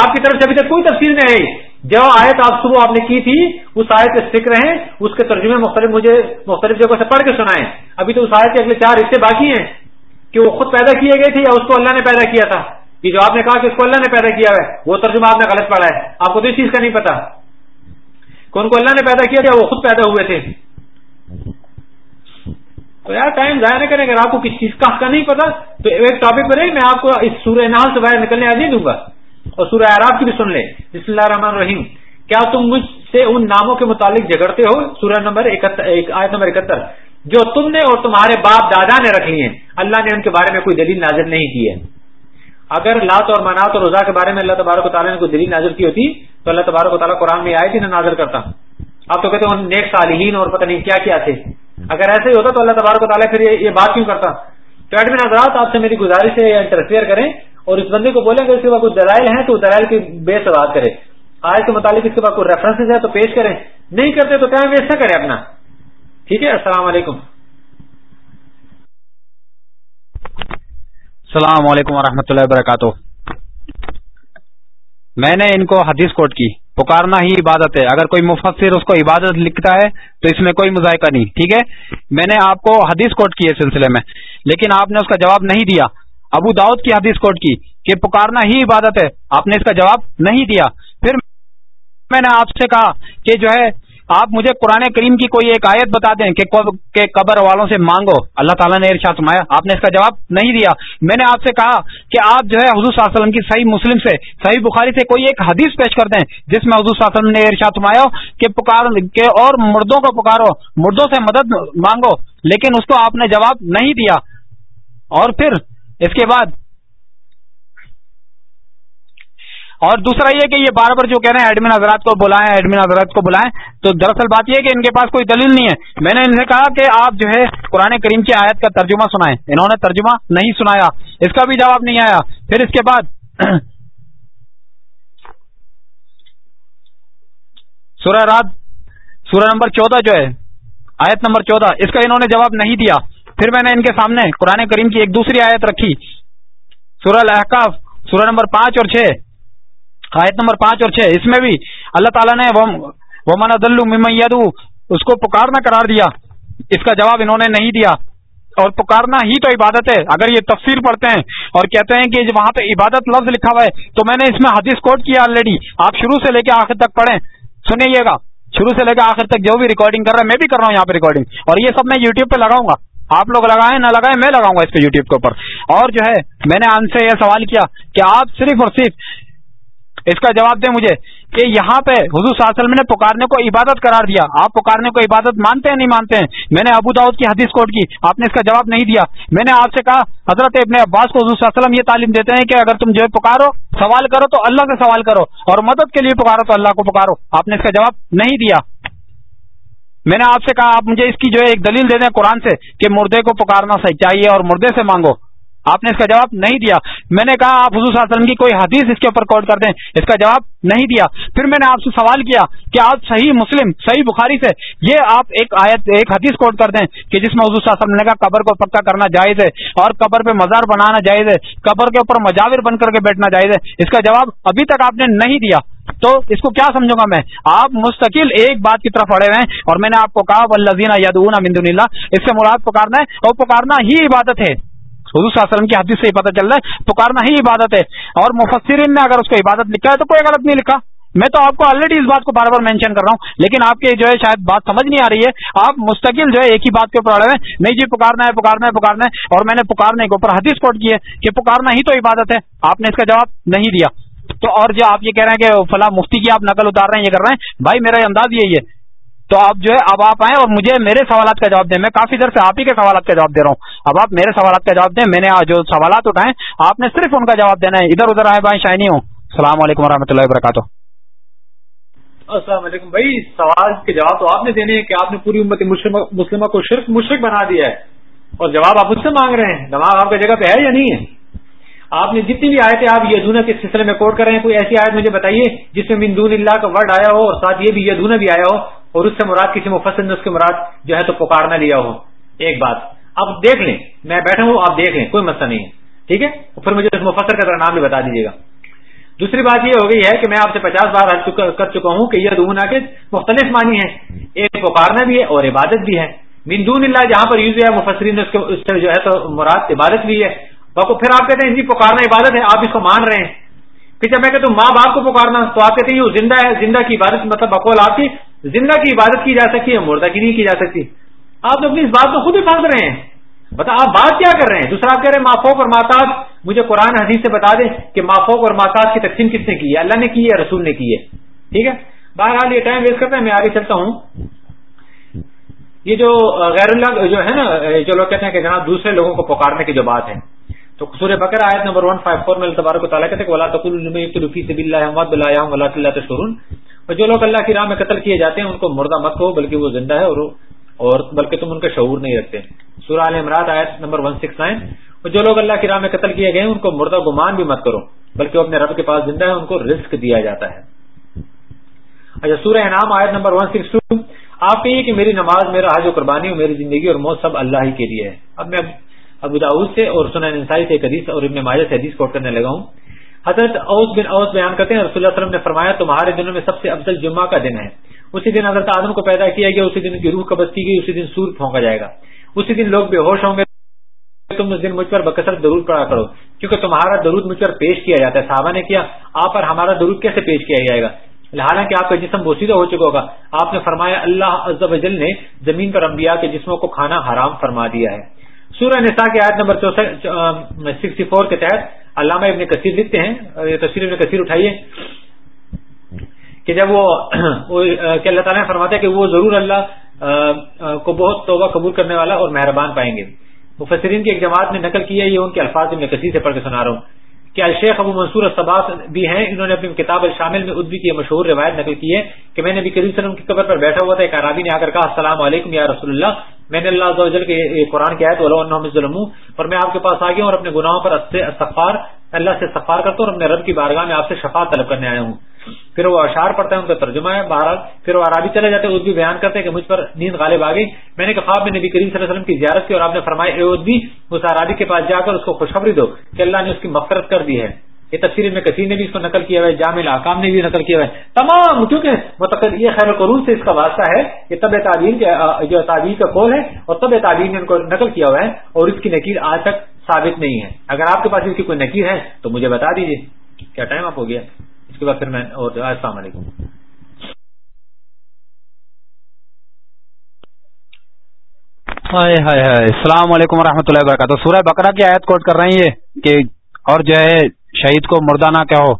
آپ کی طرف سے ابھی تک کوئی تفصیل نہیں آئی۔ جو آیت آپ صبح آپ نے کی تھی، اس آیت کے فکر ہیں، اس کے ترجمے مختلف مجھے مختلف جگہوں سے پڑھ کے سنائے ابھی تو اس آیت کے اگلے چار حصے باقی ہیں کہ وہ خود پیدا کیے گئے تھے یا اس کو اللہ نے پیدا کیا تھا۔ یہ جو آپ نے کہا کہ اس کو اللہ نے پیدا کیا ہے، وہ ترجمہ آپ نے غلط پڑھا ہے۔ آپ کو تو اس چیز کا نہیں پتا۔ کون کو اللہ نے پیدا کیا تھا وہ خود پیدا ہوئے تھے۔ تو یار ٹائم ضائع نہ کریں، اگر آپ کو کس چیز کا نہیں پتا، تو ایک ٹاپک پر میں آپ کو اس سورہ نال سے باہر نکلنے آج نہیں دوں گا۔ اور سورہ آراب کی بھی سن لیں بسم اللہ الرحمن الرحیم۔ کیا تم مجھ سے ان ناموں کے متعلق جگڑتے ہو؟ سورہ نمبر آیت نمبر اکہتر۔ جو تم نے اور تمہارے باپ دادا نے رکھ لی ہیں۔ اللہ نے ان کے بارے میں کوئی دلیل نازل نہیں کی ہے۔ اگر لات اور منات اور رضا کے بارے میں اللہ تبارک و تعالیٰ نے کوئی دلیل نازل کی ہوتی، تو اللہ تبارک و تعالیٰ قرآن میں آئے تھی نہ نازل کرتا۔ آپ تو کہتے ہیں نیک صالحین اور پتہ نہیں کیا کیا تھے۔ اگر ایسے ہی ہوتا تو اللہ تبارک و تعالیٰ پھر یہ بات کیوں کرتا؟ تو ایڈمن حضرات، آپ سے میری گزارش ہے، یا انٹرفیئر کریں۔ اور اس بندے کو بولیں کہ اس کے بعد کچھ دلائل ہیں، تو دلائل کی بے سوال کرے۔ آج کے متعلق اس کے بعد کوئی ریفرنس ہے تو پیش کریں۔ نہیں کرتے تو ٹائم ویسٹ نہ کریں اپنا۔ ٹھیک ہے؟ السلام علیکم۔ السلام علیکم ورحمۃ اللہ وبرکاتہ۔ میں نے ان کو حدیث کوٹ کی۔ پکارنا ہی عبادت ہے۔ اگر کوئی مفسر اس کو عبادت لکھتا ہے تو اس میں کوئی مذائقہ نہیں، ٹھیک ہے؟ میں نے آپ کو حدیث کوٹ کی ہے سلسلے میں، لیکن آپ نے اس کا جواب نہیں دیا۔ ابو داؤد کی حدیث کوٹ کی کہ پکارنا ہی عبادت ہے۔ آپ نے اس کا جواب نہیں دیا۔ پھر میں نے آپ سے کہا کہ جو ہے، آپ مجھے قرآن کریم کی کوئی ایک آیت بتا دیں کہ قبر والوں سے مانگو۔ اللہ تعالیٰ نے ارشاد سمایا آپ نے اس کا جواب نہیں دیا۔ میں نے آپ سے کہا کہ آپ جو ہے حضور صلی اللہ علیہ وسلم کی صحیح مسلم سے، صحیح بخاری سے کوئی ایک حدیث پیش کر دیں، جس میں حضور صلی اللہ علیہ وسلم نے ارشاد سمایا کہ پکار کہ اور مردوں کو پکارو، مردوں سے مدد مانگو۔ لیکن اس کو آپ نے جواب نہیں دیا۔ اور پھر اس کے بعد اور دوسرا یہ کہ یہ بار بار جو کہہ رہے ہیں ایڈمن حضرات کو بلائیں، ایڈمن حضرات کو بلائیں، تو دراصل بات یہ ہے کہ ان کے پاس کوئی دلیل نہیں ہے۔ میں نے ان سے کہا کہ آپ جو ہے قرآن کریم کی آیت کا ترجمہ سنائیں۔ انہوں نے ترجمہ نہیں سنایا۔ اس کا بھی جواب نہیں آیا۔ پھر اس کے بعد سورہ رات، سورہ نمبر چودہ جو ہے، آیت نمبر چودہ، اس کا انہوں نے جواب نہیں دیا۔ پھر میں نے ان کے سامنے قرآن کریم کی ایک دوسری آیت رکھی۔ سورہ الحقاف سورہ نمبر پانچ اور چھ۔ آیت نمبر پانچ اور چھ۔ اس میں بھی اللہ تعالیٰ نے وہ من اس کو پکارنا قرار دیا۔ اس کا جواب انہوں نے نہیں دیا۔ اور پکارنا ہی تو عبادت ہے۔ اگر یہ تفسیر پڑھتے ہیں اور کہتے ہیں کہ وہاں پہ عبادت لفظ لکھا ہوا ہے، تو میں نے اس میں حدیث کوٹ کیا آلریڈی آپ شروع سے لے کے آخر تک پڑھیں۔ سنیے گا۔ شروع سے لے کے آخر تک جو بھی ریکارڈنگ کر رہا ہے، میں بھی کر رہا ہوں یہاں پہ ریکارڈنگ اور یہ سب میں یوٹیوب پہ لگاؤں گا۔ آپ لوگ لگائیں، نہ لگائیں، میں لگاؤں گا اس پہ یوٹیوب کے اوپر۔ اور جو ہے، میں نے ان سے یہ سوال کیا کہ آپ صرف اور صرف اس کا جواب دیں مجھے کہ یہاں پہ حضور صلی اللہ علیہ وسلم نے پکارنے کو عبادت قرار دیا۔ آپ پکارنے کو عبادت مانتے ہیں، نہیں مانتے ہیں؟ میں نے ابو داؤد کی حدیث کوٹ کی، آپ نے اس کا جواب نہیں دیا۔ میں نے آپ سے کہا، حضرت ابن عباس کو حضور صلی اللہ علیہ وسلم یہ تعلیم دیتے ہیں کہ اگر تم جو ہے پکارو، سوال کرو تو اللہ سے سوال کرو، اور مدد کے لیے پکارو تو اللہ کو پکارو۔ آپ نے اس کا جواب نہیں دیا۔ میں نے آپ سے کہا، آپ مجھے اس کی جو ہے ایک دلیل دے دیں قرآن سے کہ مردے کو پکارنا صحیح چاہیے اور مردے سے مانگو۔ آپ نے اس کا جواب نہیں دیا۔ میں نے کہا، آپ حضور صلی اللہ علیہ وسلم کی کوئی حدیث اس کے اوپر کوٹ کر دیں۔ اس کا جواب نہیں دیا۔ پھر میں نے آپ سے سوال کیا کہ آپ صحیح مسلم، صحیح بخاری سے یہ آپ ایک آیت، ایک حدیث کوٹ کر دیں کہ جس میں حضور صلی اللہ علیہ وسلم نے کہا قبر کو پکا کرنا جائز ہے اور قبر پہ مزار بنانا جائز ہے، قبر کے اوپر مجاور بن کر کے بیٹھنا جائز ہے۔ اس کا جواب ابھی تک آپ نے نہیں دیا۔ تو اس کو کیا سمجھوں گا میں؟ آپ مستقل ایک بات کی طرف اڑے ہوئے ہیں اور میں نے آپ کو کہا ولزین یادون امند اللہ اس سے مراد پکارنا ہے اور پکارنا ہی عبادت ہے۔ حضور صلی اللہ علیہ وسلم کی حدیث سے ہی پتہ چل رہا ہے، پکارنا ہی عبادت ہے۔ اور مفسرین نے اگر اس کو عبادت لکھا ہے تو کوئی غلط نہیں لکھا۔ میں تو آپ کو آلریڈی اس بات کو بار بار مینشن کر رہا ہوں، لیکن آپ کی جو ہے شاید بات سمجھ نہیں آ رہی ہے۔ آپ مستقل جو ہے ایک ہی بات کے اوپر اڑے ہوئے نہیں جی پکارنا ہے پکارنا ہے پکارنا ہے۔ اور میں نے پکارنے کے اوپر حدیث کوٹ کی ہے کہ پکارنا ہی تو عبادت ہے۔ آپ نے اس کا جواب نہیں دیا۔ تو اور جو آپ یہ کہہ رہے ہیں کہ فلاں مفتی کی آپ نقل اتار رہے ہیں، یہ کر رہے ہیں؟ بھائی، میرا انداز یہی ہے۔ تو آپ جو ہے، اب آپ آئیں اور مجھے میرے سوالات کا جواب دیں۔ میں کافی دیر سے آپ ہی کے سوالات کا جواب دے رہا ہوں۔ اب آپ میرے سوالات کا جواب دیں۔ میں نے جو سوالات اٹھائے، آپ نے صرف ان کا جواب دینا ہے۔ ادھر ادھر آئے، بھائی، شائنی ہوں۔ السلام علیکم و اللہ وبرکاتہ۔ السلام علیکم۔ بھائی، سوال کے جواب تو آپ نے دینے ہیں کہ آپ نے پوری امت مسلمہ کو شرک مشرق بنا دیا ہے۔ اور جواب آپ اس سے مانگ رہے ہیں۔ دماغ آپ کی جگہ پہ ہے یا نہیں ہے؟ آپ نے جتنی بھی آئے تھے آپ یدونا کے سلسلے میں کوٹ کر رہے ہیں، کوئی ایسی آیت مجھے بتائیے جس میں مندون اللہ کا ورڈ آیا ہو اور ساتھ یہ بھی یدونا بھی آیا ہو اور اس سے مراد کسی مفسر نے اس کے مراد جو ہے تو پکارنا لیا ہو؟ ایک بات۔ اب دیکھ لیں۔ میں بیٹھا ہوں، آپ دیکھ لیں۔ کوئی مسئلہ نہیں ہے۔ ٹھیک ہے؟ پھر مجھے اس مفسر کا نام بھی بتا دیجیے گا۔ دوسری بات یہ ہو گئی ہے کہ میں آپ سے پچاس بار کر چکا ہوں کہ یہ دونا کے مختلف معنی ہیں۔ ایک پکارنا بھی ہے اور عبادت بھی ہے۔ مندون اللہ جہاں پر یوز ہے، مفسرین اس سے جو ہے تو مراد عبادت بھی ہے۔ پھر آپ کہتے ہیں جی پکارنا عبادت ہے، آپ اس کو مان رہے ہیں۔ پھر جب میں کہتا ہوں، ماں باپ کو پکارنا، تو آپ کہتے ہیں یہ زندہ ہے، زندہ کی عبادت مطلب بقول آپ کی، زندہ کی عبادت کی جا سکتی ہے، مردہ کی نہیں کی جا سکتی۔ آپ تو اپنی اس بات کو خود ہی پھنس رہے ہیں۔ بتا، آپ بات کیا کر رہے ہیں؟ دوسرا آپ کہہ رہے ہیں، مافوق اور ماتاج مجھے قرآن حدیث سے بتا دیں کہ مافوق اور ماتاج کی تقسیم کس نے کی ہے؟ اللہ نے کی ہے، رسول نے کی ہے۔ ٹھیک ہے؟ بہرحال یہ ٹائم ویسٹ کرتا ہے، میں آگے چلتا ہوں۔ یہ جو غیر اللہ، جو ہے نا، جو لوگ کہتے ہیں کہ جناب، دوسرے لوگوں کو پکارنے کی جو بات ہے۔ تو سورہ بکر آیت نمبر 154 میں اللہ تبارک و تعالیٰ کہتے ہیں اور جو لوگ اللہ کی راہ میں قتل کیے جاتے ہیں، ان کو مردہ مت ہو بلکہ وہ زندہ ہے اور اور بلکہ تم ان کا شعور نہیں رکھتے۔ سورہ عال امراد آیت نمبر 169 اور جو لوگ اللہ کی راہ میں قتل کیے گئے ان کو مردہ گمان بھی مت کرو، بلکہ وہ اپنے رب کے پاس زندہ ہے، ان کو رزق دیا جاتا ہے۔ اچھا سورہ انعام آیت نمبر 162 آپ کہیے کہ میری نماز، میرا حج و قربانی اور میری زندگی اور موت سب اللہ ہی کے لیے ہے۔ اب میں ابو داود سے اور سنن انسائی سے ایک حدیث اور ابن ماجہ سے حدیث کوٹ کرنے لگا ہوں۔ حضرت اوس بن اوس بیان کرتے ہیں، رسول اللہ علیہ وسلم نے فرمایا، تمہارے دنوں میں سب سے افضل جمعہ کا دن ہے۔ اسی دن حضرت آدم کو پیدا کیا گیا، اسی دن کی روح قبض کی گئی، اسی دن سور پھونکا جائے گا۔ اسی دن لوگ بے ہوش ہوں گے، تم اس دن مجھ پر بکثرت درود پڑا کرو۔ کیونکہ تمہارا درود مجھ پر پیش کیا جاتا ہے۔ صحابہ نے کیا، آپ پر ہمارا درود کیسے پیش کیا جائے گا؟ حالانکہ آپ کا جسم بوسیدہ ہو چکا ہوگا۔ آپ نے فرمایا، اللہ عز و جل نے زمین پر انبیاء کے جسموں کو کھانا حرام فرما دیا ہے۔ سورہ نساء کی آیت نمبر سکسٹی فور کے تحت علامہ ابن کثیر لکھتے ہیں یہ تصویر ابن کثیر اٹھائیے کہ جب وہ کہ اللہ تعالیٰ نے فرماتا ہے کہ وہ ضرور اللہ کو بہت توبہ قبول کرنے والا اور مہربان پائیں گے۔ مفسرین کی ایک جماعت نے نقل کی ہے، یہ ان کے الفاظ ابن کثیر سے پڑھ کے سنا رہا ہوں کہ الشیخ ابو منصور صباس بھی ہیں، انہوں نے اپنی کتاب الشامل میں ادبی کی مشہور روایت نقل کی ہے کہ میں نے بھی کریم وسلم کی قبر پر بیٹھا ہوا تھا، ایک عرابی نے آ کر کہا، السلام علیکم یا رسول اللہ میں نے اللہ عز و جل کے قرآن کی آیت ظلم اور میں آپ کے پاس آ گیا ہوں اور اپنے گناہوں پر استغفار، اللہ سے سفار کرتا ہوں اور اپنے رب کی بارگاہ میں آپ سے شفا طلب کرنے آیا ہوں۔ پھر وہ اشار پڑتا ہے، ان کا ترجمہ ہے، بہرحال پھر وہ عربی چلے جاتے ہیں اس بھی بیان کرتے ہیں کہ مجھ پر نیند غالب آ گئی۔ میں نے کہا میں نبی کریم صلی اللہ علیہ وسلم کی زیارت کی اور آپ نے فرمایا بھی اس عربی کے پاس جا کر اس کو خوشخبری دو کہ اللہ نے اس کی مفرت کر دی ہے۔ یہ تفصیل میں کثیر نے بھی اس کو نقل کیا ہوا ہے، جامع الحکام نے بھی نقل کیا ہوا ہے۔ تمام کیونکہ یہ خیر قرون سے اس کا واسطہ ہے کہ طب تعبیر جو تعبیر کا قول ہے اور طب تعبیر نے ان کو نقل کیا ہوا ہے اور اس کی نکیر آج تک ثابت نہیں ہے۔ اگر آپ کے پاس اس کی کوئی نکیر ہے تو مجھے بتا دیجیے کیا ٹائم آپ ہو گیا؟ اس کے بعد پھر میں اور السلام علیکم۔ السلام علیکم و اللہ وبرکاتہ۔ سورہ بکرا کی آیت کوٹ کر رہی ہے کہ اور جو ہے شہید کو مردہ نہ کہو،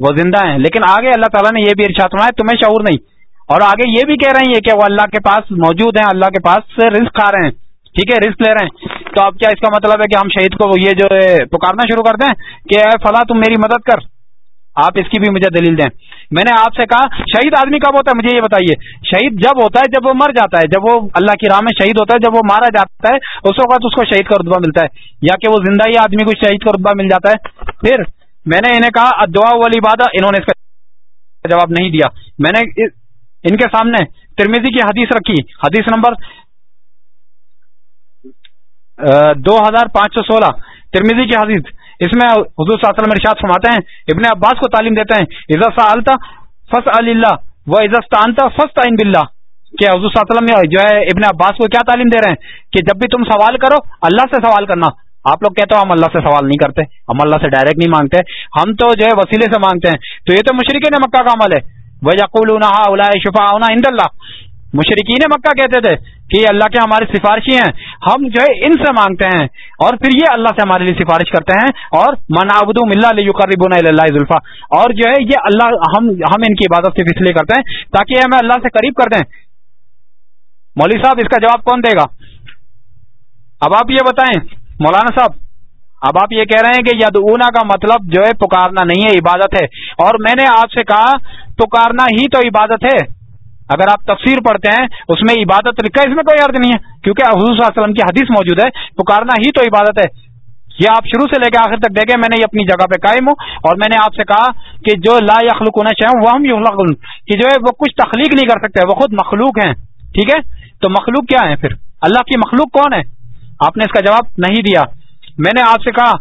وہ زندہ ہیں۔ لیکن آگے اللہ تعالیٰ نے یہ بھی ارشاد فرمایا، تمہیں شعور نہیں۔ اور آگے یہ بھی کہہ رہی ہیں کہ وہ اللہ کے پاس موجود ہیں، اللہ کے پاس سے رزق کھا رہے ہیں۔ ٹھیک ہے، رزق لے رہے ہیں۔ تو اب کیا اس کا مطلب ہے کہ ہم شہید کو یہ جو پکارنا شروع کر دیں کہ اے فلاں تم میری مدد کر۔ آپ اس کی بھی مجھے دلیل دیں۔ میں نے آپ سے کہا، شہید آدمی کب ہوتا ہے؟ مجھے یہ بتائیے۔ شہید جب ہوتا ہے، جب وہ مر جاتا ہے، جب وہ اللہ کی راہ میں شہید ہوتا ہے، جب وہ مارا جاتا ہے، اس وقت اس کو شہید کا رتبہ ملتا ہے۔ یا کہ وہ زندہ ہی آدمی کو شہید کا رتبہ مل جاتا ہے۔ پھر میں نے انہیں کہا دعا والی بات انہوں نے اس کا جواب نہیں دیا۔ میں نے ان کے سامنے ترمیزی کی حدیث رکھی۔ حدیث نمبر دو ہزار پانچ سو سولہ۔ ترمیزی کی حدیث۔ اس میں حضور صلی اللہ علیہ وسلم ارشاد فرماتے ہیں، ابن عباس کو تعلیم دیتے ہیں عزت سالتا فس اللہ، و عزت آنتا فس تعین بلّہ کہ حضور صلی اللہ علیہ وسلم جو ہے، ابن عباس کو کیا تعلیم دے رہے ہیں؟ کہ جب بھی تم سوال کرو، اللہ سے سوال کرنا۔ آپ لوگ کہتے ہو ہم اللہ سے سوال نہیں کرتے، ہم اللہ سے ڈائریکٹ نہیں مانگتے، ہم تو جو ہے وسیلے سے مانگتے ہیں۔ تو یہ تو مشرقی نے مکہ کا عمل ہے۔ وہ یقول شفا اند اللہ مشرقین مکہ کہتے تھے کہ یہ اللہ کے ہماری سفارشی ہیں، ہم جو ہے ان سے مانگتے ہیں۔ اور پھر یہ اللہ سے ہمارے لیے سفارش کرتے ہیں۔ اور منابد اللہ ذلفا اور جو ہے یہ اللہ، ہم ہم ان کی عبادت صرف اس لیے کرتے ہیں تاکہ ہمیں اللہ سے قریب کر دیں۔ مولوی صاحب، اس کا جواب کون دے گا؟ اب آپ یہ بتائیں مولانا صاحب، اب آپ یہ کہہ رہے ہیں کہ ید کا مطلب جو ہے پکارنا نہیں ہے، عبادت ہے۔ اور میں نے آپ سے کہا، پکارنا ہی تو عبادت ہے۔ اگر آپ تفسیر پڑھتے ہیں، اس میں عبادت لکھا اس میں کوئی عرض نہیں ہے۔ کیونکہ حضور صلی اللہ علیہ وسلم کی حدیث موجود ہے، پکارنا ہی تو عبادت ہے۔ یہ آپ شروع سے لے کے آخر تک دیکھیں، میں نے یہ اپنی جگہ پہ قائم ہوں۔ اور میں نے آپ سے کہا کہ جو لا یخلق ہونا چاہیں وہ ہم یوں کہ جو ہے وہ کچھ تخلیق نہیں کر سکتے، وہ خود مخلوق ہیں۔ ٹھیک ہے؟ تو مخلوق کیا ہے پھر؟ اللہ کی مخلوق کون ہے؟ آپ نے اس کا جواب نہیں دیا۔ میں نے آپ سے کہا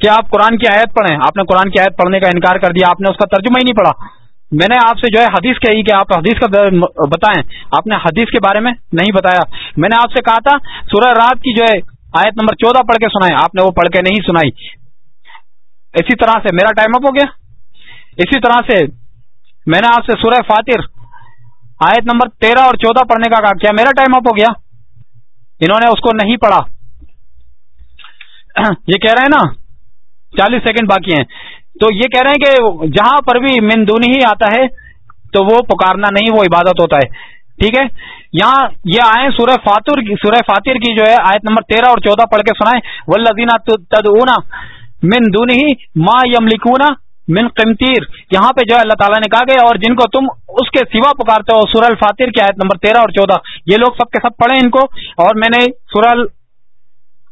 کہ آپ قرآن کی آیت پڑھیں۔ آپ نے قرآن کی آیت پڑھنے کا انکار کر دیا۔ آپ نے اس کا ترجمہ ہی نہیں پڑھا۔ میں نے آپ سے جو ہے حدیث کہی کہ آپ حدیث کا بتائیں۔ آپ نے حدیث کے بارے میں نہیں بتایا۔ میں نے آپ سے کہا تھا، سورہ رات کی جو ہے آیت نمبر چودہ پڑھ کے سنائے آپ نے وہ پڑھ کے نہیں سنائی۔ اسی طرح سے میرا ٹائم اپ ہو گیا۔ اسی طرح سے میں نے آپ سے سورہ فاتر آیت نمبر تیرہ اور چودہ پڑھنے کا کہا۔ کیا میرا ٹائم اپ ہو گیا؟ انہوں نے اس کو نہیں پڑھا۔ یہ کہہ رہے ہیں نا، چالیس سیکنڈ باقی ہیں۔ تو یہ کہہ رہے ہیں کہ جہاں پر بھی مندون ہی آتا ہے، تو وہ پکارنا نہیں، وہ عبادت ہوتا ہے۔ ٹھیک ہے؟ یہاں یہ آئے سورہ فاتر سورہ فاتر کی جو ہے، آیت نمبر تیرہ اور چودہ پڑھ کے سنائے و لذینہ من دون ہی ما یملکونا من قمتیر یہاں پہ جو ہے اللہ تعالیٰ نے کہا گیا اور جن کو تم اس کے سوا پکارتے ہو، سورہ الفاتر کی آیت نمبر تیرہ اور چودہ، یہ لوگ سب کے سب پڑھے ان کو۔ اور میں نے سورہ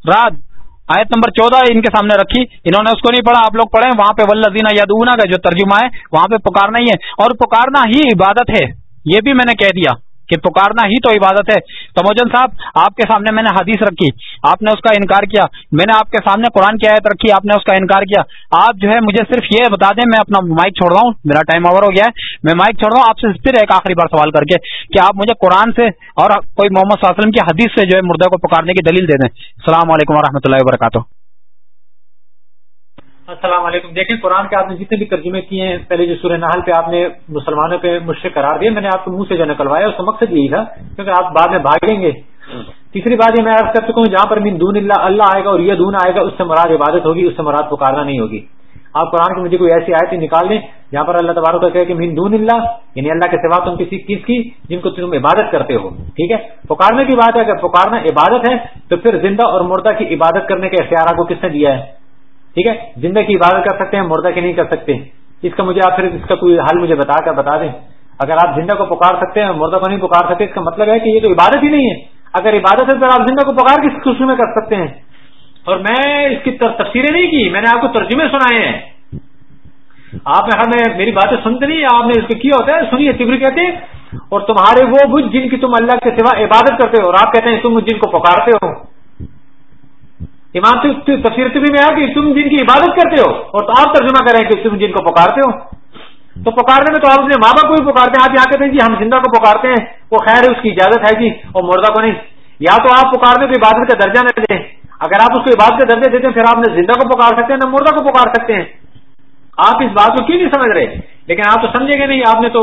رات آیت نمبر چودہ ان کے سامنے رکھی، انہوں نے اس کو نہیں پڑھا، آپ لوگ پڑھے وہاں پہ ولزینہ یادونا کا جو ترجمہ ہے، وہاں پہ پکارنا ہی ہے۔ اور پکارنا ہی عبادت ہے، یہ بھی میں نے کہہ دیا۔ کہ پکارنا ہی تو عبادت ہے۔ تموجن صاحب، آپ کے سامنے میں نے حدیث رکھی، آپ نے اس کا انکار کیا۔ میں نے آپ کے سامنے قرآن کی آیت رکھی، آپ نے اس کا انکار کیا۔ آپ جو ہے مجھے صرف یہ بتا دیں، میں اپنا مائک چھوڑ رہا ہوں۔ میرا ٹائم اوور ہو گیا ہے۔ میں مائک چھوڑ رہا ہوں، آپ سے پھر ایک آخری بار سوال کر کے کہ آپ مجھے قرآن سے اور کوئی محمد صلی اللہ علیہ وسلم کی حدیث سے جو ہے مردے کو پکارنے کی دلیل دے دیں۔ السلام علیکم و اللہ وبرکاتہ۔ السلام علیکم۔ دیکھیں، قرآن کے آپ نے جتنے بھی ترجمے کیے ہیں، پہلے جو سورہ نحل پہ آپ نے مسلمانوں پہ مشرق قرار دیا، میں نے آپ کو منہ سے جو نکلوایا، اس کا مقصد یہی تھا، کیونکہ آپ بعد میں بھاگیں گے۔ تیسری بات یہ میں عرض کر چکا ہوں، جہاں پر دون اللہ اللہ آئے گا اور یہ دون آئے گا، اس سے مراد عبادت ہوگی، اس سے مراد پکارنا نہیں ہوگی۔ آپ قرآن کی مجھے کوئی ایسی آیت نکال دیں، جہاں پر اللہ تبارک کا کہ مین دون اللہ یعنی اللہ کے سوا تم کسی چیز کی جن کو تم عبادت کرتے ہو۔ ٹھیک ہے؟ پکارنے کی بات ہے، اگر پکارنا عبادت ہے، تو پھر زندہ اور مردہ کی عبادت کرنے کے اختیار کو کس نے دیا ہے؟ ٹھیک ہے؟ زندہ کی عبادت کر سکتے ہیں، مردہ کی نہیں کر سکتے اس کا مجھے آپ پھر اس کا کوئی حل مجھے بتا کر بتا دیں۔ اگر آپ زندہ کو پکار سکتے ہیں، مردہ کو نہیں پکار سکتے، اس کا مطلب ہے کہ یہ تو عبادت ہی نہیں ہے۔ اگر عبادت ہے تو آپ زندہ کو پکار کس خوشی میں کر سکتے ہیں؟ اور میں اس کی تفصیلیں نہیں کی، میں نے آپ کو ترجمے سنائے ہیں۔ آپ نے میری باتیں سنتے نہیں، آپ نے اس کو کیا ہوتا ہے؟ سنیے، تبری کہتے ہیں، اور تمہارے وہ بج جن کی تم اللہ کے سوا عبادت کرتے ہو، اور آپ کہتے ہیں تم جن کو پکارتے ہو۔ ایمان تفصیل بھی میں کہ تم جن کی عبادت کرتے ہو اور تو آپ ترجمہ کریں کہ تم جن کو پکارتے ہو۔ تو پکارنے میں تو آپ اپنے ماں باپ کو بھی پکارتے ہیں، آپ یہاں کہتے ہیں جی ہم زندہ کو پکارتے ہیں، وہ خیر ہے، اس کی اجازت ہے جی اور مردہ کو نہیں۔ یا تو آپ پکارنے کو عبادت کا درجہ نہ دیں۔ اگر آپ اس کو عبادت کا درجہ دیتے ہیں، پھر آپ نے زندہ کو پکار سکتے ہیں، نہ مردہ کو پکار سکتے ہیں۔ آپ اس بات کو کیوں نہیں سمجھ رہے؟ لیکن آپ تو سمجھیں گے نہیں، آپ نے تو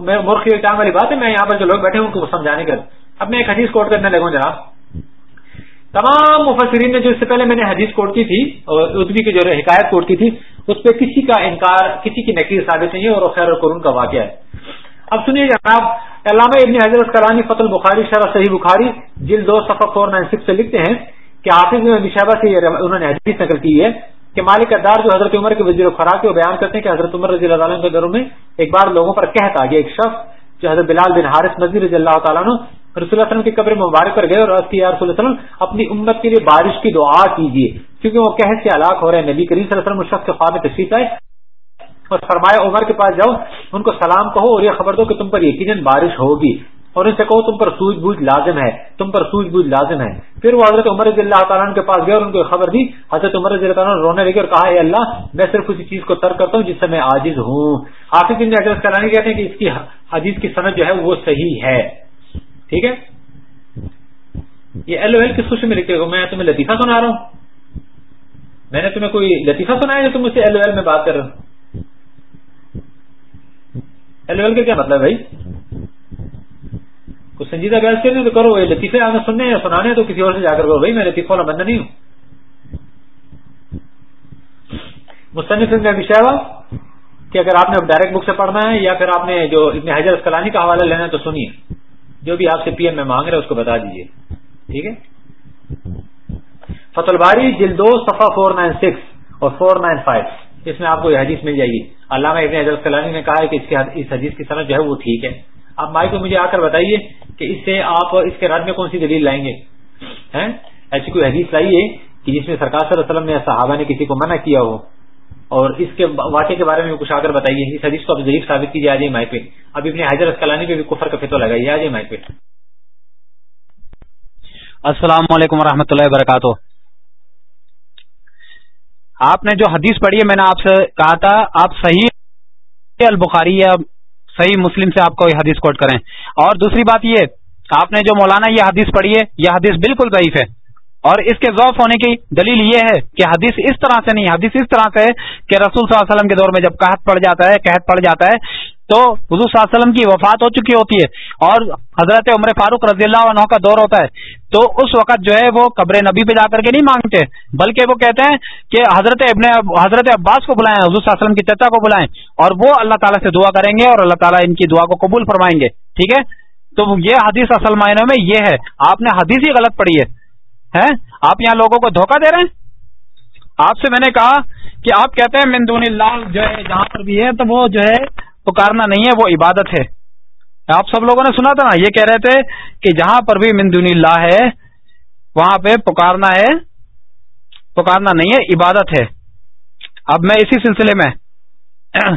مورخی ٹائم والی بات ہے، میں یہاں پر جو لوگ بیٹھے ہیں، ان کو سمجھانے کا۔ اب میں ایک حدیث کوٹ کرنے لگوں جناب۔ تمام مفسرین نے جو اس سے پہلے میں نے حدیث کوٹ کی تھی اور ادبی کی جو حکایت کوٹ کی تھی، اس پہ کسی کا انکار، کسی کی نقیر ثابت نہیں ہے اور خیر قرون کا واقعہ ہے۔ اب سنیے جناب، علامہ ابن حضرت کلانی فتح بخاری شرح صحیح بخاری، جلد دو سفر فور نائن سکس سے لکھتے ہیں کہ حافظ نشابہ سے انہوں نے حدیث نقل کی ہے کہ مالک ادار جو حضرت عمر کے وزیر خوراک وہ بیان کرتے ہیں کہ حضرت عمر رضی اللہ عنہ کے گھروں میں ایک بار لوگوں پر کہتا گیا ایک شخص جو حضرت بلال بن حارث نظیر رضی اللہ تعالیٰ رسول اللہ وسلم کی قبر مبارک پر گئے اور رس کی رسول اللہ وسلم، اپنی امت کے لیے بارش کی دعا کیجیے، کیونکہ وہ قحط سے ہلاک ہو رہے ہیں۔ نبی کریم صلی اللہ علیہ وسلم اس شخص کے خواب میں تشریف آئے اور فرمایا، عمر کے پاس جاؤ، ان کو سلام کہو اور یہ خبر دو کہ تم پر یقیناً بارش ہوگی۔ اور ان سے کہو، تم پر سوج بوجھ لازم ہے، تم پر سوج بوجھ لازم ہے۔ پھر وہ حضرت عمر رضی اللہ تعالیٰ کے پاس گیا اور ان کو خبر دی۔ حضرت عمر رضی اللہ تعالیٰ رونے لگے اور کہا، اے اللہ، میں صرف اسی چیز کو ترک کرتا ہوں جس سے میں عاجز ہوں۔ حافظ نے ایڈریس کرانے کہتے ہیں کہ اس کی حدیث کی صنعت جو ہے وہ صحیح ہے۔ ٹھیک ہے؟ یہ ایل او ایل کس خوشی میں لکھتے ہو میں تمہیں لطیفہ سنا رہا ہوں؟ میں نے تمہیں کوئی لطیفہ سنایا جو تم مجھ سے ایل او ایل میں بات کر رہے ہو؟ ایل ایل کا کیا مطلب بھائی؟ کچھ سنجیدہ بحث کرنے تو کرو لطیفے آگے سننے یا سنانے تو کسی اور سے جا کر کرو بھائی میں لطیفہ والا بندہ نہیں ہوں۔ مستنف کا وشے کہ اگر آپ نے ڈائریکٹ بک سے پڑھنا ہے یا پھر آپ نے جو ابن حضر اسکلانی کا حوالہ لینا ہے تو سنیے۔ جو بھی آپ سے پی ایم میں مانگ رہے اس کو بتا دیجیے ٹھیک ہے؟ فت الباری جلدو صفا فور نائن سکس اور فور نائن فائیو اس میں آپ کو یہ حدیث مل جائے گی۔ علامہ ابن حضرت کلانی نے کہا ہے کہ اس حدیث کی صنعت جو ہے وہ ٹھیک ہے۔ آپ مائی کو مجھے آ کر بتائیے کہ اس سے آپ اس کے رد میں کون سی دلیل لائیں گے؟ ایسی کوئی حدیث لائیے کہ جس میں سرکار صلی اللہ علیہ وسلم نے صحابہ نے کسی کو منع کیا ہو۔ اور اس کے واقعے کے بارے میں کچھ آ کر بتائیے۔ اس حدیث کو اب ضعیف ثابت کیجیے۔ آ جائیے مائی پہ اب ابن حضرت اسکلانی پہ بھی کفر کا فتو لگائیے۔ آ جائیے مائی پہ السلام علیکم و اللہ وبرکاتہ۔ آپ نے جو حدیث پڑھی ہے، میں نے آپ سے کہا تھا، آپ صحیح البخاری یا صحیح مسلم سے آپ کو یہ حدیث کوٹ کریں۔ اور دوسری بات یہ، آپ نے جو مولانا یہ حدیث پڑھی ہے، یہ حدیث بالکل ضعیف ہے۔ اور اس کے ضعف ہونے کی دلیل یہ ہے کہ حدیث اس طرح سے نہیں، حدیث اس طرح سے کہ رسول صلی اللہ علیہ وسلم کے دور میں جب قحط پڑ جاتا ہے، قحط پڑ جاتا ہے، تو حضور صلی اللہ علیہ وسلم کی وفات ہو چکی ہوتی ہے۔ اور حضرت عمر فاروق رضی اللہ عنہ کا دور ہوتا ہے۔ تو اس وقت جو ہے وہ قبر نبی پہ جا کر کے نہیں مانگتے، بلکہ وہ کہتے ہیں کہ حضرت ابن حضرت عباس کو بلائیں، حضور صلی اللہ علیہ وسلم کی چچا کو بلائیں اور وہ اللہ تعالیٰ سے دعا کریں گے اور اللہ تعالیٰ ان کی دعا کو قبول فرمائیں گے۔ ٹھیک ہے؟ تو یہ حدیث اصل معنی میں یہ ہے۔ آپ نے حدیث ہی غلط پڑھی ہے۔ آپ یہاں لوگوں کو دھوکہ دے رہے ہیں؟ آپ سے میں نے کہا کہ آپ کہتے ہیں مندون اللہ، جو ہے جہاں پر بھی ہے، تو وہ جو ہے پکارنا نہیں ہے، وہ عبادت ہے۔ آپ سب لوگوں نے سنا تھا نا، یہ کہہ رہے تھے کہ جہاں پر بھی مندونی اللہ ہے، وہاں پہ پکارنا ہے، پکارنا نہیں ہے، عبادت ہے۔ اب میں اسی سلسلے میں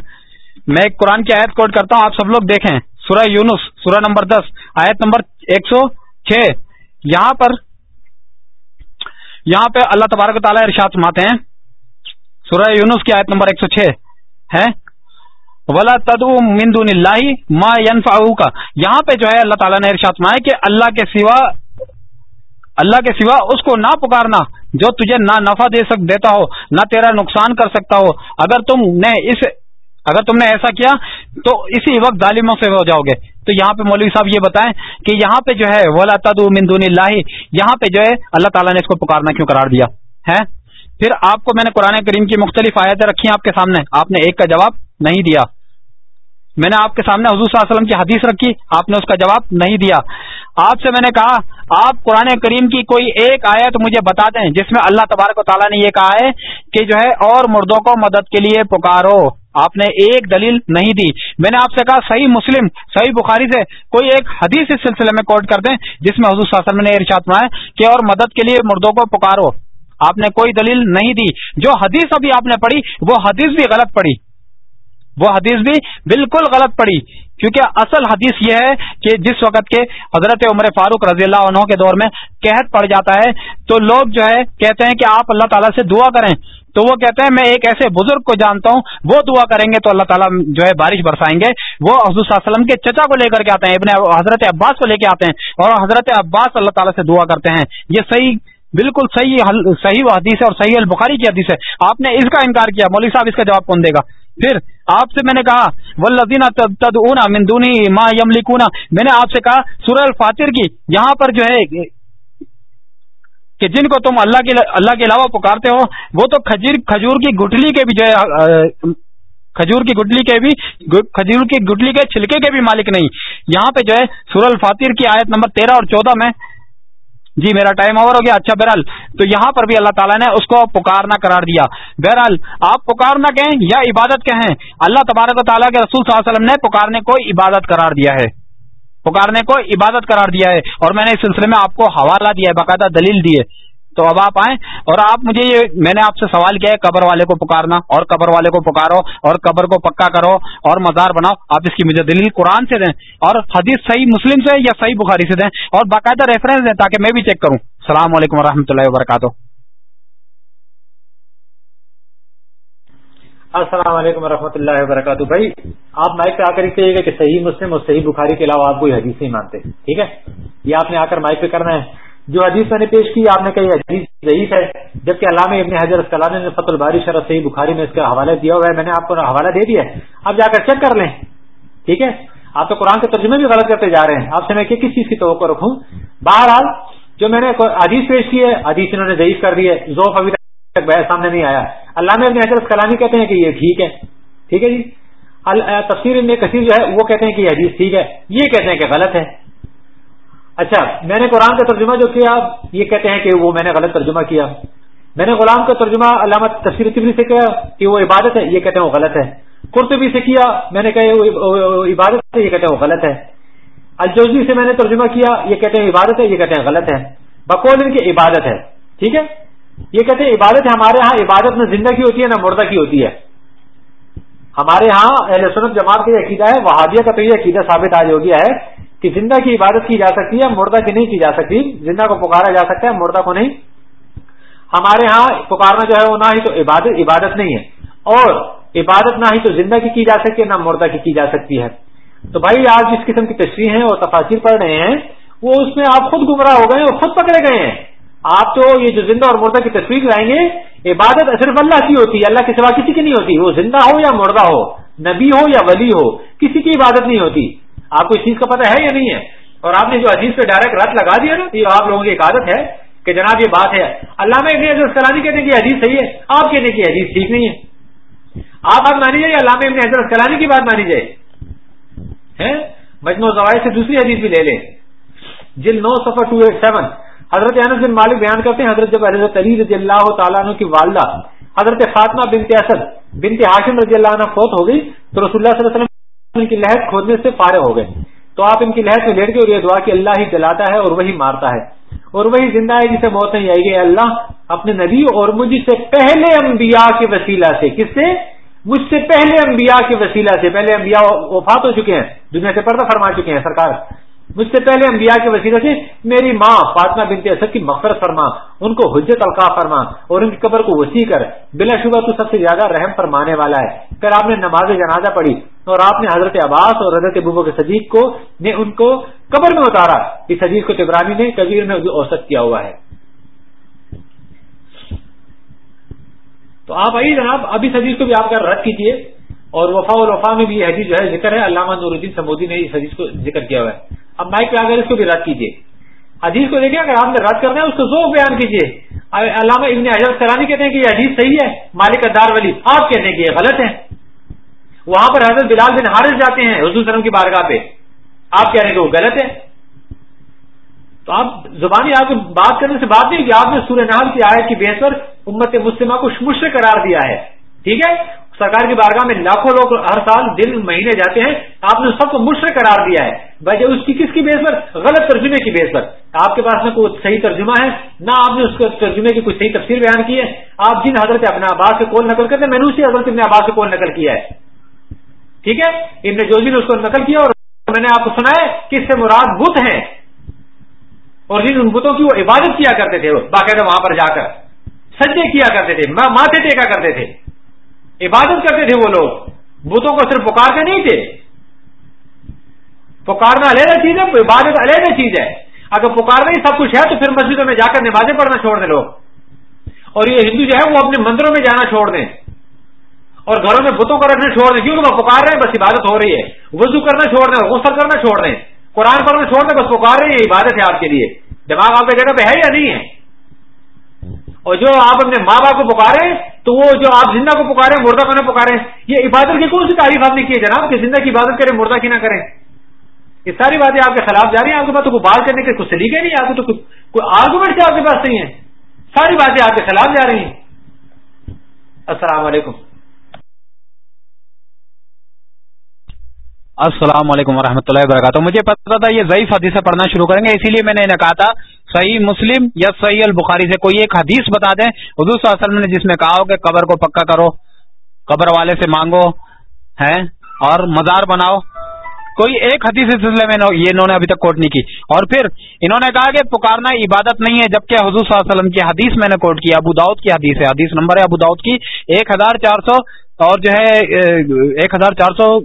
میں ایک قرآن کی آیت کوٹ کرتا ہوں، آپ سب لوگ دیکھیں۔ سورہ یونس، سورہ نمبر دس، آیت نمبر ایک سو چھ۔ یہاں پر یہاں پہ اللہ تبارک تعالیٰ ارشاد سماتے ہیں۔ سورہ یونس کی آیت نمبر ایک سو چھ ہے۔ ولا تد مندون اللہ ما ینفع کا یہاں پہ جو ہے اللہ تعالیٰ نے ارشاد مائے کہ اللہ کے سوا اللہ کے سوا اس کو نہ پکارنا جو تجھے نہ نفع دے سک دیتا ہو، نہ تیرا نقصان کر سکتا ہو۔ اگر تم نے اس اگر تم نے ایسا کیا، تو اسی وقت ظالموں سے ہو جاؤ گے۔ تو یہاں پہ مولوی صاحب یہ بتائیں کہ یہاں پہ جو ہے، ولا تد مندون اللہ یہاں پہ جو ہے، اللہ تعالیٰ نے اس کو پکارنا کیوں قرار دیا؟ ہے پھر آپ کو میں نے قرآن کریم کی مختلف آیتیں رکھی ہیں آپ کے سامنے۔ آپ نے ایک کا جواب نہیں دیا۔ میں نے آپ کے سامنے حضور صلی اللہ علیہ وسلم کی حدیث رکھی، آپ نے اس کا جواب نہیں دیا۔ آپ سے میں نے کہا، آپ قرآن کریم کی کوئی ایک آیت مجھے بتا دیں، جس میں اللہ تبارک و تعالیٰ نے یہ کہا ہے کہ جو ہے، اور مردوں کو مدد کے لیے پکارو۔ آپ نے ایک دلیل نہیں دی۔ میں نے آپ سے کہا، صحیح مسلم، صحیح بخاری سے کوئی ایک حدیث اس سلسلے میں کوٹ کر دیں جس میں حضور صلی اللہ علیہ وسلم نے ارشاد بنایا کہ اور مدد کے لیے مردوں کو پکارو۔ آپ نے کوئی دلیل نہیں دی۔ جو حدیث ابھی آپ نے پڑھی، وہ حدیث بھی غلط پڑی وہ حدیث بھی بالکل غلط پڑی کیونکہ اصل حدیث یہ ہے کہ جس وقت کے حضرت عمر فاروق رضی اللہ عنہ کے دور میں قحط پڑ جاتا ہے، تو لوگ جو ہے کہتے ہیں کہ آپ اللہ تعالیٰ سے دعا کریں۔ تو وہ کہتے ہیں، میں ایک ایسے بزرگ کو جانتا ہوں، وہ دعا کریں گے تو اللہ تعالیٰ جو ہے بارش برسائیں گے۔ وہ حضور صلی اللہ علیہ وسلم کے چچا کو لے کر کے آتے ہیں، ابن حضرت عباس کو لے کے آتے ہیں اور حضرت عباس اللہ تعالیٰ سے دعا کرتے ہیں۔ یہ صحیح، بالکل صحیح صحیح حدیث ہے اور صحیح البخاری کی حدیث ہے۔ آپ نے اس کا انکار کیا، مولوی صاحب اس کا جواب کون دے گا؟ پھر آپ سے میں نے کہا ولزینہ تدعونا من دونی ما یملکونا. میں نے آپ سے کہا، سورہ الفاتر کی یہاں پر جو ہے کہ جن کو تم اللہ کے اللہ کے علاوہ پکارتے ہو، وہ تو کھجور کھجور کی گٹلی کے بھی جو ہے کھجور کی گٹلی کے بھی، کھجور کی گٹلی کے چھلکے کے بھی مالک نہیں۔ یہاں پہ جو ہے، سورہ الفاتر کی آیت نمبر تیرہ اور چودہ میں جی میرا ٹائم اوور ہو گیا۔ اچھا بہرحال، تو یہاں پر بھی اللہ تعالیٰ نے اس کو پکارنا قرار دیا۔ بہرحال، آپ پکارنا کہیں یا عبادت کہیں، اللہ تبارک و تعالیٰ کے رسول صلی اللہ علیہ وسلم نے پکارنے کو عبادت قرار دیا ہے۔ پکارنے کو عبادت قرار دیا ہے۔ اور میں نے اس سلسلے میں آپ کو حوالہ دیا ہے، باقاعدہ دلیل دی ہے۔ تو اب آپ آئیں اور آپ مجھے یہ میں نے آپ سے سوال کیا ہے، قبر والے کو پکارنا اور قبر والے کو پکارو اور قبر کو پکا کرو اور مزار بناؤ۔ آپ اس کی مجھے دلیل قرآن سے دیں اور حدیث صحیح مسلم سے یا صحیح بخاری سے دیں اور باقاعدہ ریفرنس دیں تاکہ میں بھی چیک کروں۔ السلام علیکم و اللہ وبرکاتہ۔ السلام علیکم و اللہ وبرکاتہ۔ بھائی، آپ مائک پہ آ کر کہیے گا کہ صحیح مسلم اور صحیح بخاری کے علاوہ آپ کوئی حدیث نہیں مانتے، ٹھیک ہے؟ یہ آپ نے آ کر مائک پہ کرنا ہے۔ جو حدیث میں نے پیش کی، آپ نے کہی حدیث ضعیف ہے، جبکہ علامہ ابن حضر اسکلانی نے فت الباری شرح صحیح بخاری میں اس کا حوالہ دیا ہوا ہے، میں نے آپ کو حوالہ دے دیا ہے۔ آپ جا کر چیک کر لیں۔ ٹھیک ہے؟ آپ تو قرآن کے ترجمے بھی غلط کرتے جا رہے ہیں۔ آپ سے میں کس چیز کی توقع رکھوں؟ بہرحال، جو میں نے حدیث پیش کی ہے، حدیث انہوں نے ضعیف کر دی ہے ذوف ابھی تک بحث سامنے نہیں آیا۔ اللہ میں اپنی حضرت کلامی کہتے ہیں کہ یہ ٹھیک ہے۔ ٹھیک ہے جی؟ تفسیر میں کثیر جو ہے، وہ کہتے ہیں کہ یہ حدیث ٹھیک ہے۔ یہ کہتے ہیں کہ غلط ہے۔ اچھا میں نے قرآن کا ترجمہ جو کیا، یہ کہتے ہیں کہ وہ میں نے غلط ترجمہ کیا۔ میں نے غلام کا ترجمہ علامت تفصیل طبری سے کیا کہ وہ عبادت ہے، یہ کہتے ہیں وہ غلط ہے۔ قرطبی سے کیا، میں نے کہا وہ عبادت ہے، یہ کہتے ہیں وہ غلط ہے۔ الجوزی سے میں نے ترجمہ کیا، یہ کہتے ہیں عبادت ہے، یہ کہتے ہیں غلط ہے۔ بقول ان کی عبادت ہے، ٹھیک ہے؟ یہ کہتے ہیں عبادت ہے، ہمارے ہاں عبادت نہ زندہ کی ہوتی ہے، نہ مردہ کی ہوتی ہے۔ ہمارے ہاں اہل سنت جماعت کا یہ عقیدہ ہے، وہابیہ کا تو یہ عقیدہ ثابت آج ہو گیا ہے کہ زندہ کی عبادت کی جا سکتی ہے، مردہ کی نہیں کی جا سکتی، زندہ کو پکارا جا سکتا ہے، مردہ کو نہیں۔ ہمارے ہاں پکارنا جو ہے وہ نہ ہی تو عبادت عبادت نہیں ہے۔ اور عبادت نہ ہی تو زندہ کی کی جا سکتی ہے، نہ مردہ کی کی جا سکتی ہے۔ تو بھائی آپ جس قسم کی تشریح ہیں اور تفاصر پڑھ رہے ہیں، وہ اس میں آپ خود گمراہ ہو گئے اور خود پکڑے گئے ہیں۔ آپ تو یہ جو زندہ اور مردہ کی تصویر لائیں گے، عبادت صرف اللہ کی ہوتی ہے، اللہ کے سوا کسی کی نہیں ہوتی۔ وہ زندہ ہو یا مردہ ہو، نبی ہو یا ولی ہو، کسی کی عبادت نہیں ہوتی۔ آپ کو اس چیز کا پتہ ہے یا نہیں ہے؟ اور آپ نے جو عزیز پہ ڈائریکٹ رت لگا دیا نا یہ آپ لوگوں کی ایک عادت ہے کہ جناب یہ بات ہے۔ علامہ ابن حضرت کلانی کہتے ہیں کہ حدیث صحیح ہے۔ آپ کہتے ہیں کہ حدیث ٹھیک نہیں ہے۔ آپ بات مانی جائے علامہ ابن حضرت کلانی کی بات مانی جائے؟ مجموع زوائد سے دوسری حدیث بھی لے لیں۔ جن نو سفر ٹو ایٹ سیون۔ حضرت انس بن مالک بیان کرتے ہیں، حضرت جب حضرت علی رضی اللہ تعالیٰ عنہ کی والدہ، حضرت فاطمہ بنت اسد بنت ہاشم رضی اللہ عنہ فوت ہو گئی، تو رسول اللہ صلی اللہ علیہ وسلم ان کی لہر کھودنے سے فارغ ہو گئے۔ تو آپ ان کی لہر میں لیٹ گئے اور یہ دعا کہ اللہ ہی جلاتا ہے اور وہی مارتا ہے۔ اور وہی زندہ ہے جسے موت نہیں آئے گی اللہ، اپنے نبی اور مجھ سے پہلے انبیاء کے وسیلہ سے۔ کس سے؟ مجھ سے پہلے انبیاء کے وسیلہ سے۔ پہلے انبیاء وفات ہو چکے ہیں، دنیا سے پردہ فرما چکے ہیں، سرکار۔ مجھ سے پہلے انبیاء کے وسیلہ سے میری ماں فاطمہ بنت اسد کی مغفرت فرما، ان کو حجت القا فرما اور ان کی قبر کو وسیع کر، بلا شبہ تو سب سے زیادہ رحم فرمانے والا ہے۔ پھر آپ نے نماز جنازہ پڑھی اور آپ نے حضرت عباس اور حضرت ببو کے صدیق کو، نے ان کو قبر میں اتارا۔ اس حدیث کو تبرانی نے کبیر میں اوسط کیا ہوا ہے۔ تو آپ آئیے جناب، اب اس حدیث کو بھی آپ کا رد کیجیے اور وفا الوفا میں بھی یہ حدیث جو ہے ذکر ہے، علامہ نور الدین سمودی نے اس حدیث کو ذکر کیا ہوا ہے۔ اب مائک پہ آ کر اس کو بھی رد کیجیے حدیث کو دیکھیں، اگر آپ نے رد کرنا ہے، اس کو ذوق بیان کیجیے علامہ ابن حضرت کرانی کہتے ہیں کہ یہ حدیث صحیح ہے، مالک دار ولی آپ کہتے ہیں کہ یہ غلط ہے۔ وہاں پر حضرت بلال بن حارث جاتے ہیں حضور سلم کی بارگاہ پہ۔ آپ کہہ رہے ہیں کہ وہ غلط ہے۔ تو آپ زبانی آپ بات کرنے سے بات نہیں کہ آپ نے سورہ نحل کی آیت کی بیس پر امت مسلمہ کو مشرق قرار دیا ہے۔ ٹھیک ہے؟ سرکار کی بارگاہ میں لاکھوں لوگ ہر سال دن مہینے جاتے ہیں۔ آپ نے سب کو مشرق قرار دیا ہے۔ وجہ اس کی کس کی بیس پر؟ غلط ترجمے کی بیس پر۔ آپ کے پاس میں کوئی صحیح ترجمہ ہے، نہ آپ نے اس ترجمے کی کوئی صحیح تفسیر بیان کی ہے۔ آپ جن حضرت اپنے آباد سے کون نقل کرتے ہیں، میں نے اسی حضرت اپنے آباد سے کون نقل کیا ہے۔ ٹھیک ہے؟ ابن جوزی نے اس کو نقل کیا اور میں نے آپ کو سنا ہے کہ اس سے مراد بت ہیں۔ اور جن ان بتوں کی وہ عبادت کیا کرتے تھے باقاعدہ وہاں پر جا کر، سجدے کیا کرتے تھے ماتھے ٹیکا کرتے تھے۔ عبادت کرتے تھے وہ لوگ۔ بتوں کو صرف پکارتے نہیں تھے۔ پکارنا علیحدہ چیز ہے، عبادت علیحدہ چیز ہے۔ اگر پکارنا ہی سب کچھ ہے تو پھر مسجدوں میں جا کر نمازیں پڑھنا چھوڑ دیں لوگ۔ اور یہ ہندو جو ہے وہ اپنے مندروں میں جانا چھوڑ دیں۔ اور گھروں میں بتوں کو رکھنا چھوڑ دیں۔ کیونکہ وہ پکار رہے ہیں، بس عبادت ہو رہی ہے۔ وضو کرنا چھوڑ دیں، غسل کرنا چھوڑ دیں۔ قرآن پڑھنا چھوڑ دیں، بس پکار رہے ہیں، یہ عبادت ہے آپ کے لیے۔ دماغ آپ کی جگہ پہ ہے یا نہیں ہے؟ اور جو آپ اپنے ماں باپ کو پکارے، تو وہ جو آپ زندہ کو پکارے، مردہ کو نہ پکارے، یہ عبادت کی کون سی تعریف آپ نے کی ہے جناب؟ کہ زندہ کی عبادت کرے، مردہ کی نہ کریں یہ ساری باتیں آپ کے خلاف جا رہی ہیں، آپ کے پاس تو کوئی بات کرنے کے کچھ سلیقے نہیں آپ کو تو کوئی آرگومنٹ آپ کے پاس نہیں ہے ساری باتیں آپ کے خلاف جا رہی ہیں۔ السلام علیکم۔ السلام علیکم ورحمۃ اللہ وبرکاتہ۔ مجھے پتا تھا یہ ضعیف حدیث پڑھنا شروع کریں گے، اسی لیے میں نے انہیں کہا تھا صحیح مسلم یا صحیح البخاری سے کوئی ایک حدیث بتا دیں؟ حضور صلی اللہ علیہ وسلم نے جس میں کہا ہو کہ قبر کو پکا کرو، قبر والے سے مانگو ہے اور مزار بناؤ۔ کوئی ایک حدیث سلسلے میں یہ انہوں نے ابھی تک کوٹ نہیں کی۔ اور پھر انہوں نے کہا کہ پکارنا عبادت نہیں ہے، جبکہ حضور صلی اللہ علیہ وسلم کی حدیث میں نے کوٹ کی، ابو داؤد کی حدیث ہے۔ حدیث نمبر ہے ابو داؤد کی۔ ایک ہزار چار سو اور جو ہے، ایک ہزار چار سو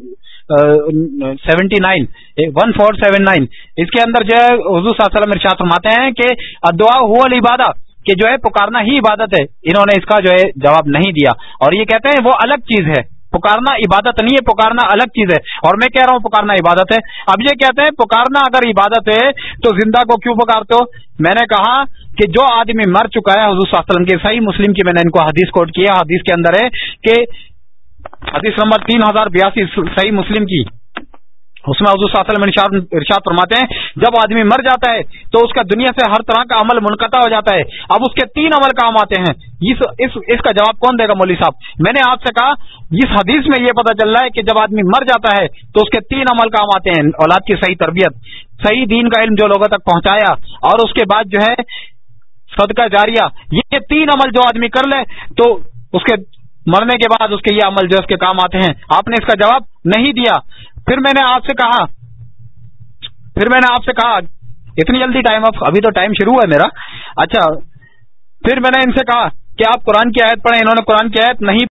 seventy nine one four seven nine. اس کے اندر جو ہے، حضور صلی اللہ علیہ وسلم ارشاد فرماتے ہیں کہ دعا ہو عبادت کہ جو ہے، پکارنا ہی عبادت ہے۔ انہوں نے اس کا جو ہے، جواب نہیں دیا۔ اور یہ کہتے ہیں، وہ الگ چیز ہے۔ پکارنا عبادت نہیں ہے، پکارنا الگ چیز ہے۔ اور میں کہہ رہا ہوں، پکارنا عبادت ہے۔ اب یہ کہتے ہیں، پکارنا اگر عبادت ہے، تو زندہ کو کیوں پکارتے ہو؟ میں نے کہا کہ جو آدمی مر چکا ہے، حضور صلی اللہ علیہ وسلم کے، صحیح مسلم کی میں نے ان کو حدیث کوٹ کیا حدیث کے اندر ہے کہ حدیث نمبر تین ہزار بیاسی صحیح مسلم کی۔ اس میں حضور صلی اللہ علیہ وسلم ارشاد فرماتے ہیں جب آدمی مر جاتا ہے تو اس کا دنیا سے ہر طرح کا عمل منقطع ہو جاتا ہے۔ اب اس کے تین عمل کام آتے ہیں۔ اس اس, اس کا جواب کون دے گا مولوی صاحب؟ میں نے آپ سے کہا اس حدیث میں یہ پتا چل رہا ہے کہ جب آدمی مر جاتا ہے تو اس کے تین عمل کام آتے ہیں۔ اولاد کی صحیح تربیت صحیح دین کا علم جو لوگوں تک پہنچایا اور اس کے بعد جو ہے صدقہ جاریہ یہ تین عمل جو آدمی کر لے تو اس کے مرنے کے بعد اس کے یہ عمل جو اس کے کام آتے ہیں۔ آپ نے اس کا جواب نہیں دیا۔ پھر میں نے آپ سے کہا۔ پھر میں نے آپ سے کہا۔ اتنی جلدی ٹائم اب ابھی تو ٹائم شروع ہے میرا۔ اچھا۔ پھر میں نے ان سے کہا کہ آپ قرآن کی آیت پڑھیں۔ انہوں نے قرآن کی آیت نہیں